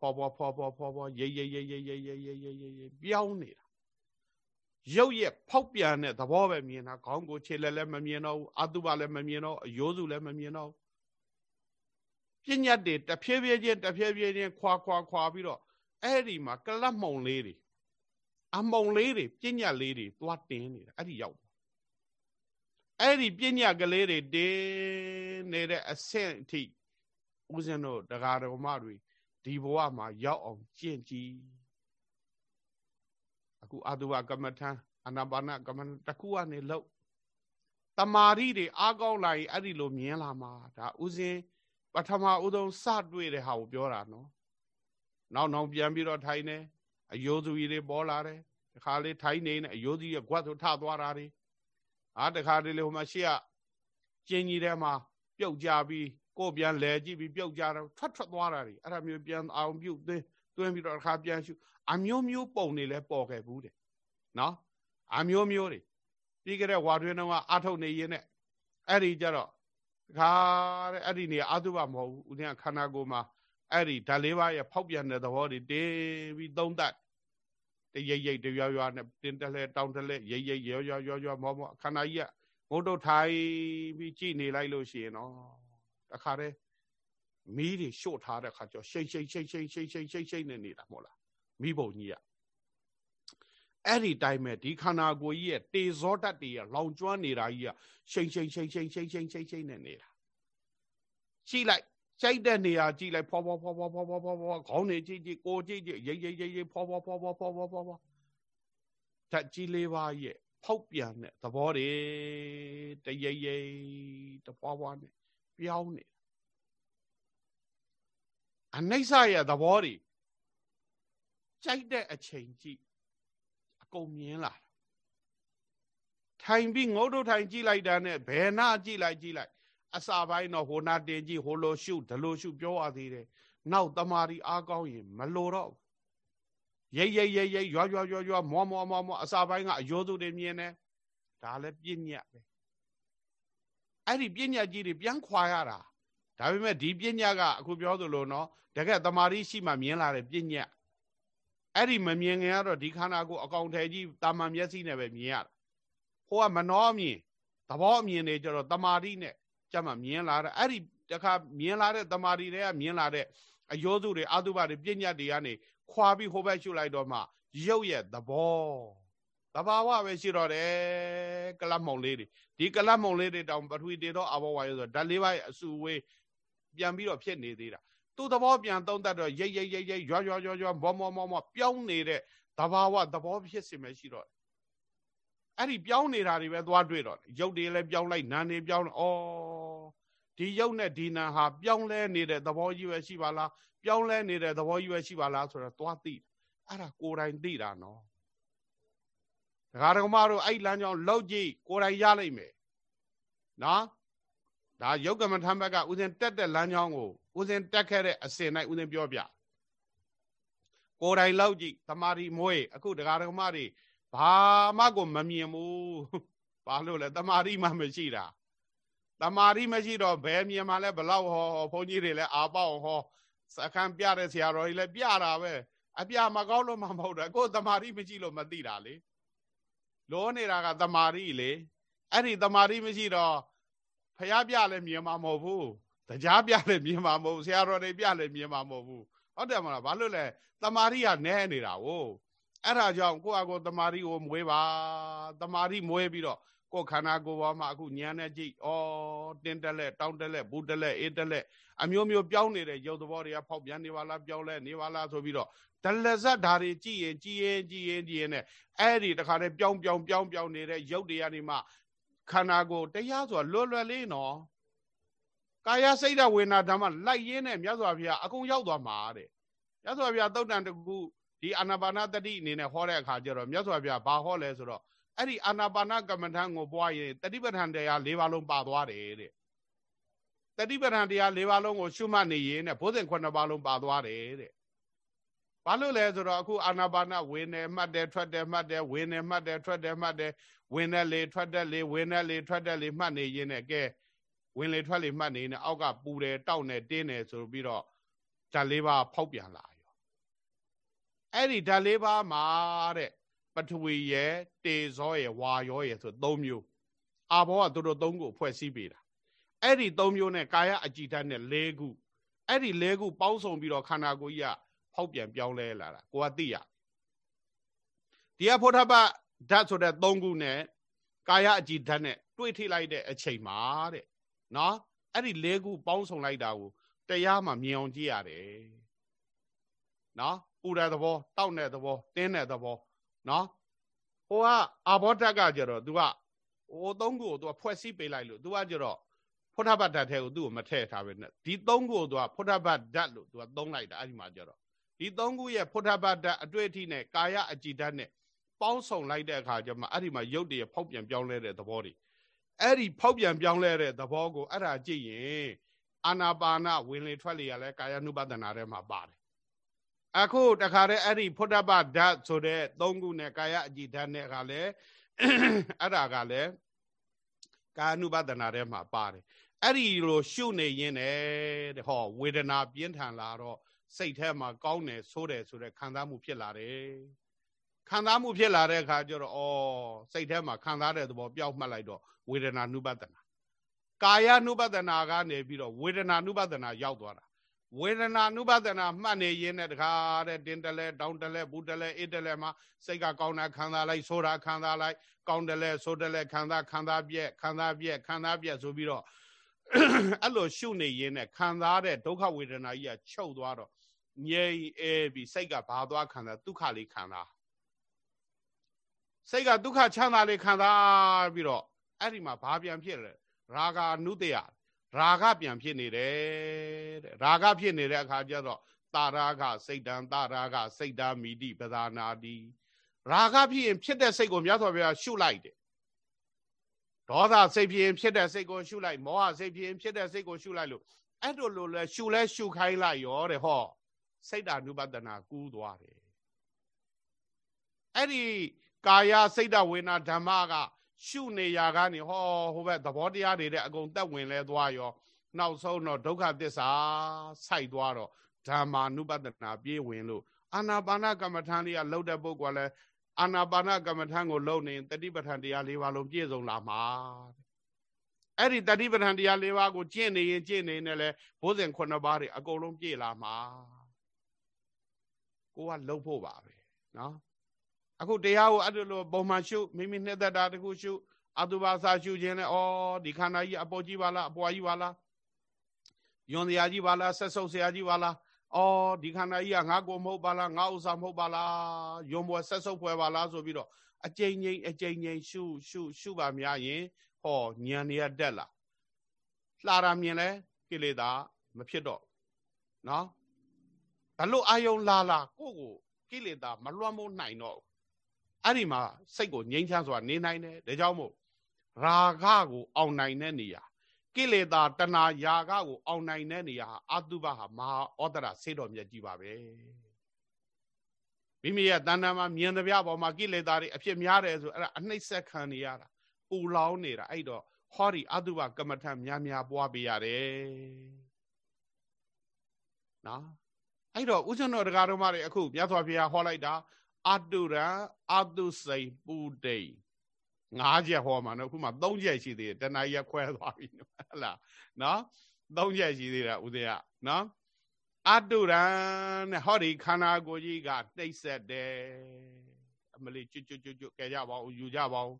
ပေါ်ပေါ်ပေါ်ပေါ်ပေါ်ပေါ်ရိပ်ရိပ်ရိပ်ရိပ်ရိပ်ရိပ်ရိပ်ရိပ်ရိပ်ပြောင်းနေတာရုပ်ရဲ့ဖောက်ပြန်တဲ့သဘောပဲမြင်တာခေါင်းကိုခြေလက်လည်းမမြင်တော့ဘူးအတုပလည်းမမြင်တော့အယိုးစုလည်းမမြင်တော့ပညာတွေတဖြည်းဖြည်းချင်းတဖြည်းဖြည်းချင်းခွာခွာခွာပြီးတော့အဲ့ဒီမှာကလတ်မှုံလေးတွေအမုံလေးတွေပညာလေးတွေသွားတင်းနေတာအဲ့ဒီရောက် အဲ့ဒီပညာကလေးတွေတင်းနေတဲ့အဆင့်အထိဦးဇင်းတို့တရားတော်မတွေဒီဘဝမှာရောက်အောင်ကျင့်ကြည်အခုအတုဝကမ္မထံအနာပါနကမ္မတခုကနေလို့တမာရီတွေအားကောင်းလာရင်အဲ့ဒီလိုမြင်လာမှာဒါဥစဉ်ပထမဥဆုံးစတွေ့တဲ့ဟာကိုပြောတာနော်နောက်နောက်ပြန်ပြီးတော့ထိုင်နေအယိုးစုကြီးတွေပေါ်လာတယ်တခါလေးထိုင်နေနေအယိုးစုရဲ့ခွက်ဆိုထသွားတာတွေ အာတခါတလေဟိုမှာရှေ့ကကျင်းကြီးထဲမှာပြုတ်ကြပြီးကိုပြန်လဲကြည့်ပြီးပြုတ်ကြတော့ထွက်ထွက်သွားတာတွေအဲ့ဒါမျိုးပြန်အောင်ပြုတ်သွင်းသွင်းပြီးတော့တခါပြန်ရှုအမျိုးမျိုးပုံနေလဲပေါ်ခဲ့ဘူးတဲ့နော်အမျိုးမျိုးတွေပြီးကြတဲ့ဝါတွင်တော့အထုတ်နေရင်နဲ့အဲ့ဒီကြတော့ခါတဲ့အဲ့ဒီနေအာသုဘမဟုတ်ဘူးဦးဇင်းကခန္ဓာကိုယ်မှာအဲ့ဒီဓာလေးပါးရဲ့ဖောက်ပြန်တဲ့သဘောတွေတင်းပြီးသုံးတတ် တရိပ်ရိပ်တရွရွနဲ့တင်းတလဲတောင်းတလဲရိပ်ရိပ်ရွရွရွရွမောမောခန္ဓာကြီးကငုတ်တုတ်ထိုင်ပြီးကြည်နေလိုက်လို့ရှိရင်တော့တခါတည်းမီးတွေရှို့ထားတဲ့ခါကျရှိတ်ရှိတ်ရှိတ်ရှိတ်ရှိတ်ရှိတ်ရှိတ်ရှိတ်နေနေတာမဟုတ်လားမိဘုံကြီးကအဲ့ဒီတိုင်းပဲဒီခန္ဓာကိုယ်ကြီးရဲ့တေဇောတတ်တွေရလောင်ကျွမ်းနေတာကြီးကရှိန်ရှိန်ရှိန်ရှိန်ရှိန်ရှိန်ရှိန်ရှိန်နဲ့နေတာကြည့်လိုက် ကြိုက်တဲ့နေရာကြည့်လိုက်ဖောဖောဖောဖောဖောဖောဖောဖောခေါင်းနေကြည့်ကြည့်ကိုကြည့်ကြည့်ရိပ်ရိပ်ရိပ်ရိပ်ဖောဖောဖောဖောဖောဖောဖောဖောဓာတ်ကြီးလေးပါးရဲ့ဖောက်ပြန်တဲ့သဘောတွေတရိပ်ရိပ်တဖွာဖွာနဲ့ပြောင်းနေအနိစ္စရဲ့သဘောတွေကြိုက်တဲ့အချိန်ကြည့်အကုန်မြင်လာထိုင်ပြီးငုတ်တို့ထိုင်ကြည့်လိုက်တာနဲ့ဘယ်နာကြည့်လိုက်ကြည့်လိုက် အစာပိုင်းတော့ဟိုနာတင်ကြည့်ဟိုလိုရှုဒလိုရှုပြောရသေးတယ်နောက်တမာရီအားကောင်းရင်မလိုတော့ရိတ်ရိတ်ရိတ်ရိတ်ရွာရွာရွာရွာမောမောမောမောအစာပိုင်းကအယိုးသူတွေမြင်တယ်ဒါလည်းပြညတ်ပဲအဲ့ဒီပြညတ်ကြီးတွေပြန်ခွာရတာဒါပေမဲ့ဒီပြညတ်ကအခုပြောသလိုနော်တကယ်တမာရီရှိမှမြင်လာတဲ့ပြညတ်အဲ့ဒီမမြင်ခင်ကတော့ဒီခန္ဓာကိုအကောင်ထဲကြီးတာမန်မျက်စိနဲ့ပဲမြင်ရတာဟိုကမနှောမြင်သဘောအမြင်တွေကျတော့တမာတိနဲ့ ကြမှာမြင်လာတဲ့အဲ့ဒီတခါမြင်လာတဲ့တမာတိတွေကမြင်လာတဲ့အယောစုတွေအတုပတွေပြဉ္ညတ်တွေကနေခွာပြီးဟိုဘက်ရှုလိုက်တော့မှရုပ်ရဲ့သဘောတဘာဝပဲရှိတော့တယ်ကလတ်မုံလေးတွေဒီကလတ်မုံလေးတွေတောင်ပထဝီတေတော့အဘောဝါရဆိုဓာတ်လေးပါးရဲ့အစုဝေးပြန်ပြီးတော့ဖြစ်နေသေးတာသူ့သဘောပြန်သုံးတတ်တော့ရိတ်ရိတ်ရိတ်ရိတ်ရွာရွာရွာရွာမောမောမောမောပြောင်းနေတဲ့တဘာဝသဘောဖြစ်စီမယ်ရှိတော့ အဲ့ဒီပြောင်းနေတာတွေပဲသွားတွေ့တော့ရုပ်တွေလည်းပြောင်းလိုက်နာနေပြောင်းဩဒီယုတ်နဲ့ဒီနာဟာပြောင်းလဲနေတဲ့သဘောကြီးပဲရှိပါလားပြောင်းလဲနေတဲ့သဘောကြီးပဲရှိပါလားဆိုတော့သွားသိအဲ့ဒါကိုယ်တိုင်သိတာနော်ဒကာဒကမတို့အဲ့လမ်းကြောင်းလောက်ကြည့်ကိုယ်တိုင်ရလိမ့်မယ်နော်ဒါယုတ်ကမ္မထမ်းဘက်ကဥစဉ်တက်တဲ့လမ်းကြောင်းကိုဥစဉ်တက်ခဲ့တဲ့အစဉ်၌ဥစဉ်ပြောပြကိုယ်တိုင်လောက်ကြည့်တမာရီမွေးအခုဒကာဒကမတွေ ဘာမှကိုမမြင်ဘူးဘာလို့လဲတမာရီမှမရှိတာတမာရီမရှိတော့ဘယ်မြင်မှလဲဘလောက်ဟောဘုန်းကြီးတွေလည်းအာပေါက်ဟောစခန်းပြတဲ့ဆရာတော်ကြီးလည်းပြတာပဲအပြမကောင်းလို့မှမဟုတ်တာကိုယ်တမာရီမရှိလို့မသိတာလေလောနေတာကတမာရီလေအဲ့ဒီတမာရီမရှိတော့ဖះပြလည်းမြင်မှာမဟုတ်ဘူးတရားပြလည်းမြင်မှာမဟုတ်ဆရာတော်တွေပြလည်းမြင်မှာမဟုတ်ဘူးဟုတ်တယ်မလားဘာလို့လဲတမာရီကနဲနေတာဝို့ အဲ့ဒါကြောင့်ကိုယ့်အကိုတမာရီကိုမွေးပါတမာရီမွေးပြီးတော့ကိုယ်ခန္ဓာကိုယ်ပေါ်မှာအခုညံနဲ့ကြည့်ဩတင်းတက်လက်တောင်းတက်လက်ဘူးတက်လက်အေးတက်လက်အမျိုးမျိုးပြောင်းနေတဲ့ရုပ်သဘောတွေကဖောက်ပြန်နေပါလားပြောင်းလဲနေပါလားဆိုပြီးတော့ဒလဇတ်ဓာတွေကြည့်ရင်ကြည်ရင်ကြည်ရင်ကြည်ရင်နဲ့အဲ့ဒီတခါတည်းပြောင်းပြောင်းပြောင်းပြောင်းနေတဲ့ရုပ်တွေကနေမှခန္ဓာကိုယ်တရားဆိုတာလွယ်လွယ်လေးနော်ကာယစိတ်ဓာဝေနာဓမ္မလိုက်ရင်းနဲ့မြတ်စွာဘုရားအကုန်ရောက်သွားမှာတဲ့မြတ်စွာဘုရားသုတ်တန်တကူ ဒီအာနာပါနတတိအနေနဲ့ဟောတဲ့အခါကျတော့မြတ်စွာဘုရားဘာဟောလဲဆိုတော့အဲ့ဒီအာနာပါနကမ္မထံကိုပွားရင်တတိပဋ္ဌာန်တရား၄ပါးလုံးပါသွားတယ်တဲ့တတိပဋ္ဌာန်တရား၄ပါးလုံးကိုရှုမှတ်နေရင်တဲ့ဘုဇင်9ပါးလုံးပါသွားတယ်တဲ့ဘာလို့လဲဆိုတော့အခုအာနာပါနဝင်တယ်မှတ်တယ်ထွက်တယ်မှတ်တယ်ဝင်တယ်မှတ်တယ်ထွက်တယ်မှတ်တယ်ဝင်တယ်လေထွက်တယ်လေဝင်တယ်လေထွက်တယ်လေမှတ်နေရင်နဲ့ကဲဝင်လေထွက်လေမှတ်နေရင်အောက်ကပူတယ်တောက်နေတင်းတယ်ဆိုပြီးတော့ဓာတ်လေးပါဖောက်ပြန်လာရော အဲ့ဒီဓာတ်လေးပါမှာတဲ့ပထဝီရဲ့တေဇောရဲ့ဝါရောရဲ့ဆို၃မျိုးအာဘောကတို့တို့၃ခုဖွဲ့စည်းပေးတာအဲ့ဒီ၃မျိုးနဲ့ကာယအကြည်ဓာတ်နဲ့၄ခုအဲ့ဒီ၄ခုပေါင်းစုံပြီးတော့ခန္ဓာကိုယ်ကြီးကဖောက်ပြန်ပြောင်းလဲလာတာကိုကသိရဒီကဖုထဘဓာတ်ဆိုတဲ့၃ခုနဲ့ကာယအကြည်ဓာတ်နဲ့တွေးထိလိုက်တဲ့အချိန်မှာတဲ့နော်အဲ့ဒီ၄ခုပေါင်းစုံလိုက်တာကိုတရားမှမြင်အောင်ကြည့်ရတယ်နော်ပူတဲ့သဘောတောက်တဲ့သဘောတင်းတဲ့သဘောနော်ဟိုကအာဘောဓာတ်ကကြတော့ तू ကဟိုသုံးခုကို तू ဖွဲ့စည်းပေးလိုက်လို့ तू ကကြတော့ဖုထဘတ်ဓာတ်ထဲကိုသူ့ကိုမထည့်ထားပဲနဲ့ဒီသုံးခုကို तू ကဖုထဘတ်ဓာတ်လို့ तू ကသုံးလိုက်တာအဲ့ဒီမှာကြတော့ဒီသုံးခုရဲ့ဖုထဘတ်ဓာတ်အတွေ့အထိနဲ့ကာယအကြည်ဓာတ်နဲ့ပေါင်းစုံလိုက်တဲ့အခါကျမှအဲ့ဒီမှာရုပ်တည်းဖောက်ပြန်ပြောင်းလဲတဲ့သဘောတွေအဲ့ဒီဖောက်ပြန်ပြောင်းလဲတဲ့သဘောကိုအဲ့ဒါကြည့်ရင်အာနာပါနဝင်လေထွက်လေရလဲကာယ ानु ပဒနာထဲမှာပါတယ် အခုတခါတည်းအဲ့ဒီဖုဒ္ဓပဓာတ်ဆိုတဲ့သုံးခုနဲ့ကာယအကြည်ဓာတ်နဲ့ကလည်းအဲ့ဒါကလည်းကာနုပဒနာထဲမှာပါတယ်အဲ့ဒီလိုရှုနေရင်းနဲ့တဲ့ဟောဝေဒနာပြင်းထန်လာတော့စိတ်ထဲမှာကောင်းတယ်ဆိုးတယ်ဆိုတဲ့ခံစားမှုဖြစ်လာတယ်ခံစားမှုဖြစ်လာတဲ့အခါကျတော့ဩစိတ်ထဲမှာခံစားတဲ့သဘောပျောက်မှတ်လိုက်တော့ဝေဒနာနုပဒနာကာယနုပဒနာကနေပြီးတော့ဝေဒနာနုပဒနာရောက်သွားတာ ဝေဒနာနုပဒနာမှတ်နေရင်းနဲ့တခါတဲ့တင်းတလဲတောင်းတလဲဘူးတလဲအေးတလဲမှာစိတ်ကကောင်းတာခံစားလိုက်ဆိုးတာခံစားလိုက်ကောင်းတလဲဆိုးတလဲခံစားခံစားပြက်ခံစားပြက်ခံစားပြက်ဆိုပြီးတော့အဲ့လိုရှုနေရင်းနဲ့ခံစားတဲ့ဒုက္ခဝေဒနာကြီးကချုပ်သွားတော့ငြိမ်အေးပြီးစိတ်ကဘာသွားခံစားဒုက္ခလေးခံစားစိတ်ကဒုက္ခချမ်းသာလေးခံစားပြီးတော့အဲ့ဒီမှာဘာပြန်ဖြစ်လဲရာဂာနုတ္တယ ရာဂပြန်ဖြစ်နေတယ်တဲ့ရာဂဖြစ်နေတဲ့အခါကျတော့တာရာဂစိတ်တံတာရာဂစိတ်တာမိတိပဇာနာတိရာဂဖြစ်ရင်ဖြစ်တဲ့စိတ်ကိုမြတ်စွာဘုရားရှုလိုက်တယ်ဒေါသစိတ်ဖြစ်ရင်ဖြစ်တဲ့စိတ်ကိုရှုလိုက်မောဟစိတ်ဖြစ်ရင်ဖြစ်တဲ့စိတ်ကိုရှုလိုက်လို့အဲ့လိုလိုလဲရှုလဲရှုခိုင်းလိုက်ရောတဲ့ဟောစိတ်ဓာနုပဒနာကူးသွားတယ်အဲ့ဒီကာယစိတ်ဓာဝေနာဓမ္မက ရှုနေရကနေဟောဟိုဘက်သဘောတရားတွေတဲ့အကုန်တက်ဝင်လဲသွားရော နောက်ဆုံးတော့ဒုက္ခသစ္စာစိုက်သွားတော့ဓမ္မာနုပဒနာပြေးဝင်လို့အာနာပါနကမ္မထာလေးကလှုပ်တဲ့ပုဂ္ဂိုလ်လည်းအာနာပါနကမ္မထာကိုလှုပ်နေတတိပဋ္ဌာန်တရား၄ပါးလုံးပြည့်စုံလာမှာအဲ့ဒီတတိပဋ္ဌာန်တရား၄ပါးကိုကျင့်နေရင်ကျင့်နေနဲ့လဲဘုဇင်9ပါးတွေအကုန်လုံးပြည့်လာမှာကိုကလှုပ်ဖို့ပါပဲနော် အခုတရားကိုအဲ့လိုပုံမှန်ရှုမိမိနှစ်သက်တာတခုရှုအတုပါစာရှုခြင်းနဲ့ဩဒီခန္ဓာကြီးအပေါ်ကြီးပါလားအပေါ်ကြီးပါလားယွန်တရားကြီးပါလားဆက်ဆုပ်ဆရာကြီးပါလားအော်ဒီခန္ဓာကြီးကငါကိုမဟုတ်ပါလားငါဥစ္စာမဟုတ်ပါလားယွန်ပွဲဆက်ဆုပ်ပွဲပါလားဆိုပြီးတော့အကြိမ်ကြိမ်အကြိမ်ကြိမ်ရှုရှုရှုပါများရင်ဟောဉာဏ်ရတက်လာလှတာမြင်လဲကိလေသာမဖြစ်တော့နော်ဘလို့အာယုံလာလာကိုကိုကိလေသာမလွှမ်းမိုးနိုင်တော့ အဲ့ဒီမှာစိတ်ကိုငြိမ်းချမ်းစွာနေနိုင်တယ်ဒါကြောင့်မို့ရာဂကိုအောင်နိုင်တဲ့နေရာကိလေသာတဏှာယာဂကိုအောင်နိုင်တဲ့နေရာဟာအတုပဟာမဟာဩတရဆေးတော်မြတ်ကြီးပါပဲမိမိရဲ့တဏ္ဍာမှာမြင်တဲ့ပြပေါ်မှာကိလေသာတွေအဖြစ်များတယ်ဆိုအဲ့ဒါအနှိမ့်ဆက်ခံနေရတာပူလောင်နေတာအဲ့တော့ဟောဒီအတုပကမ္မထများများပွားပေးရတယ်နော်အဲ့တော့ဥစ္စနောတရားတော်မတွေအခုမြတ်စွာဘုရားဟောလိုက်တာ အတုရံအတုစိတ်ပူတိတ်ငါးချက်ဟောမှာနော်အခုမှ၃ချက်ရှိသေးတယ်တဏှာကြီးခွဲသွားပြီဟုတ်လားနော်၃ချက်ရှိသေးတာဥဒယနော်အတုရံနဲ့ဟောဒီခန္ဓာကိုယ်ကြီးကနှိမ့်ဆက်တယ်အမလေးကျွတ်ကျွတ်ကျွတ်ကျွတ်ကဲကြပါဦးယူကြပါဦး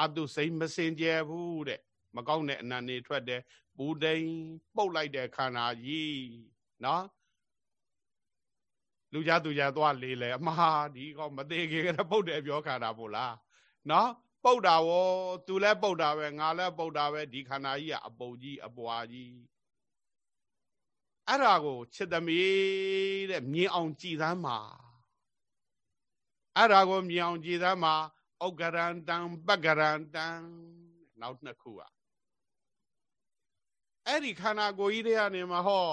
အတုစိတ်မစင်ကြယ်ဘူးတဲ့မကောင်းတဲ့အနန္နေထွက်တယ်ပူတိန်ပုတ်လိုက်တဲ့ခန္ဓာကြီးနော် လူကြသူကြသွားလေလေအမှားဒီကောင်မသေးခင်ကပုတ်တယ်ပြောခန္ဓာပို့လားနော်ပုတ်တာဝသူလည်းပုတ်တာပဲငါလည်းပုတ်တာပဲဒီခန္ဓာကြီးကအပုတ်ကြီးအပွားကြီးအဲ့ဒါကိုချစ်သမီးတဲ့မြင်အောင်ကြည်သမ်းမှာအဲ့ဒါကိုမြင်အောင်ကြည်သမ်းမှာဩကရန္တံပကရန္တံနောက်နှစ်ခုอ่ะအဲ့ဒီခန္ဓာကိုယ်ကြီးတွေကနေမှာဟော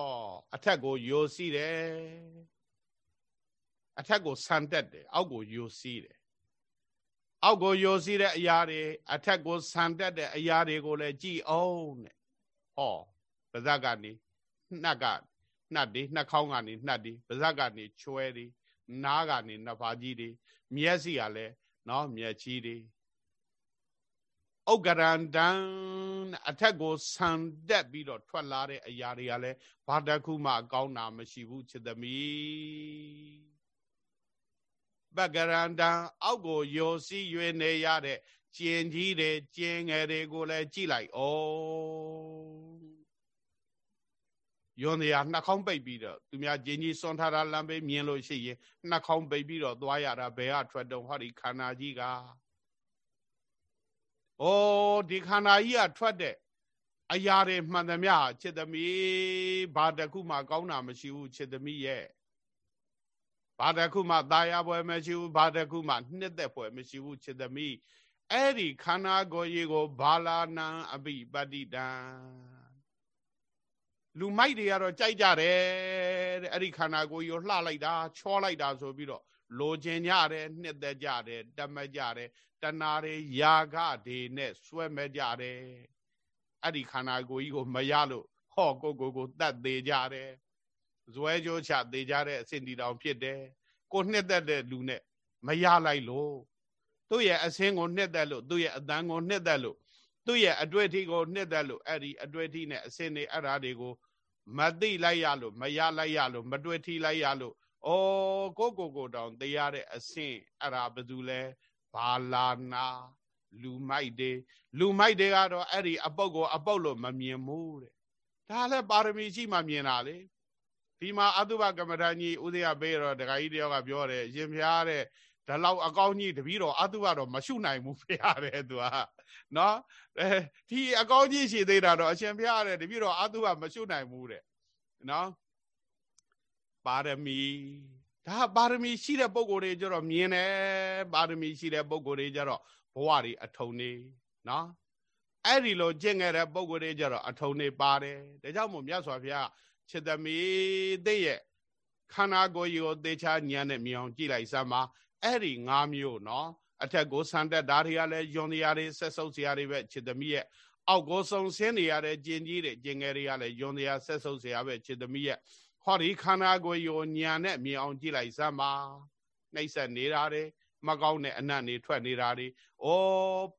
အထက်ကိုယိုစီးတယ် အထက်ကိုဆန်တက်တယ်အောက်ကိုယိုစီးတယ်အောက်ကိုယိုစီးတဲ့အရာတွေအထက်ကိုဆန်တက်တဲ့အရာတွေကိုလည်းကြည်အောင်တဲ့ဟောပါဇက်ကနေနှက်ကနှက်ဒီနှက်ခေါင်းကနေနှက်ဒီပါဇက်ကနေချွဲဒီနားကနေနှစ်ဖာကြီးတွေမျက်စိကလည်းနော်မျက်ချီတွေဥက္ကရန္တံအထက်ကိုဆန်တက်ပြီးတော့ထွက်လာတဲ့အရာတွေကလည်းဘာတခုမှကောင်းတာမရှိဘူးချစ်သမီး ပကရန္တံအောက်ကိုယောစီရွေနေရတဲ့ကျင်ကြီးတွေကျင်ငယ်တွေကိုလည်းကြည့်လိုက်ဩယွန်နေရနှာခေါင်းပိတ်ပြီးတော့သူများကျင်ကြီးစွန်ထားတာလမ်းပေးမြင်လို့ရှိရင်နှာခေါင်းပိတ်ပြီးတော့သွားရတာဘယ်ကထွက်တော့ဟောဒီခန္ဓာကြီးကဩဒီခန္ဓာကြီးကထွက်တဲ့အရာတွေမှန်သမျှချစ်သမီးဘာတခုမှကောင်းတာမရှိဘူးချစ်သမီးရဲ့ ဘာတခုမှตายပွဲမရှိဘူးဘာတခုမှနှစ်သက်ပွဲမရှိဘူးချစ်သမီးအဲ့ဒီခန္ဓာကိုယ်ကြီးကိုဘာလာနံအပိပတိတံလူမိုက်တွေကတော့ကြိုက်ကြတယ်တဲ့အဲ့ဒီခန္ဓာကိုယ်ကြီးကိုလှလိုက်တာချောလိုက်တာဆိုပြီးတော့လိုချင်ကြတယ်နှစ်သက်ကြတယ်တမက်ကြတယ်တဏှာတွေယာဂတွေနဲ့စွဲမဲ့ကြတယ်အဲ့ဒီခန္ဓာကိုယ်ကြီးကိုမရလို့ဟောကိုကိုကိုတတ်သေးကြတယ် ဇွဲကြိုးချသေးကြတဲ့အဆင့်တီတောင်ဖြစ်တယ်ကိုနှစ်သက်တဲ့လူနဲ့မရလိုက်လို့သူ့ရဲ့အဆင်းကိုနှစ်သက်လို့သူ့ရဲ့အတန်းကိုနှစ်သက်လို့သူ့ရဲ့အတွေ့အထိကိုနှစ်သက်လို့အဲ့ဒီအတွေ့အထိနဲ့အဆင်းတွေအဲ့ဓာတွေကိုမသိလိုက်ရလို့မရလိုက်ရလို့မတွေ့ထိလိုက်ရလို့ဩကိုကိုကိုတောင်သိရတဲ့အဆင့်အဲ့ဒါဘယ်သူလဲဘာလာနာလူမိုက်တွေလူမိုက်တွေကတော့အဲ့ဒီအပုတ်ကိုအပုတ်လို့မမြင်ဘူးတဲ့ဒါလည်းပါရမီရှိမှမြင်တာလေ ဒီမှာအတုပကမ္မထာကြီးဥဒယပေးတော့ဒကာကြီးတယောက်ကပြောတယ်ရင်ဖျားတဲ့ဒါလောက်အကောင်းကြီးတပည့်တော်အတုကတော့မရှုနိုင်ဘူးဖျားတယ်သူကနော်အဲဒီအကောင်းကြီးရှိသေးတာတော့အရှင်ဖျားတယ်တပည့်တော်အတုကမရှုနိုင်ဘူးတဲ့နော်ပါရမီဒါပါရမီရှိတဲ့ပုံကိုယ်တွေကြတော့မြင်တယ်ပါရမီရှိတဲ့ပုံကိုယ်တွေကြတော့ဘဝတွေအထုံနေနော်အဲ့ဒီလိုကျင့်ခဲ့တဲ့ပုံကိုယ်တွေကြတော့အထုံနေပါတယ်ဒါကြောင့်မို့မြတ်စွာဘုရား ချစ်သမီးသိရဲ့ခန္ဓာကိုယ်ကြီးကိုသေချာညံနဲ့မြင်အောင်ကြည့်လိုက်စမ်းပါအဲ့ဒီ၅မျိုးနော်အထက်ကိုဆန်တက်ဓာတွေကလည်းယွန်တရားတွေဆက်ဆုပ်စရာတွေပဲချစ်သမီးရဲ့အောက်ကိုဆုံဆင်းနေရတဲ့ကျင်ကြီးတွေကျင်ငယ်တွေကလည်းယွန်တရားဆက်ဆုပ်စရာပဲချစ်သမီးရဲ့ဟောဒီခန္ဓာကိုယ်ကိုညာနဲ့မြင်အောင်ကြည့်လိုက်စမ်းပါနှိမ့်ဆက်နေတာတွေမကောင်းတဲ့အနတ်နေထွက်နေတာတွေဩ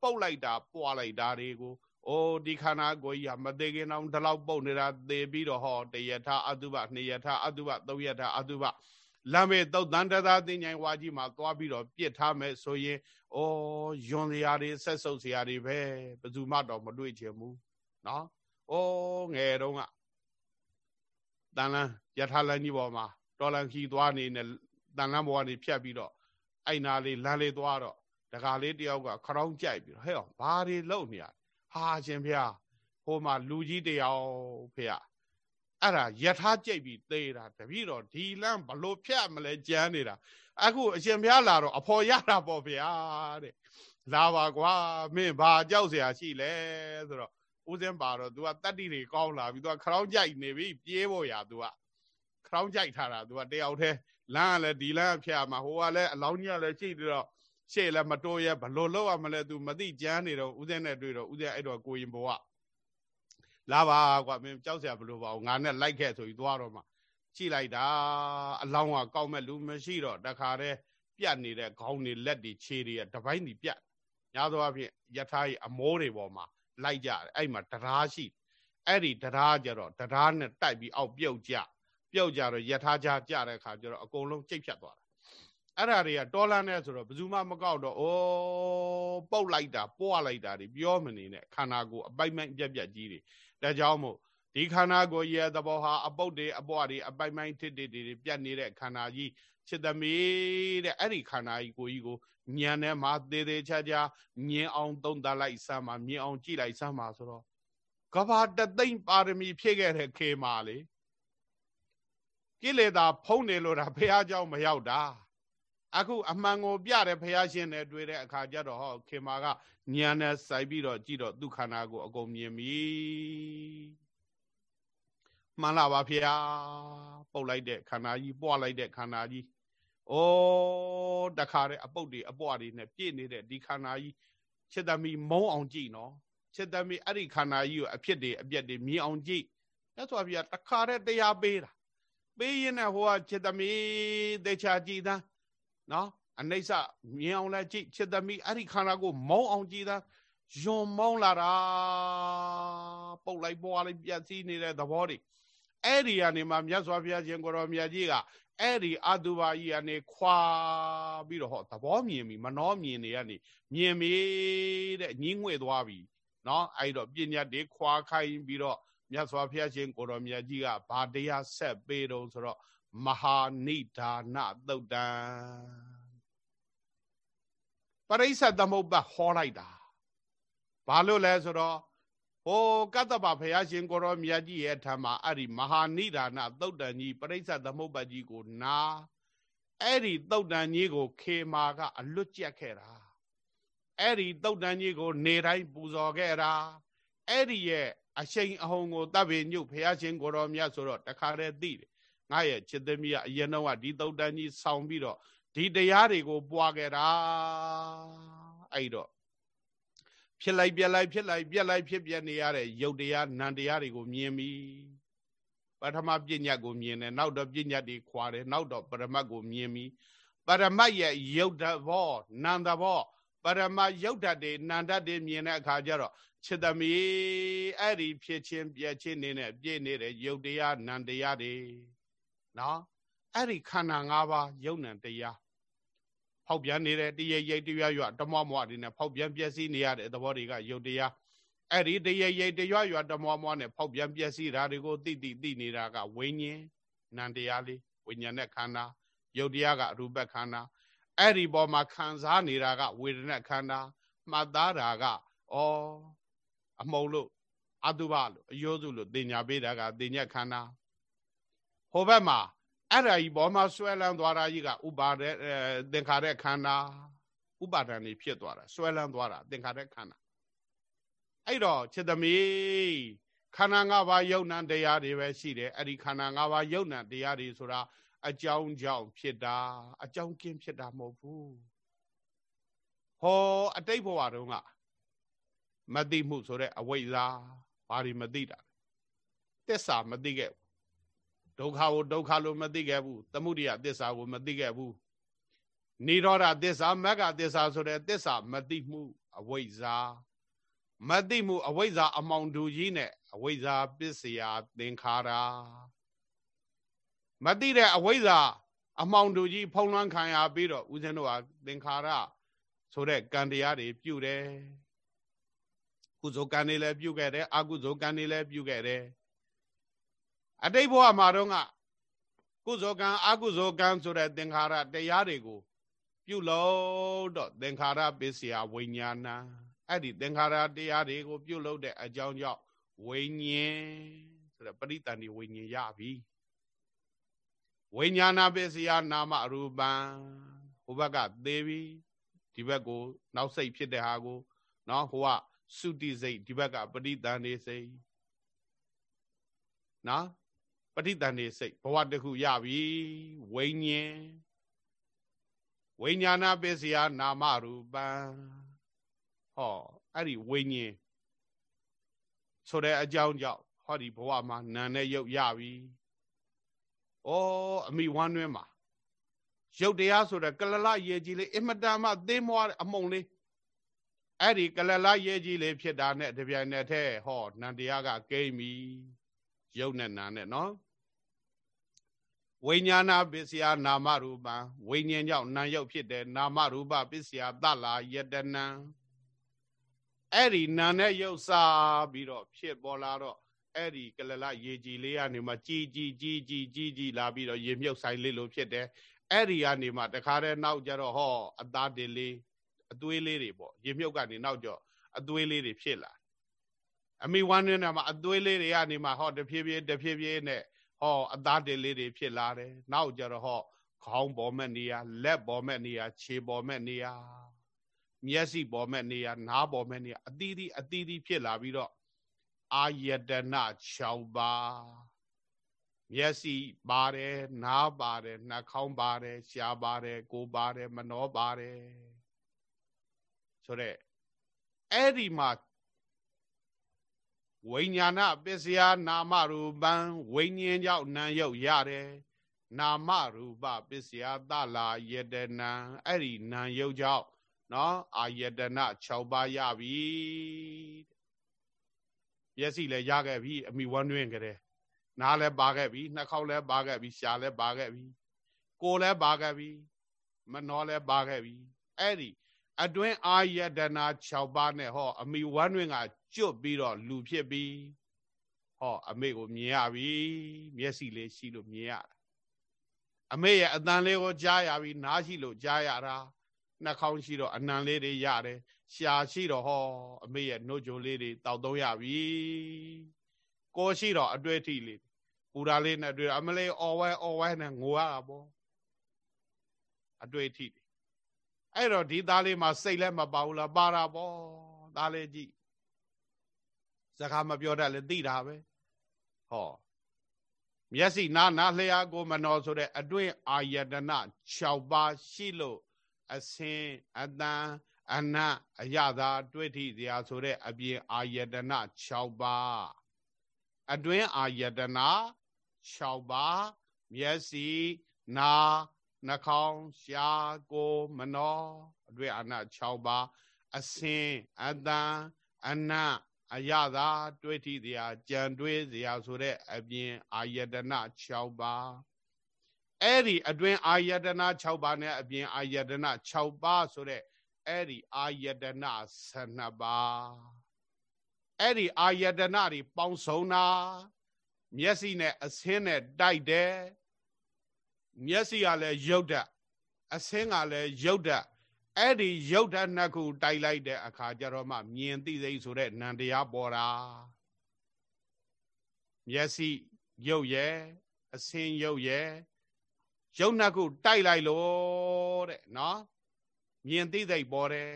ပုတ်လိုက်တာပွားလိုက်တာတွေကို အိုးဒီခန္ဓာကိုယ်ကြီးကမသေးခင်တော့ဒီလောက်ပုတ်နေတာသေပြီးတော့ဟောတယထာအတုပနှစ်ယထာအတုပသုံးယထာအတုပလမ်းမေသုတ်တန်တသာသိဉ္ဇိုင်ဝါကြီးမှာသွားပြီးတော့ပြစ်ထားမယ်ဆိုရင်ဩယွန်စရာတွေဆက်ဆုပ်စရာတွေပဲဘယ်သူမှတော့မတွေ့ချင်ဘူးနော်ဩငယ်တုန်းကတန်လန်းယထာလန်းကြီးပေါ်မှာတော်လန်ခီသွားနေနဲ့တန်လန်းပေါ်ကနေဖြတ်ပြီးတော့အဲ့နာလေးလမ်းလေးသွားတော့ဒကာလေးတယောက်ကခရောင်းကြိုက်ပြီးတော့ဟဲ့ဘာတွေလုံနေရ ဟာရှင်ဖျား ဟိုမှာလူကြီးတယောက်ဖေရအဲ့ဒါယထာကြိတ်ပြီးသေးတာတပည့်တော်ဒီလမ်းဘလို့ဖြတ်မလဲကြမ်းနေတာအခုအရှင်ဘုရားလာတော့အဖော်ရတာပေါ့ဗျာတဲ့လာပါကွာမင်းဘာကြောက်เสียရှိလဲဆိုတော့ဦးစင်းပါတော့ तू ကတတ္တိတွေကောင်းလာပြီ तू ကခရောင်းကြိုက်နေပြီပြေးဖို့ရ तू ကခရောင်းကြိုက်ထားတာ तू ကတယောက်တည်းလမ်းကလည်းဒီလမ်းဖြတ်မှာဟိုကလည်းအလောင်းကြီးကလည်းရှိပြီးတော့ ရှေ့လည်းမတိုးရဲဘလို့လောက်ရမလဲသူမသိကြမ်းနေတော့ဦးဇင်းနဲ့တွေ့တော့ဦးဇင်းအဲ့တော့ကိုရင်ဘဝလာပါကွာမင်းကြောက်စရာဘလို့ပါငါနဲ့လိုက်ခဲ့ဆိုပြီးသွားတော့မှကြည့်လိုက်တာအလောင်းကကောက်မဲ့လူမရှိတော့တခါတည်းပြတ်နေတဲ့ခေါင်းတွေလက်တွေခြေတွေကတပိုင်းတွေပြတ်ညာသောအဖြစ်ယထာကြီးအမိုးတွေပေါ်မှာလိုက်ကြတယ်အဲ့မှာတရားရှိအဲ့ဒီတရားကြတော့တရားနဲ့တိုက်ပြီးအောက်ပြုတ်ကြပြုတ်ကြတော့ယထာကြကြတဲ့ခါကျတော့အကုန်လုံးကြိတ်ဖြတ်သွားတာ အဲ့ဒါတွေကတော်လန်းနေဆိုတော့ဘယ်သူမှမကောက်တော့ဩပုတ်လိုက်တာပွားလိုက်တာတွေပြောမနေနဲ့ခန္ဓာကိုယ်အပိုက်မိုက်ပြက်ပြက်ကြီးတွေဒါကြောင့်မို့ဒီခန္ဓာကိုယ်ရဲ့သဘောဟာအပုတ်တွေအပွားတွေအပိုက်မိုက်တစ်တစ်တွေပြက်နေတဲ့ခန္ဓာကြီးချစ်သမီးတဲ့အဲ့ဒီခန္ဓာကြီးကိုကြီးကိုညံထဲမှာသေးသေးချာချာမြင်အောင်သုံးသပ်လိုက်စမ်းပါမြင်အောင်ကြည့်လိုက်စမ်းပါဆိုတော့ကဘာတသိမ့်ပါရမီဖြည့်ခဲ့တဲ့ခေမာလေကိလေသာဖုံးနေလို့ဒါဘုရားเจ้าမရောက်တာ အခုအမှန်ကိုပြတယ်ဘုရားရှင်နဲ့တွေ့တဲ့အခါကျတော့ဟောခေမာကညံနဲ့စိုက်ပြီးတော့ကြည့်တော့ဒုက္ခနာကိုအကုန်မြင်ပြီမှန်လားပါဖေဟာပုတ်လိုက်တဲ့ခန္ဓာကြီးပွားလိုက်တဲ့ခန္ဓာကြီးဩတခါတည်းအပုတ်တွေအပွားတွေနဲ့ပြည့်နေတဲ့ဒီခန္ဓာကြီးချစ်သမီးမုံအောင်ကြည့်နော်ချစ်သမီးအဲ့ဒီခန္ဓာကြီးကိုအဖြစ်တွေအပြက်တွေမြင်အောင်ကြည့်မြတ်စွာဘုရားတခါတည်းတရားပေးတာပေးရင်လည်းဟိုကချစ်သမီးသေချာကြည်သား နော်အနိစ္စမြင်အောင်လည်းကြည့်ချစ်သမီးအဲ့ဒီခန္ဓာကိုမုံအောင်ကြည်သားယွန်မောင်းလာတာပုတ်လိုက်ပွားလိုက်ပြက်စီးနေတဲ့သဘောတွေအဲ့ဒီကနေမှမြတ်စွာဘုရားရှင်ကိုရောမြတ်ကြီးကအဲ့ဒီအတုပါကြီးကနေခွာပြီးတော့ဟောသဘောမြင်ပြီမနှောမြင်နေကနေမြင်ပြီတဲ့ညင်းငွေ့သွားပြီနော်အဲ့တော့ပညာတွေခွာခိုင်းပြီးတော့မြတ်စွာဘုရားရှင်ကိုရောမြတ်ကြီးကဘာတရားဆက်ပေးတော့ဆိုတော့ မဟာနိဒာနသုတ်တံပရိစ္ဆသမုပ္ပါဟောလိုက်တာဘာလို့လဲဆိုတော့ဟိုကတ္တပဘုရားရှင်ကိုရောမြတ်ကြီးရဲ့ထံမှာအဲ့ဒီမဟာနိဒာနသုတ်တန်ကြီးပရိစ္ဆသမုပ္ပါကြီးကိုနာအဲ့ဒီသုတ်တန်ကြီးကို ခေမာကအလွတ်ကျက်ခဲ့တာအဲ့ဒီသုတ်တန်ကြီးကို နေတိုင်းပူဇော်ခဲ့တာအဲ့ဒီရဲ့အရှိန်အဟုန်ကိုတပ်ပေညုတ်ဘုရားရှင်ကိုရောမြတ်ဆိုတော့တခါတည်းသိတယ် ငါရဲ့จิตသမီးကအရင်တော့ကဒီသုတ်တန်ကြီးဆောင်းပြီးတော့ဒီတရားတွေကိုပွားခဲ့တာအဲ့တော့ဖြစ်လိုက်ပြက်လိုက်ဖြစ်လိုက်ပြက်လိုက်ဖြစ်ပြက်နေရတဲ့ယုတ်တရားနံတရားတွေကိုမြင်ပြီပထမပညာကိုမြင်တယ်နောက်တော့ပညာတွေခွာတယ်နောက်တော့ပရမတ်ကိုမြင်ပြီပရမတ်ရဲ့ယုတ်တဘောနံတဘောပရမတ်ယုတ်တတ်တွေနံတတ်တွေမြင်တဲ့အခါကျတော့ချစ်သမီးအဲ့ဒီဖြစ်ချင်းပြက်ချင်းနေနဲ့ပြည့်နေတဲ့ယုတ်တရားနံတရားတွေ နော်အဲ့ဒီခန္ဓာ၅ပါးယုတ်နံတရားဖောက်ပြန်နေတဲ့တရရိတ်တရားရွတမွားမွားတွေနဲ့ဖောက်ပြန်ပြည့်စည်နေရတဲ့သဘောတွေကယုတ်တရားအဲ့ဒီတရရိတ်တရားရွတမွားမွားနဲ့ဖောက်ပြန်ပြည့်စည်တာတွေကိုသိသိသိနေတာကဝိညာဉ်နံတရားလေးဝိညာဉ်နဲ့ခန္ဓာယုတ်တရားကရူပခန္ဓာအဲ့ဒီပေါ်မှာခံစားနေတာကဝေဒနာခန္ဓာမှတ်သားတာကဩအမုံလို့အတုပလို့အယောစုလို့တင်ညာပေးတာကတင်ညက်ခန္ဓာ ဟိုဘက်မှာအဲ့ဒါကြီးဘောမှာဆွဲလန်းသွားတာကြီးကဥပါတဲ့သင်္ခါရခန္ဓာဥပါဒဏ်နေဖြစ်သွားတာဆွဲလန်းသွားတာသင်္ခါရခန္ဓာအဲ့တော့จิตသမီးခန္ဓာ၅ပါးယုံ nant တရားတွေပဲရှိတယ်အဲ့ဒီခန္ဓာ၅ပါးယုံ nant တရားတွေဆိုတာအကြောင်းကြောင့်ဖြစ်တာအကြောင်းကင်းဖြစ်တာမဟုတ်ဘူးဟောအတိတ်ဘဝတုန်းကမသိမှုဆိုတဲ့အဝိဇ္ဇာဘာတွေမသိတာတစ္ဆာမသိခဲ့ ဒုက္ခကိုဒုက္ခလို့မသိခဲ့ဘူးသမုဒိယသစ္စာကိုမသိခဲ့ဘူးနိရောဓသစ္စာမဂ္ဂသစ္စာဆိုတဲ့သစ္စာမသိမှုအဝိဇ္ဇာမသိမှုအဝိဇ္ဇာအမောင်တူကြီးနဲ့အဝိဇ္ဇာပစ္စယသင်္ခါရမသိတဲ့အဝိဇ္ဇာအမောင်တူကြီးဖုံးလွှမ်းခံရပြီးတော့ဦးဇင်းတို့ဟာသင်္ခါရဆိုတဲ့ကံတရားတွေပြုတယ်ကုသိုလ်ကံတွေလည်းပြုခဲ့တယ်အကုသိုလ်ကံတွေလည်းပြုခဲ့တယ် အတိတ်ဘဝမှာတော့ကကုသိုလ်ကံအကုသိုလ်ကံဆိုတဲ့သင်္ခါရတရားတွေကိုပြုလို့တော့သင်္ခါရပစ္စယဝိညာဏအဲ့ဒီသင်္ခါရတရားတွေကိုပြုလုပ်တဲ့အကြောင်းကြောင့်ဝိညာဉ်ဆိုတဲ့ပရိတန်ဒီဝိညာဉ်ရပြီဝိညာဏပစ္စယနာမရူပံဟိုဘက်ကသေးပြီဒီဘက်ကိုနောက်စိတ်ဖြစ်တဲ့ဟာကိုနော်ဟိုကစုတိစိတ်ဒီဘက်ကပရိတန်နေစိတ်နော် ပဋိသန္ဓေစိတ်ဘဝတခုရပြီဝိညာဉ်ဝိညာဏပစ္စယနာမရူပံဟောအဲ့ဒီဝိညာဉ်ဆိုတဲ့အကြောင်းကြောင့်ဟောဒီဘဝမှာနာနဲ့ရုပ်ရပြီဩအမိဝမ်းတွင်းမှာရုပ်တရားဆိုတဲ့ကလလရေကြီးလေးအင်မတန်မှသင်းမွားအမုံလေးအဲ့ဒီကလလရေကြီးလေးဖြစ်တာနဲ့တပြိုင်နက်တည်းဟောနန္တရားကကိမ့်ပြီ ရုပ်နဲ့နာနဲ့နော်ဝိညာဏပစ္စယနာမရူပံဝိညာဉ်ကြောင့်နာရုပ်ဖြစ်တယ်နာမရူပပစ္စယသလာယတနံအဲ့ဒီနာနဲ့ရုပ်စားပြီးတော့ဖြစ်ပေါ်လာတော့အဲ့ဒီကလလရေကြည်လေးကနေမှကြီးကြီးကြီးကြီးကြီးကြီးလာပြီးတော့ရေမြုပ်ဆိုင်လေးလိုဖြစ်တယ်အဲ့ဒီကနေမှတခါတည်းနောက်ကြတော့ဟောအသားတင်လေးအသွေးလေးတွေပေါ့ရေမြုပ်ကနေနောက်ကျအသွေးလေးတွေဖြစ်လာ အမိဝမ်းနဲ့မှာအသွေးလေးတွေကနေမှဟောတဖြည်းဖြည်းတဖြည်းဖြည်းနဲ့ဟောအသားတင်လေးတွေဖြစ်လာတယ်နောက်ကြတော့ဟောခေါင်းပေါ်မဲ့နေရလက်ပေါ်မဲ့နေရခြေပေါ်မဲ့နေရမျက်စိပေါ်မဲ့နေရနားပေါ်မဲ့နေရအသီးသီးအသီးသီးဖြစ်လာပြီးတော့အာယတနာ6ပါးမျက်စိပါတယ်နားပါတယ်နှာခေါင်းပါတယ်ရှားပါတယ်ကိုယ်ပါတယ်မနှောပါတယ်ဆိုတော့အဲ့ဒီမှာ ဝိညာဏပစ္စယနာမရူပံဝိညာဉ်ကြောင့်နာယုတ်ရတယ်နာမရူပပစ္စယသလာယတနံအဲ့ဒီနာယုတ်ကြောင့်နော်အာယတနာ6ပါးရပြီမျက်စိလည်းရခဲ့ပြီအမိဝမ်းတွင်းကြတဲ့နားလည်းပါခဲ့ပြီနှာခေါင်းလည်းပါခဲ့ပြီရှားလည်းပါခဲ့ပြီကိုယ်လည်းပါခဲ့ပြီမနှောလည်းပါခဲ့ပြီအဲ့ဒီ အတွင်းအာယတနာ6ပါးနဲ့ဟော အမိဝမ်းတွင်းကကျွတ်ပြီးတော့လူဖြစ်ပြီးဟောအမေကိုမြင်ရပြီမျက်စိလေးရှိလို့မြင်ရတာအမေရဲ့အတန်လေးကိုကြားရပြီနားရှိလို့ကြားရတာနှာခေါင်းရှိတော့အနံလေးတွေရတယ်ရှာရှိတော့ဟောအမေရဲ့နှုတ်ကြိုလေးတွေတောက်သုံးရပြီကိုရှိတော့အတွေ့အထိလေးပူရာလေးနဲ့တွေ့အမလေးအော်ဝဲအော်ဝဲနဲ့ငိုရတာပေါ့အတွေ့အထိ အဲ့တော့ဒီသားလေးမှာစိတ်လည်းမပါဘူးလားပါတာပေါ့သားလေးကြည့်စကားမပြောတတ်လည်းသိတာပဲဟောမျက်စိနာနာလျာကိုမနောဆိုတဲ့အတွင်းအာယတနာ6ပါးရှိလို့အစင်အတန်အနတ်အယသာတွေ့ထိစရာဆိုတဲ့အပြင်အာယတနာ6ပါးအတွင်းအာယတနာ6ပါးမျက်စိနာ နှာခေါင်းရှားကိုမနောအတွင်းအာန6ပါးအစင်အတန်အနတ်အယသာတွေးထိစရာကြံတွေးစရာဆိုတဲ့အပြင်အာယတနာ6ပါးအဲ့ဒီအတွင်းအာယတနာ6ပါးနဲ့အပြင်အာယတနာ6ပါးဆိုတဲ့အဲ့ဒီအာယတနာ12ပါးအဲ့ဒီအာယတနာတွေပေါင်းစုံတာမျက်စိနဲ့အဆင်းနဲ့တိုက်တယ် မျက်စိကလည်းရုပ်ဓာတ်အဆင်းကလည်းရုပ်ဓာတ်အဲ့ဒီရုပ်ဓာတ်နှစ်ခုတိုက်လိုက်တဲ့အခါကျတော့မှမြင်သိသိဆိုတဲ့နံတရားပေါ်တာမျက်စိရုပ်ရဲ့အစင်းရုပ်ရဲ့ရုပ်နှစ်ခုတိုက်လိုက်လို့တဲ့နော်မြင်သိသိပေါ်တယ်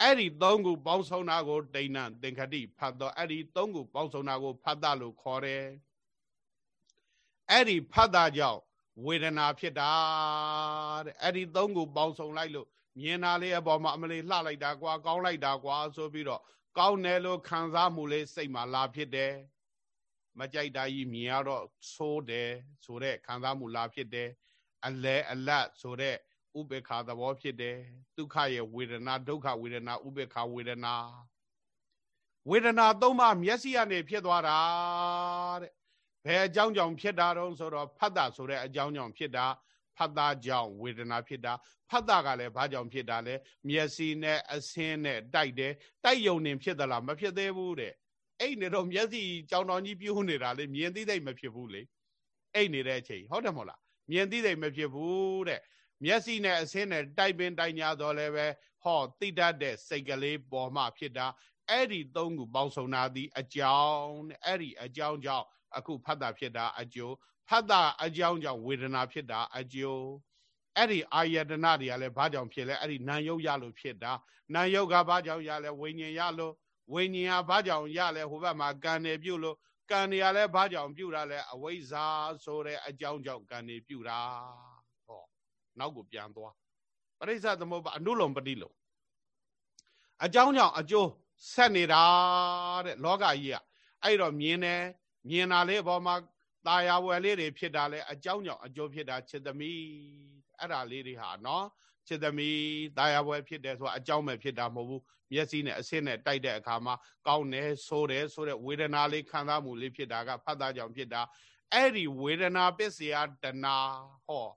အဲ့ဒီသုံးခုပေါင်းစုံတာကိုဒိဏသင်္ခတိဖတ်တော့အဲ့ဒီသုံးခုပေါင်းစုံတာကိုဖတ်တာလို့ခေါ်တယ်အဲ့ဒီဖတ်တာကြောင့် ဝေဒနာဖြစ်တာတဲ့အဲ့ဒီသုံးခုပေါင်းစုံလိုက်လို့မြင်တာလေးအပေါ်မှာအမလေးလှလိုက်တာကွာကောင်းလိုက်တာကွာဆိုပြီးတော့ကောင်းတယ်လို့ခံစားမှုလေးစိတ်မှာလာဖြစ်တယ်မကြိုက်တာကြီးမြင်ရတော့သိုးတယ်ဆိုတဲ့ခံစားမှုလာဖြစ်တယ်အလဲအလတ်ဆိုတဲ့ဥပေက္ခသဘောဖြစ်တယ်ဒုက္ခရဲ့ဝေဒနာဒုက္ခဝေဒနာဥပေက္ခဝေဒနာဝေဒနာသုံးပါးမျက်စိကနေဖြစ်သွားတာတဲ့ ဘယ်အကြောင်းကြောင့်ဖြစ်တာတော့ဆိုတော့ဖတ်တာဆိုတဲ့အကြောင်းကြောင့်ဖြစ်တာဖတ်တာကြောင့်ဝေဒနာဖြစ်တာဖတ်တာကလည်းဘာကြောင့်ဖြစ်တာလဲမျက်စိနဲ့အဆင်းနဲ့တိုက်တယ်တိုက်ယုံနေဖြစ်သလားမဖြစ်သေးဘူးတဲ့အဲ့နေတော့မျက်စိကြောင်တော်ကြီးပြိုးနေတာလေမြင်သိသိမဖြစ်ဘူးလေအဲ့နေတဲ့အချိန်ဟုတ်တယ်မဟုတ်လားမြင်သိသိမဖြစ်ဘူးတဲ့မျက်စိနဲ့အဆင်းနဲ့တိုက်ပင်တိုက်ညာတော့လည်းပဲဟောသိတတ်တဲ့စိတ်ကလေးပေါ်မှဖြစ်တာအဲ့ဒီသုံးခုပေါင်းစုံတာဒီအကြောင်းတဲ့အဲ့ဒီအကြောင်းကြောင့် အခုဖတ်တာဖြစ်တာအကျိုးဖတ်တာအကြောင်းကြောင့်ဝေဒနာဖြစ်တာအကျိုးအဲ့ဒီအာယတနာတွေကလည်းဘာကြောင့်ဖြစ်လဲအဲ့ဒီနာယုတ်ရလို့ဖြစ်တာနာယုတ်ကဘာကြောင့်ရလဲဝိညာဉ်ရလို့ဝိညာဉ်ကဘာကြောင့်ရလဲဟိုဘက်မှာကံနေပြုတ်လို့ကံနေရလဲဘာကြောင့်ပြုတ်တာလဲအဝိဇ္ဇာဆိုတဲ့အကြောင်းကြောင့်ကံနေပြုတ်တာဟောနောက်ကိုပြန်သွားပရိစ္ဆသမုပ္ပါအနုလုံပတိလုံအကြောင်းကြောင့်အကျိုးဆက်နေတာတဲ့လောကကြီးကအဲ့တော့မြင်တယ် မြင်တာလေးအပေါ်မှာตาယာဝယ်လေးတွေဖြစ်တာလဲအကြောင်းကြောင့်အကျိုးဖြစ်တာจิตသမီးအဲ့ဒါလေးတွေဟာနော်จิตသမီးตาယာဝယ်ဖြစ်တယ်ဆိုတာအကြောင်းပဲဖြစ်တာမဟုတ်ဘူးမျက်စိနဲ့အဆင့်နဲ့တိုက်တဲ့အခါမှာကောင်းတယ်ဆိုးတယ်ဆိုတဲ့ဝေဒနာလေးခံစားမှုလေးဖြစ်တာကဖတ်တာကြောင့်ဖြစ်တာအဲ့ဒီဝေဒနာပစ္စယတနာဟော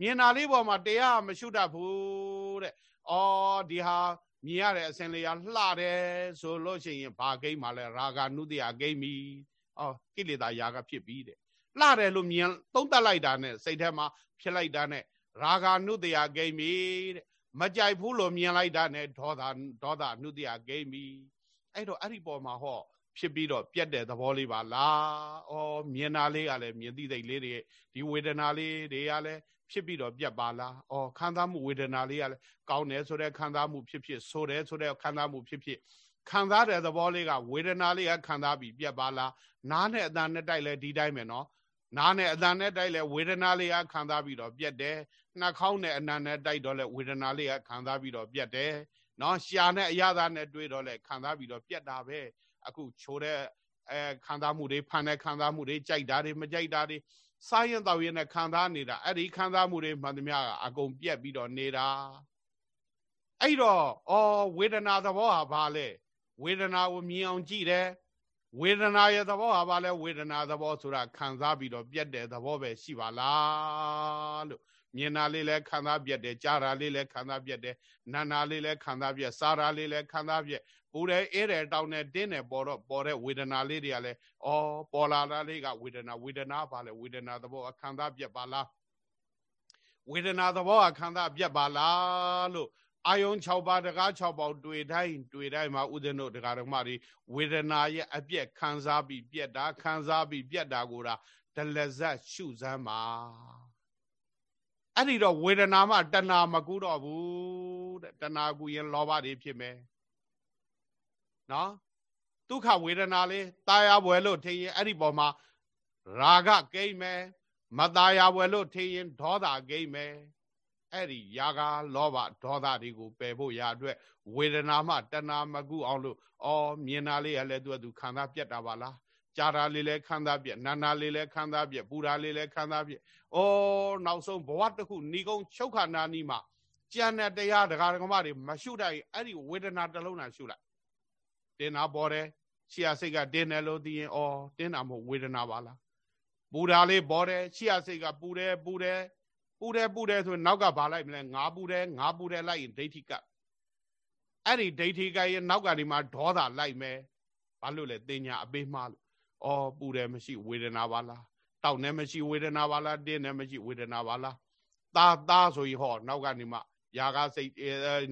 မြင်တာလေးပေါ်မှာတရားမရှုတတ်ဘူးတဲ့။အော်ဒီဟာမြင်ရတဲ့အစင်လေးကလှတယ်ဆိုလို့ရှိရင်ဘာကိမ့်မှလဲရာဂနုတ္တိယကိမ့်ပြီ။ အော်ကိလေသာယာကဖြစ်ပြီတဲ့။လှတယ်လို့မြင်သုံးတတ်လိုက်တာနဲ့စိတ်ထဲမှာဖြစ်လိုက်တာနဲ့ရာဂနုတ္တိယကိမ့်ပြီတဲ့။မကြိုက်ဘူးလို့မြင်လိုက်တာနဲ့ဒေါသဒေါသနုတ္တိယကိမ့်ပြီ။အဲ့တော့အဲ့ဒီပေါ်မှာဟောဖြစ်ပြီးတော့ပြက်တဲ့သဘောလေးပါလား။အော်မြင်တာလေးကလည်းမြင်သိသိလေးတွေဒီဝေဒနာလေးတွေကလည်းဖြစ်ပြီးတော့ပြတ်ပါလား။အော်ခံစားမှုဝေဒနာလေးကလည်းကောင်းတယ်ဆိုတဲ့ခံစားမှုဖြစ်ဖြစ်ဆိုတယ်ဆိုတဲ့ခံစားမှုဖြစ်ဖြစ် ခံစားတဲ့သဘောလေးကဝေဒနာလေးကခံစားပြီးပြတ်ပါလား။နားနဲ့အတန်နဲ့တိုက်လဲဒီတိုင်းပဲနော်။နားနဲ့အတန်နဲ့တိုက်လဲဝေဒနာလေးကခံစားပြီးတော့ပြတ်တယ်။နှာခေါင်းနဲ့အနံနဲ့တိုက်တော့လဲဝေဒနာလေးကခံစားပြီးတော့ပြတ်တယ်။နော်ရှာနဲ့အရသာနဲ့တွေးတော့လဲခံစားပြီးတော့ပြတ်တာပဲ။အခုချိုးတဲ့အဲခံစားမှုတွေဖန်တဲ့ခံစားမှုတွေကြိုက်တာတွေမကြိုက်တာတွေစားရင်တောက်ရင်နဲ့ခံစားနေတာအဲ့ဒီခံစားမှုတွေမှန်သမျှကအကုန်ပြက်ပြီးတော့နေတာအဲ့တော့ဩဝေဒနာသဘောဟာဘာလဲ ဝေဒနာကိုမြင်အောင်ကြည့်တယ်ဝေဒနာရဲ့သဘောဟာဘာလဲဝေဒနာသဘောဆိုတာခံစားပြီးတော့ပြက်တဲ့သဘောပဲရှိပါလားလို့မြင်တာလေးလည်းခံစားပြက်တယ်ကြားတာလေးလည်းခံစားပြက်တယ်နာနာလေးလည်းခံစားပြက်စားတာလေးလည်းခံစားပြက်ပူတယ်အေးတယ်တောင်းတယ်တင်းတယ်ပေါ်တော့ပေါ်တဲ့ဝေဒနာလေးတွေကလည်းဩပေါ်လာတာလေးကဝေဒနာဝေဒနာပါလေဝေဒနာသဘောအခန္ဓာပြက်ပါလားဝေဒနာသဘောအခန္ဓာပြက်ပါလားလို့ အာယုံ6ပါးတကား6ပေါက်တွေ့တိုင်းတွေ့တိုင်းမှာဥဒ္ဒနုတကားဓမ္မတွေဝေဒနာရဲ့အပြက်ခံစားပြီးပြက်တာခံစားပြီးပြက်တာကိုဒါဒလဇတ်ရှုစမ်းပါအဲ့ဒီတော့ဝေဒနာမှတဏမကူတော့ဘူးတဲ့တဏကူရင်လောဘတွေဖြစ်မယ်နော်ဒုက္ခဝေဒနာလေးตายာပွဲလို့ထင်ရင်အဲ့ဒီပေါ်မှာရာဂကိမ့်မယ်မตายာပွဲလို့ထင်ရင်ဒေါသကိမ့်မယ် အဲ့ဒီຢာကလောဘဒေါသတွေကိုပယ်ဖို့ရာအတွက်ဝေဒနာမှတဏမကုအောင်လို့အော်မြင်တာလေးကလည်းသူကသူခံစားပြတ်တာပါလားကြားတာလေးလည်းခံစားပြက်နာနာလေးလည်းခံစားပြက်ပူတာလေးလည်းခံစားပြက်။အော်နောက်ဆုံးဘဝတစ်ခုဏီကုံချုပ်ခါနာနီမှာကြံတဲ့တရားဒကာဒကမတွေမရှုတတ်ရင်အဲ့ဒီဝေဒနာတစ်လုံးနဲ့ရှုလိုက်တင်းတာပေါ်တယ်ရှီယာစိတ်ကတင်းတယ်လို့သိရင်အော်တင်းတာမဟုတ်ဝေဒနာပါလားပူတာလေးပေါ်တယ်ရှီယာစိတ်ကပူတယ်ပူတယ်ပူ တယ်ပူတယ်ဆိုရင်နောက်ကဘာလိုက်မလဲငါပူတယ်ငါပူတယ်လိုက်ရင်ဒိဋ္ဌိကအဲ့ဒီဒိဋ္ဌိကရဲ့နောက်ကနေမှဒေါသလိုက်မယ်ဘာလို့လဲတင်ညာအပေးမှားလို့အော်ပူတယ်မရှိဝေဒနာပါလားတောက်နေမရှိဝေဒနာပါလားတင်းနေမရှိဝေဒနာပါလားသားသားဆိုရင်ဟော နောက်ကနေမှຢာကစိတ်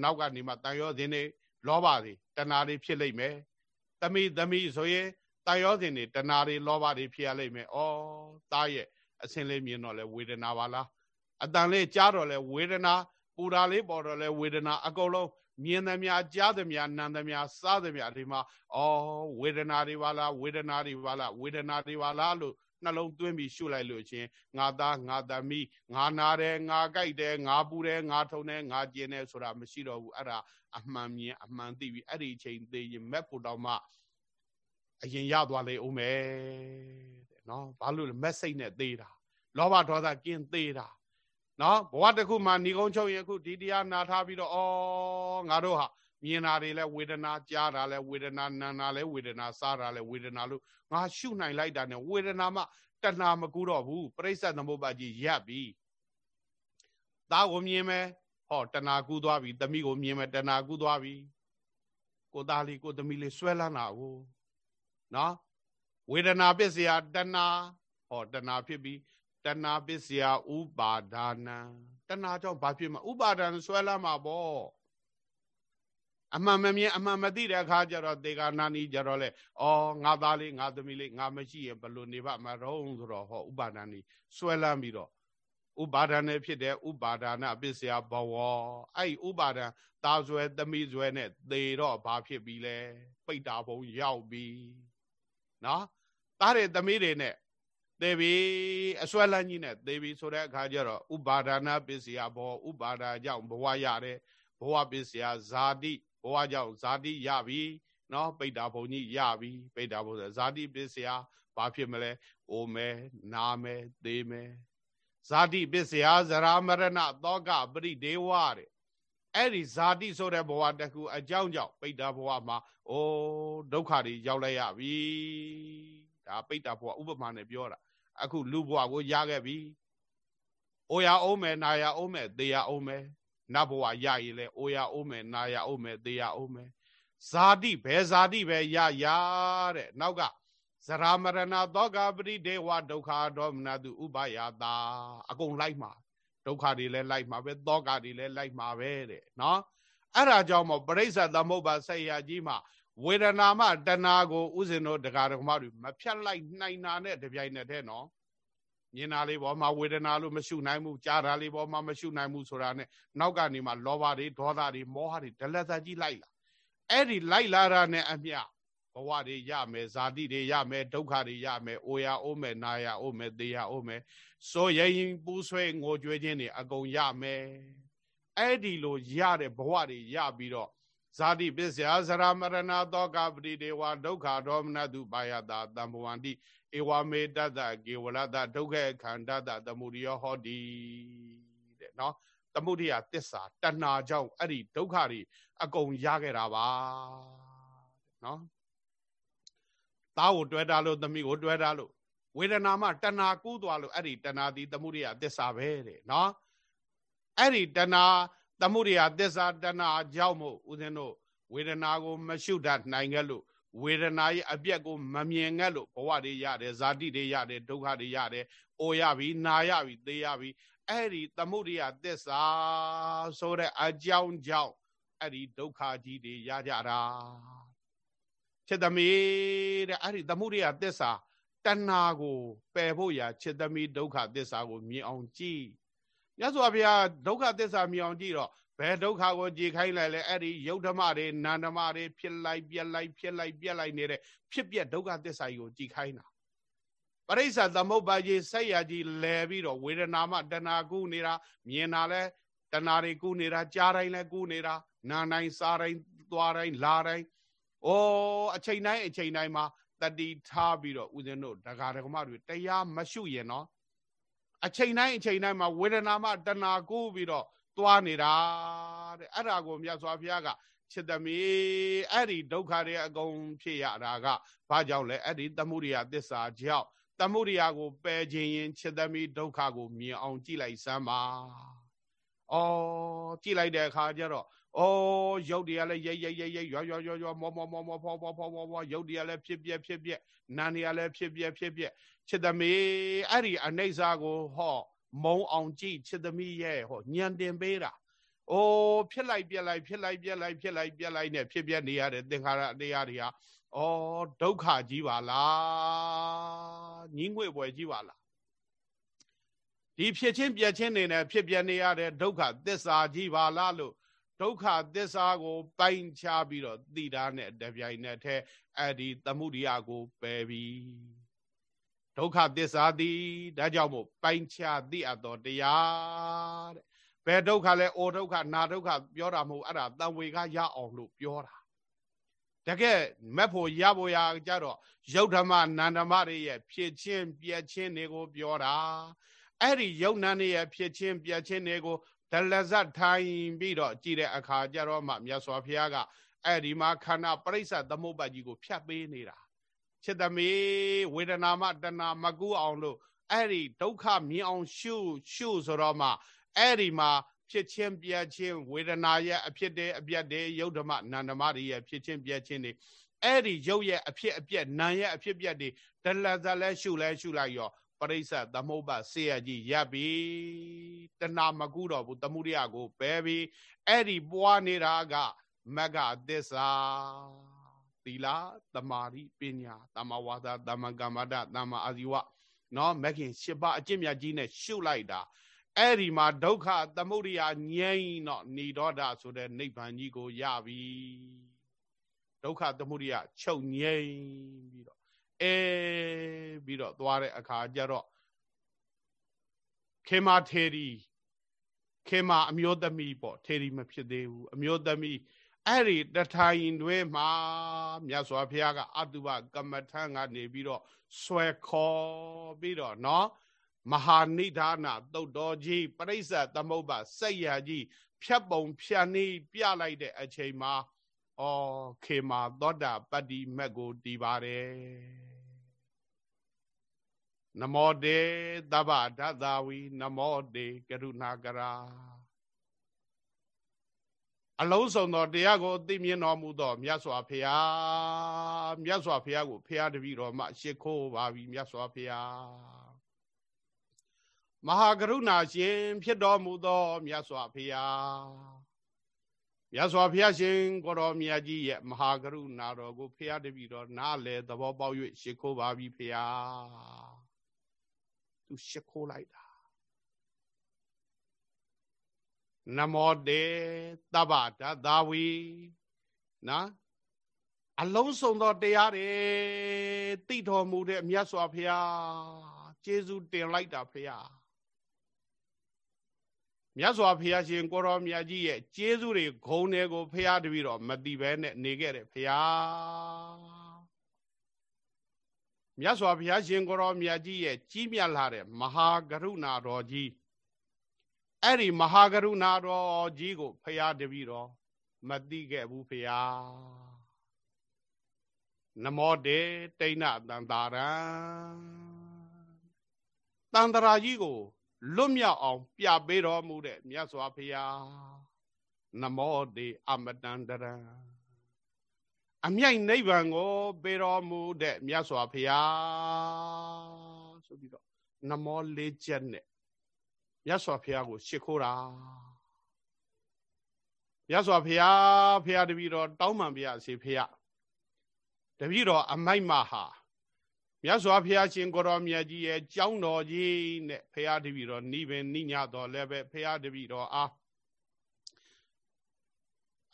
နောက်ကနေမှတန်ရောစဉ်တွေလောဘတွေတဏှာတွေဖြစ်လိမ့်မယ်။တမိတမိဆိုရင်တန်ရောစဉ်တွေတဏှာတွေလောဘတွေဖြစ်ရလိမ့်မယ်။ဩသားရဲ့အစင်းလေးမြင်တော့လဲဝေဒနာပါလား။ အတန်လေးကြားတော့လဲဝေဒနာပူတာလေးပေါ်တော့လဲဝေဒနာအကုန်လုံးမြင်သမျှကြားသမျှနာသမျှစားသမျှဒီမှာဩဝေဒနာတွေပါလားဝေဒနာတွေပါလားဝေဒနာတွေပါလားလို့နှလုံးသွင်းပြီးရှုလိုက်လို့ချင်းငါသားငါသမီးငါနာတယ်ငါကြိုက်တယ်ငါပူတယ်ငါထုံတယ်ငါကျင်တယ်ဆိုတာမရှိတော့ဘူးအဲ့ဒါအမှန်မြင်အမှန်သိပြီးအဲ့ဒီအချိန်သေးရင်မက်ဖို့တော့မှအရင်ရသွားလေဦးမယ်တဲ့နော်ဘာလို့လဲမက်စိတ်နဲ့သေးတာလောဘဒေါသကင်းသေးတာ နော်ဘဝတစ်ခုမှဏီကုန်းချုပ်ရင်အခုဒီတရားနာထားပြီးတော့ဩငါတို့ဟာမြင်တာတွေလဲဝေဒနာကြားတာလဲဝေဒနာနာတာလဲဝေဒနာစားတာလဲဝေဒနာလို့ငါရှုနိုင်လိုက်တာနဲ့ဝေဒနာမှတဏှာမကူတော့ဘူးပြိဿသမုပ္ပါကြီးရပ်ပြီသားကိုမြင်မယ်ဟောတဏှာကူးသွားပြီသမီးကိုမြင်မယ်တဏှာကူးသွားပြီကိုသားလေးကိုသမီးလေးဆွဲလန်းတာကိုနော်ဝေဒနာပစ္စယတဏှာဟောတဏှာဖြစ်ပြီး တဏှာပစ္စယဥပါဒါနံတဏှာကြောင့်ဘာဖြစ်မှာဥပါဒံဆွဲလန်းမှာပေါ့အမှန်မမြင်အမှန်မသိတဲ့အခါကျတော့ဒေဂာနာနီကြတော့လေဩငါသားလေးငါသမီးလေးငါမရှိရင်ဘလို့နေပါမရောဆိုတော့ဟောဥပါဒဏ်นี่ဆွဲလန်းပြီးတော့ဥပါဒဏ်နဲ့ဖြစ်တဲ့ဥပါဒနာပစ္စယဘဝအဲ့ဥပါဒဏ်သားဆွဲသမီးဆွဲနဲ့သေတော့ဘာဖြစ်ပြီလဲပိတ်တာဘုံရောက်ပြီနော်သားတွေသမီးတွေနဲ့ သေပြီအစွဲလန်းကြီးနဲ့သေပြီဆိုတဲ့အခါကျတော့ဥပါဒနာပစ္စယဘောဥပါဒာကြောင့်ဘဝရတယ်ဘဝပစ္စယဇာတိဘဝကြောင့်ဇာတိရပြီနော်ပိတ်တာဘုံကြီးရပြီပိတ်တာဘုံဇာတိပစ္စယဘာဖြစ်မလဲအိုမဲနာမဲသေမဲဇာတိပစ္စယဇရာမရဏသောကပရိဒေဝတဲ့အဲ့ဒီဇာတိဆိုတဲ့ဘဝတခုအကြောင်းကြောင့်ပိတ်တာဘဝမှာအိုးဒုက္ခတွေရောက်လိုက်ရပြီ ဒါပိတ်တာဘဝဥပမာနဲ့ပြောတာအခုလူဘဝကိုရခဲ့ပြီအိုရအောင်မယ်နာရအောင်မယ်သေရအောင်မယ်နတ်ဘဝရရင်လဲအိုရအောင်မယ်နာရအောင်မယ်သေရအောင်မယ်ဇာတိဘယ်ဇာတိပဲရရတဲ့နောက်ကဇရာမရဏသောကပရိဒေဝဒုက္ခဒေါမနတုဥပယတာအကုန်လိုက်မှာဒုက္ခတွေလည်းလိုက်မှာပဲသောကတွေလည်းလိုက်မှာပဲတဲ့နော်အဲ့ဒါကြောင့်မို့ပရိစ္ဆသမုပ္ပါဆက်ရကြီးမှာ ဝေဒနာမှတဏှာကိုဥစဉ်တို့တရားဓမ္မတွေမဖြတ်လိုက်နိုင်တာနဲ့တပြိုင်နက်တည်းနော်မြင်တာလေးပေါ်မှာဝေဒနာလို့မရှုနိုင်ဘူးကြားတာလေးပေါ်မှာမရှုနိုင်ဘူးဆိုတာနဲ့နောက်ကနေမှလောဘတွေဒေါသတွေမောဟတွေဒလသက်ကြီးလိုက်လာအဲ့ဒီလိုက်လာတာနဲ့အမျှဘဝတွေရမယ်ဇာတိတွေရမယ်ဒုက္ခတွေရမယ်အိုရအိုးမယ်နာရအိုးမယ်သေရအိုးမယ်စိုးရင်ပူးဆွဲငိုကြွေးခြင်းတွေအကုန်ရမယ်အဲ့ဒီလိုရတဲ့ဘဝတွေရပြီးတော့ ဇာတိပစ္စယဇရာမရဏသောကပတိဒေဝဒုက္ခဒေါမနတုပါယတာတံဘဝန္တိဧဝမေတ္တကေဝလတဒုက္ခခန္ဓာတသမုဒိယဟောတိတဲ့နော်သမုဒိယသစ္စာတဏှာကြောင့်အဲ့ဒီဒုက္ခတွေအကုန်ရခဲ့တာပါနော်သားကိုတွဲတာလို့သမီးကိုတွဲတာလို့ဝေဒနာမှတဏှာကူးသွားလို့အဲ့ဒီတဏှာဒီသမုဒိယသစ္စာပဲတဲ့နော်အဲ့ဒီတဏှာ သမုဒိယသစ္စာတဏှာကြောင့်မို့ဦးဇင်းတို့ဝေဒနာကို မရှုတတ်နိုင်ခဲ့လို့ဝေဒနာရဲ့အပြက်ကိုမမြင်ခဲ့လို့ဘဝတွေရတယ်ဇာတိတွေရတယ်ဒုက္ခတွေရတယ်အိုရပြီနာရပြီသေရပြီအဲ့ဒီသမုဒိယသစ္စာဆိုတဲ့အကြောင်းကြောင့်အဲ့ဒီဒုက္ခကြီးတွေရကြတာချက်သမီးတဲ့အဲ့ဒီသမုဒိယသစ္စာတဏှာကိုပယ်ဖို့ရာချက်သမီးဒုက္ခသစ္စာကိုမြင်အောင်ကြည့် မြတ်စွာဘုရားဒုက္ခသစ္စာမြင်အောင်ကြည့်တော့ဘယ်ဒုက္ခကိုကြည်ခိုင်းလိုက်လဲအဲ့ဒီယုတ်ဓမ္မတွေနန္ဓမ္မတွေဖြစ်လိုက်ပြက်လိုက်ဖြစ်လိုက်ပြက်လိုက်နေတဲ့ဖြစ်ပြက်ဒုက္ခသစ္စာကြီးကိုကြည်ခိုင်းတာပရိစ္ဆသမုပ္ပါကြီးဆက်ရကြီးလဲပြီးတော့ဝေဒနာမှတဏှာကူးနေတာမြင်တာလဲတဏှာတွေကူးနေတာကြားတိုင်းလဲကူးနေတာနာတိုင်းစားတိုင်းသွားတိုင်းလာတိုင်းဩအချိန်တိုင်းအချိန်တိုင်းမှာတတိထားပြီးတော့ဦးဇင်းတို့ဒကာဒကမတွေတရားမရှုရင်နော် အချိန်တိုင်းအချိန်တိုင်းမှာဝေဒနာမှတဏှာကူးပြီးတော့သွားနေတာတဲ့အဲ့ဒါကိုမြတ်စွာဘုရားကချစ်သမီးအဲ့ဒီဒုက္ခတွေအကုန်ဖြစ်ရတာကဘာကြောင့်လဲအဲ့ဒီသမုဒိယသစ္စာကြောင့်သမုဒိယကိုပယ်ခြင်းရင်ချစ်သမီးဒုက္ခကိုမြင်အောင်ကြည့်လိုက်စမ်းပါ။အော်ကြည့်လိုက်တဲ့အခါကျတော့ အော်ရုပ်တရားလည်းရိတ်ရိတ်ရိတ်ရိတ်ရွရွရွရွမောမောမောမောဖောဖောဖောဖောဖောရုပ်တရားလည်းဖြစ်ပြက်ဖြစ်ပြက်နာနေရလည်းဖြစ်ပြက်ဖြစ်ပြက်ချစ်သမီးအဲ့ဒီအနိစ္စကိုဟောမုံအောင်ကြည့်ချစ်သမီးရဲ့ဟောညံတင်ပေးတာ။အိုးဖြစ်လိုက်ပြက်လိုက်ဖြစ်လိုက်ပြက်လိုက်ဖြစ်လိုက်ပြက်လိုက်နဲ့ဖြစ်ပြက်နေရတဲ့သင်္ခါရတရားတွေဟာအော်ဒုက္ခကြီးပါလား။ညီငွေပွဲကြီးပါလား။ဒီဖြစ်ချင်းပြက်ချင်းနေနဲ့ဖြစ်ပြက်နေရတဲ့ဒုက္ခသစ္စာကြီးပါလားလို့ ဒုက္ခသစ္စာကို ပိုင်းခြားပြီးတော့သိတာနဲ့တပြိုင်နက်တည်းအဲ့ဒီသမှုရိယကိုပယ်ပြီးဒုက္ခသစ္စာသည်ဒါကြောင့်မို့ပိုင်းခြားသိအပ်တော်တရားတဲ့ဘယ်ဒုက္ခလဲအိုဒုက္ခနာဒုက္ခပြောတာမဟုတ်အဲ့ဒါတံဝေကရအောင်လို့ပြောတာတကယ်မက်ဖို့ရဖို့ရကြတော့ယုတ်ဓမ္မနန္ဓမတွေရဲ့ဖြစ်ချင်းပြက်ချင်းတွေကိုပြောတာအဲ့ဒီယုတ်နန္တွေရဲ့ဖြစ်ချင်းပြက်ချင်းတွေကို ဒလဇတ်ထိုင်ပြီးတော့ကြည်တဲ့အခါကျတော့မှမြတ်စွာဘုရားကအဲ့ဒီမှာခန္ဓာပရိစ္ဆသမုပ္ပါကြီးကိုဖြတ်ပေးနေတာချစ်သမီးဝေဒနာမှတဏမကူအောင်လို့အဲ့ဒီဒုက္ခမြင်အောင်ရှုရှုဆိုတော့မှအဲ့ဒီမှာဖြစ်ချင်းပြက်ချင်းဝေဒနာရဲ့အဖြစ်တဲ့အပြက်တွေယုတ်ဓမ္မနန္ဓမတွေရဲ့ဖြစ်ချင်းပြက်ချင်းတွေအဲ့ဒီယုတ်ရဲ့အဖြစ်အပြက်နာရဲ့အဖြစ်ပြက်တွေဒလဇလဲရှုလဲရှုလိုက်ရော ပရိစ္ဆသမုပ္ပါဆေရကြီးရပ်ပြီတဏမကူတော့ဘူးတမှုရိယကိုပယ်ပြီအဲ့ဒီပွားနေတာကမက္ခသစ္စာသီလသမာဓိပညာသမ္မာဝါစာသမ္မာကမ္မတသမ္မာအာဇီဝနော်မက္ခင်၈ပါးအကျင့်မြတ်ကြီးနဲ့ရှုလိုက်တာအဲ့ဒီမှာဒုက္ခသမုဒိယငြိမ့်တော့ဏိဒေါဒဆိုတဲ့နိဗ္ဗာန်ကြီးကိုရပြီဒုက္ခသမုဒိယချုပ်ငြိမ့်ပြီးတော့ အဲပြီးတော့သွားတဲ့အခါကျတော့ခေမာထေရီခေမာအမျိုးသမီးပေါ့ထေရီမဖြစ်သေးဘူးအမျိုးသမီးအဲ့ဒီတထိုင်တွဲမှာမြတ်စွာဘုရားကအတုပကမ္မထံကနေပြီးတော့ဆွဲခေါ်ပြီးတော့เนาะမဟာနိဒာနသုတ်တော်ကြီးပရိစ္ဆသမုပ္ပါစိတ်ရကြီးဖြတ်ပုံဖြတ်နည်းပြလိုက်တဲ့အချိန်မှာ ဩခေမာသောတာပတ္တိမက်ကိုတည်ပါတယ်နမောတေသဗ္ဗဒသဝီနမောတေကရုဏာကရာအလုံးစုံသောတရားကိုသိမြင်တော်မူသောမြတ်စွာဘုရားမြတ်စွာဘုရားကိုဘုရားတပည့်တော်မှရှ िख ိုးပါပြီမြတ်စွာဘုရားမဟာကရုဏာရှင်ဖြစ်တော်မူသောမြတ်စွာဘုရား မြတ်စွာဘုရားရှင်ကိုတော်မြတ်ကြီးရဲ့မဟာကရုဏာတော်ကိုဘုရားတပည့်တော်နားလေသဘောပေါက်၍ရှ िख ိုးပါပြီဘုရားသူရှ िख ိုးလိုက်တာနမောတေတဗ္ဗတသာဝီနော်အလုံးစုံသောတရားတွေသိတော်မူတဲ့မြတ်စွာဘုရားကျေးဇူးတင်လိုက်တာဘုရား မြတ်စွာဘုရားရှင်ကိုရောမြတ်ကြီးရဲ့ကျေးဇူးတွေဂုဏ်တွေကိုဘုရားတပည့်တော်မတိဘဲနဲ့နေခဲ့တယ်ဘုရားမြတ်စွာဘုရားရှင်ကိုရောမြတ်ကြီးရဲ့ကြီးမြတ်လာတဲ့မဟာကရုဏာတော်ကြီးအဲ့ဒီမဟာကရုဏာတော်ကြီးကိုဖရာတပည့်တော်မသိခဲ့ဘူးဖရာနမောတေတိဏတန်တာရံတန်တရာကြီးကို လွတ်မြောက်အောင် ပြပေးတော်မူတဲ့မြတ်စွာဘုရားနမောတေအမတန္တရံအမြိုက်နိဗ္ဗာန်ကိုပေးတော်မူတဲ့မြတ်စွာဘုရားဆိုပြီးတော့နမောလေးချက်နဲ့မြတ်စွာဘုရားကို ရှ िख ိုးတာမြတ်စွာဘုရားဘုရားတပည့်တော်တောင်းပန်ပြရစီဘုရားတပည့်တော်အမိုက်မဟာ မြတ်စွာဘုရားရှင်ကိုတော်မြတ်ကြီးရဲ့ကြောင်းတော်ကြီးနဲ့ဘုရားတပည့်တော်နိဗ္ဗာန်နိညာတော်လည်းပဲဘုရားတပည့်တော်အား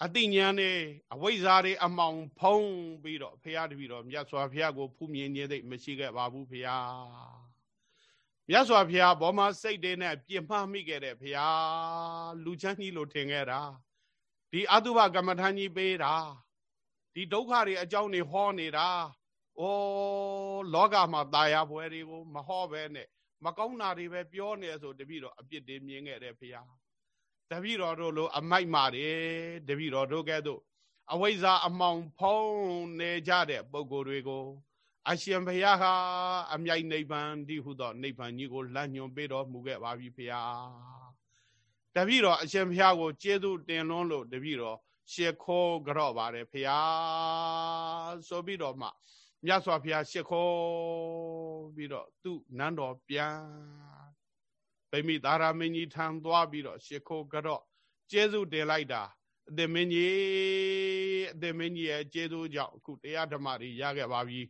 အတိညာနဲ့အဝိဇ္ဇာတွေအမောင်ဖုံးပြီးတော့ဘုရားတပည့်တော်မြတ်စွာဘုရားကိုဖူးမြင်ခြင်းသိမရှိခဲ့ပါဘူးဘုရားမြတ်စွာဘုရားဘောမစိတ်တွေနဲ့ပြင်မှားမိခဲ့တဲ့ဘုရားလူချမ်းကြီးလို့ထင်ခဲ့တာဒီအတုပကမ္မထာကြီးပေးတာဒီဒုက္ခတွေအကြောင်းတွေဟောနေတာ ဩလောကမှာตายဘွယ်တွေကိုမဟောပဲနဲ့မကောင်းတာတွေပဲပြောနေဆိုတပည့်တော်အပြစ်တွေမြင်ခဲ့တဲ့ဘုရားတပည့်တော်တို့လိုအမိုက်မာတယ်တပည့်တော်တို့ကဲ့သို့အဝိဇ္ဇာအမောင်ဖုံးနေကြတဲ့ပုံကိုယ်တွေကိုအရှင်ဘုရားဟာအမြိုက်နိဗ္ဗာန်ဒီဟုသောနိဗ္ဗာန်ကြီးကိုလမ်းညွှန်ပေးတော်မူခဲ့ပါပြီဘုရားတပည့်တော်အရှင်ဘုရားကိုကျေးဇူးတင်လွန်းလို့တပည့်တော်ရှ िख ိုးကြော့ပါတယ်ဘုရားဆိုပြီးတော့မှ မြတ်စွာဘုရားရှ िख ိုးပြီးတော့သူ့နန်းတော်ပြန်ဗိမိသာရမင်းကြီးထံသွားပြီးတော့ရှ िख ိုးကြော့ကျေးဇူးတင်လိုက်တာအသင်မင်းကြီးအသင်မင်းကြီးရဲ့ကျေးဇူးကြောင့်အခုတရားဓမ္မတွေရခဲ့ပါပြီ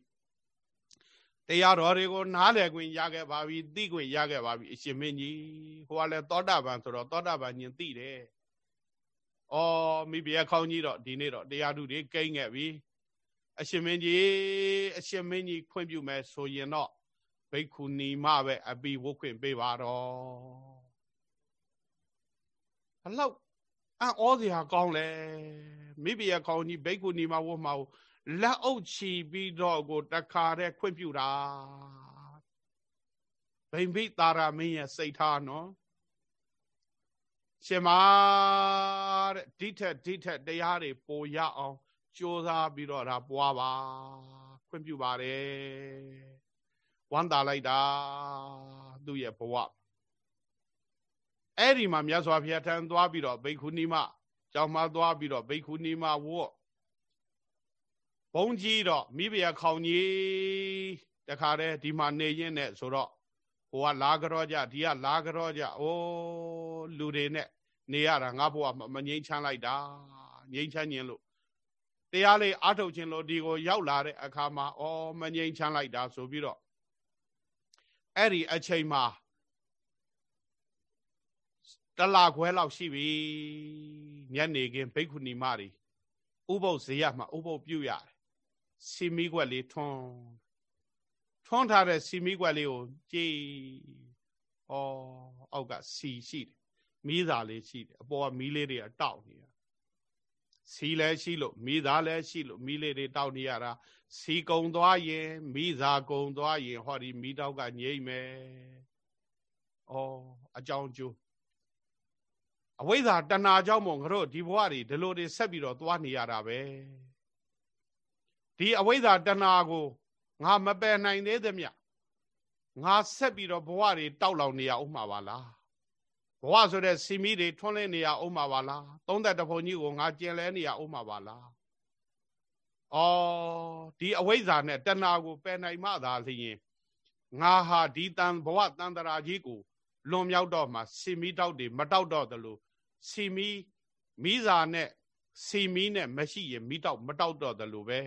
တရားတော်တွေကိုနားလည်ခွင့်ရခဲ့ပါပြီသိခွင့်ရခဲ့ပါပြီအရှင်မင်းကြီးဟိုကလည်းသောတာပန်ဆိုတော့သောတာပန်ညင်သိတယ်။အော်မိဖုရားခေါင်းကြီးတော့ဒီနေ့တော့တရားသူတွေကိန်းခဲ့ပြီ။ အရှင်မင်းကြီးအရှင်မင်းကြီးခွင့်ပြုမယ်ဆိုရင်တော့ဘိက္ခုနီမပဲအပိဝုခွင့်ပေးပါတော့။ဘလောက်အံ့ဩစရာကောင်းလဲမိဖုရားခေါင်းကြီးဘိက္ခုနီမဝတ်မှာလက်အုပ်ချီပြီးတော့ကိုတခါတည်းခွင့်ပြုတာဗိမ္ပိတာရမင်းရဲ့စိတ်ထားနော်ရှင်မာတဲ့ဒီထက်ဒီထက်တရားတွေပိုရအောင် ကြိုးစားပြီးတော့ဒါပွားပါခွင့်ပြုပါတယ်ဝမ်းသာလိုက်တာသူ့ရဲ့ဘဝအဲ့ဒီမှာမြတ်စွာဘုရားထံသွားပြီးတော့ဘိက္ခုနီမကျောင်းမှာသွားပြီးတော့ဘိက္ခုနီမဝတ်ဘုံကြီးတော့မိဖုရားခေါင်ကြီးတခါတည်းဒီမှာနေရင်းနဲ့ဆိုတော့ဟိုကလာကြောကြဒီကလာကြောကြအိုးလူတွေနဲ့နေရတာငါဘုရားမငိမ့်ချမ်းလိုက်တာငြိမ်းချမ်းခြင်းလို့ တရားလေးအားထုတ်ခြင်းလို့ဒီကိုရောက်လာတဲ့အခါမှာဩမငြိမ်းချမ်းလိုက်တာဆိုပြီးတော့အဲ့ဒီအချိန်မှာတလခွဲလောက်ရှိပြီညနေခင်းဘိက္ခုနီမတွေဥပုပ်ဇေယမှာဥပုပ်ပြုတ်ရတယ်စီမီကွက်လေးထွန်းထွန်းထားတဲ့စီမီကွက်လေးကိုကြည်ဩအောက်ကစီရှိတယ်မီးစာလေးရှိတယ်အပေါ်ကမီးလေးတွေကတောက်နေတာ စီလည်းရှိလို့မီးသားလည်းရှိလို့မီးလေးတွေတောက်နေရတာစီကုံသွားရင်မီးစာကုံသွားရင်ဟောဒီမီးတောက်ကငြိမ့်မယ်ဩအကြောင်းကျိုးအဝိဇ္ဇာတဏှာကြောင့်မို့ငါတို့ဒီဘဝတွေဒီလိုတွေဆက်ပြီးတော့သွားနေရတာပဲဒီအဝိဇ္ဇာတဏှာကိုငါမပယ်နိုင်သေးသမျှငါဆက်ပြီးတော့ဘဝတွေတောက်လောင်နေရအောင်မှာပါလား ဘဝဆိုတဲ့စီမီတွေထွန်းလင်းနေရအောင်မှာပါလားသုံးသက်တဖုန်ကြီးကိုငါကျင်လဲနေရအောင်မှာပါလားအော်ဒီအဝိဇ္ဇာနဲ့တဏှာကိုပယ်နိုင်မှသာလျင်ငါဟာဒီတန်ဘဝတန်တရာကြီးကိုလွန်မြောက်တော့မှစီမီတောက်တွေမတောက်တော့သလိုစီမီမိစာနဲ့စီမီနဲ့မရှိရင်မိတောက်မတောက်တော့တယ်လို့ပဲ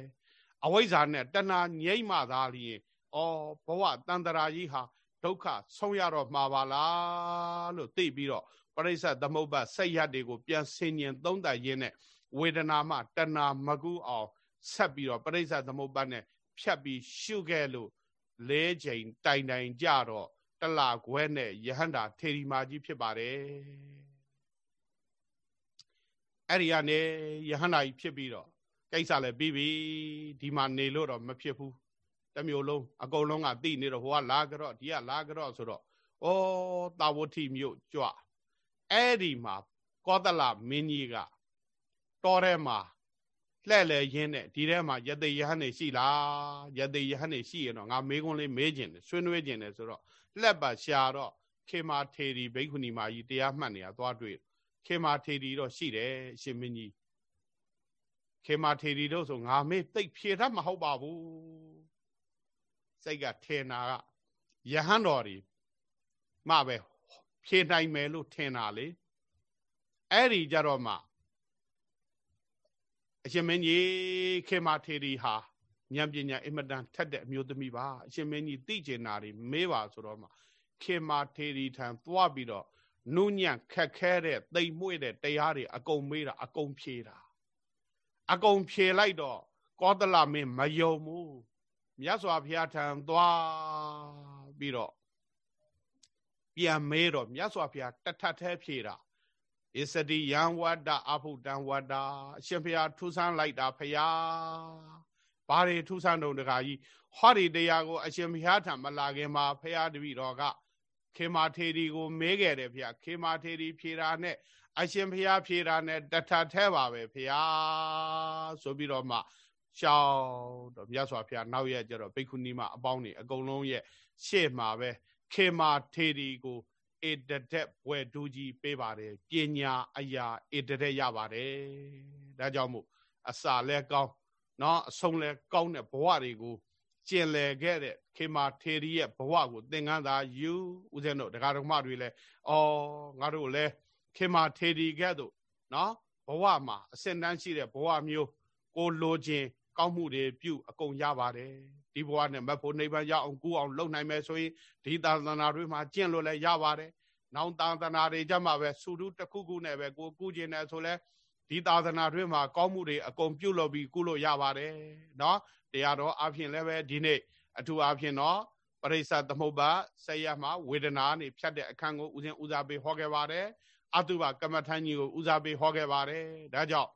အဝိဇ္ဇာနဲ့တဏှာငြိမ့်မှသာလျင်ဩဘဝတန်တရာကြီးဟာ ဒုက္ခဆုံးရတော့မှာပါလားလို့သိပြီးတော့ပရိစ္ဆသမုပ္ပါစိတ်ရတွေကိုပြန်ဆင်ញင်သုံးသပ်ရင်းနဲ့ဝေဒနာမှတဏှာမကူအောင်ဆက်ပြီးတော့ပရိစ္ဆသမုပ္ပါနဲ့ဖြတ်ပြီးရှုခဲ့လို့လဲချိန်တိုင်တိုင်ကြတော့တလခွဲနဲ့ယဟန္တာထေရီမာကြီးဖြစ်ပါတယ်အဲ့ဒီကနေယဟန္တာကြီးဖြစ်ပြီးတော့ကိစ္စလည်းပြီးပြီဒီမှာနေလို့တော့မဖြစ်ဘူး တမျိုးလုံးအကုန်လုံးကသိနေတော့ဟိုကလာကြတော့ဒီကလာကြတော့ဆိုတော့ဩတာဝတိမြို့ကြွအဲ့ဒီမှာကောသလမင်းကြီးကတော်ထဲမှာလှဲ့လေရင်းနဲ့ဒီထဲမှာယသိယဟန်နေရှိလားယသိယဟန်နေရှိရင်တော့ငါမေးခွန်းလေးမေးခြင်းတယ်ဆွေးနွေးခြင်းတယ်ဆိုတော့လှက်ပါရှာတော့ခေမာထေရီဘိက္ခုနီမာကြီးတရားမှတ်နေတာသွားတွေ့ခေမာထေရီတော့ရှိတယ်ရှင်မင်းကြီးခေမာထေရီတို့ဆိုငါမေးသိပ်ဖြေတတ်မဟုတ်ပါဘူး စိတ်ကထေနာကယဟန်တော်ဒီမှပဲဖြေနိုင်မယ်လို့ထင်တာလေအဲ့ဒီကြတော့မှအရှင်မင်းကြီးခေမာထေရီဟာဉာဏ်ပညာအင်မတန်ထက်တဲ့အမျိုးသမီးပါအရှင်မင်းကြီးသိကျင်တာတွေမေးပါဆိုတော့မှခေမာထေရီထံသွားပြီးတော့နုညံ့ခက်ခဲတဲ့တိမ်မွေ့တဲ့တရားတွေအကုန်မေးတာအကုန်ဖြေတာအကုန်ဖြေလိုက်တော့ကောသလမင်းမယုံဘူး မြတ်စွာဘုရားထံသွားပြီးတော့ပြန်မေးတော့မြတ်စွာဘုရားတထထဲဖြေတာဣစတိယံဝတ္တအဖုတံဝတ္တအရှင်ဘုရားထူဆန်းလိုက်တာဘုရားဘာတွေထူဆန်းတုံတကာကြီးဟောဒီတရားကို အရှင်ဘုရားထံမလာခင်မှာဘုရားတပည့်တော်ကခေမာထေရီကိုမေးခဲ့တယ်ဘုရားခေမာထေရီဖြေတာနဲ့အရှင်ဘုရားဖြေတာနဲ့တထထဲပါပဲဘုရားဆိုပြီးတော့မှ ရှောင်းတော့မြတ်စွာဘုရားနောက်ရက်ကျတော့ဘိက္ခုနီမအပေါင်းနေအကုန်လုံးရဲ့ရှေ့မှာပဲခေမာထေရီကိုဧတတက်ဘွယ်ဒူးကြီးပေးပါတယ်ပညာအရာဧတတက်ရပါတယ်ဒါကြောင့်မို့အစာလဲကောင်းเนาะအဆုံးလဲကောင်းတဲ့ဘဝတွေကိုကျင်လည်ခဲ့တဲ့ခေမာထေရီရဲ့ဘဝကိုသင်္ကန်းသာယူဦးဇင်းတို့ဒကာဒကမတွေလဲအော်ငါတို့လဲခေမာထေရီကဲ့သို့เนาะဘဝမှာအစင်တန်းရှိတဲ့ဘဝမျိုးကိုလိုခြင်း ကောင်းမှုတွေပြုအကုန်ရပါတယ်ဒီဘဝနဲ့မဖို့နိဗ္ဗာန်ရအောင်ကူအောင်လုပ်နိုင်မယ်ဆိုရင်ဒီသာသနာတွေမှာကျင့်လို့လည်းရပါတယ်နောင်သာသနာတွေကြမှာပဲစုထုတစ်ခုခုနဲ့ပဲကိုကူကျင်တယ်ဆိုလဲဒီသာသနာတွေမှာကောင်းမှုတွေအကုန်ပြုလုပ်ပြီးကုလို့ရပါတယ်เนาะတရားတော်အဖြစ်လည်းပဲဒီနေ့အထူးအဖြစ်တော့ပရိစ္ဆသမုပ္ပါဆက်ရမှာဝေဒနာနေဖြတ်တဲ့အခန်းကိုဦးဇင်းဦးစားပေးဟောခဲ့ပါတယ်အတုပကမ္မထမ်းကြီးကိုဦးစားပေးဟောခဲ့ပါတယ်ဒါကြောင့်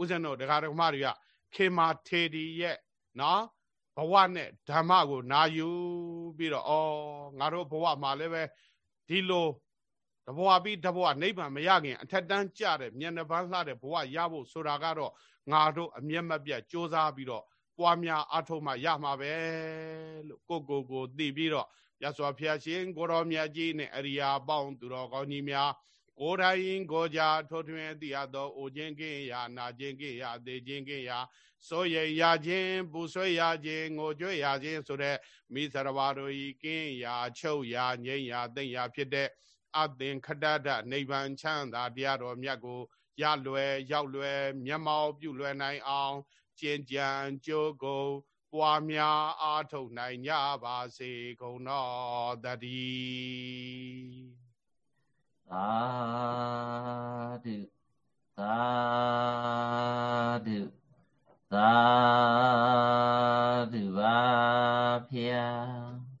ဦးဇင်းတို့ဒကာဒကမတွေက ခေမာထေဒီရဲ့နော်ဘဝနဲ့ဓမ္မကိုနာယူပြီးတော့ဩငါတို့ဘဝမှာလည်းပဲဒီလိုတဘဝပြီးတဘဝနိဗ္ဗာန်မရခင်အထက်တန်းကြတဲ့မျက်နှာပန်းလှတဲ့ဘဝရဖို့ဆိုတာကတော့ငါတို့အမျက်မပြတ်စ조사ပြီးတော့ပွားများအထုံးမှရမှာပဲလို့ကိုကိုကိုသိပြီးတော့ရသော်ဖျားရှင်ကိုတော်မြတ်ကြီးနဲ့အရိယာပေါင်းသူတော်ကောင်းကြီးများ ကိုယ်တိုင်ကိုကြထိုးထွင်းသိရသောအိုခြင်းကင်းရာနာခြင်းကင်းရာသေခြင်းကင်းရာစိုးရိမ်ရခြင်းပူဆွေးရခြင်းငိုကြွေးရခြင်းဆိုတဲ့မိစရဝါတို့ဤကင်းရာချုပ်ရာငြိမ်းရာသိမ့်ရာဖြစ်တဲ့အသင်္ခတတနိဗ္ဗာန်ချမ်းသာတရားတော်မြတ်ကိုရလွယ်ရောက်လွယ်မျက်မှောက်ပြုလွယ်နိုင်အောင်ကျင့်ကြံကြိုးကုန်ပွားများအားထုတ်နိုင်ကြပါစေကုန်တော်တည်း သာဓုသာဓုသာဓုပါဖျား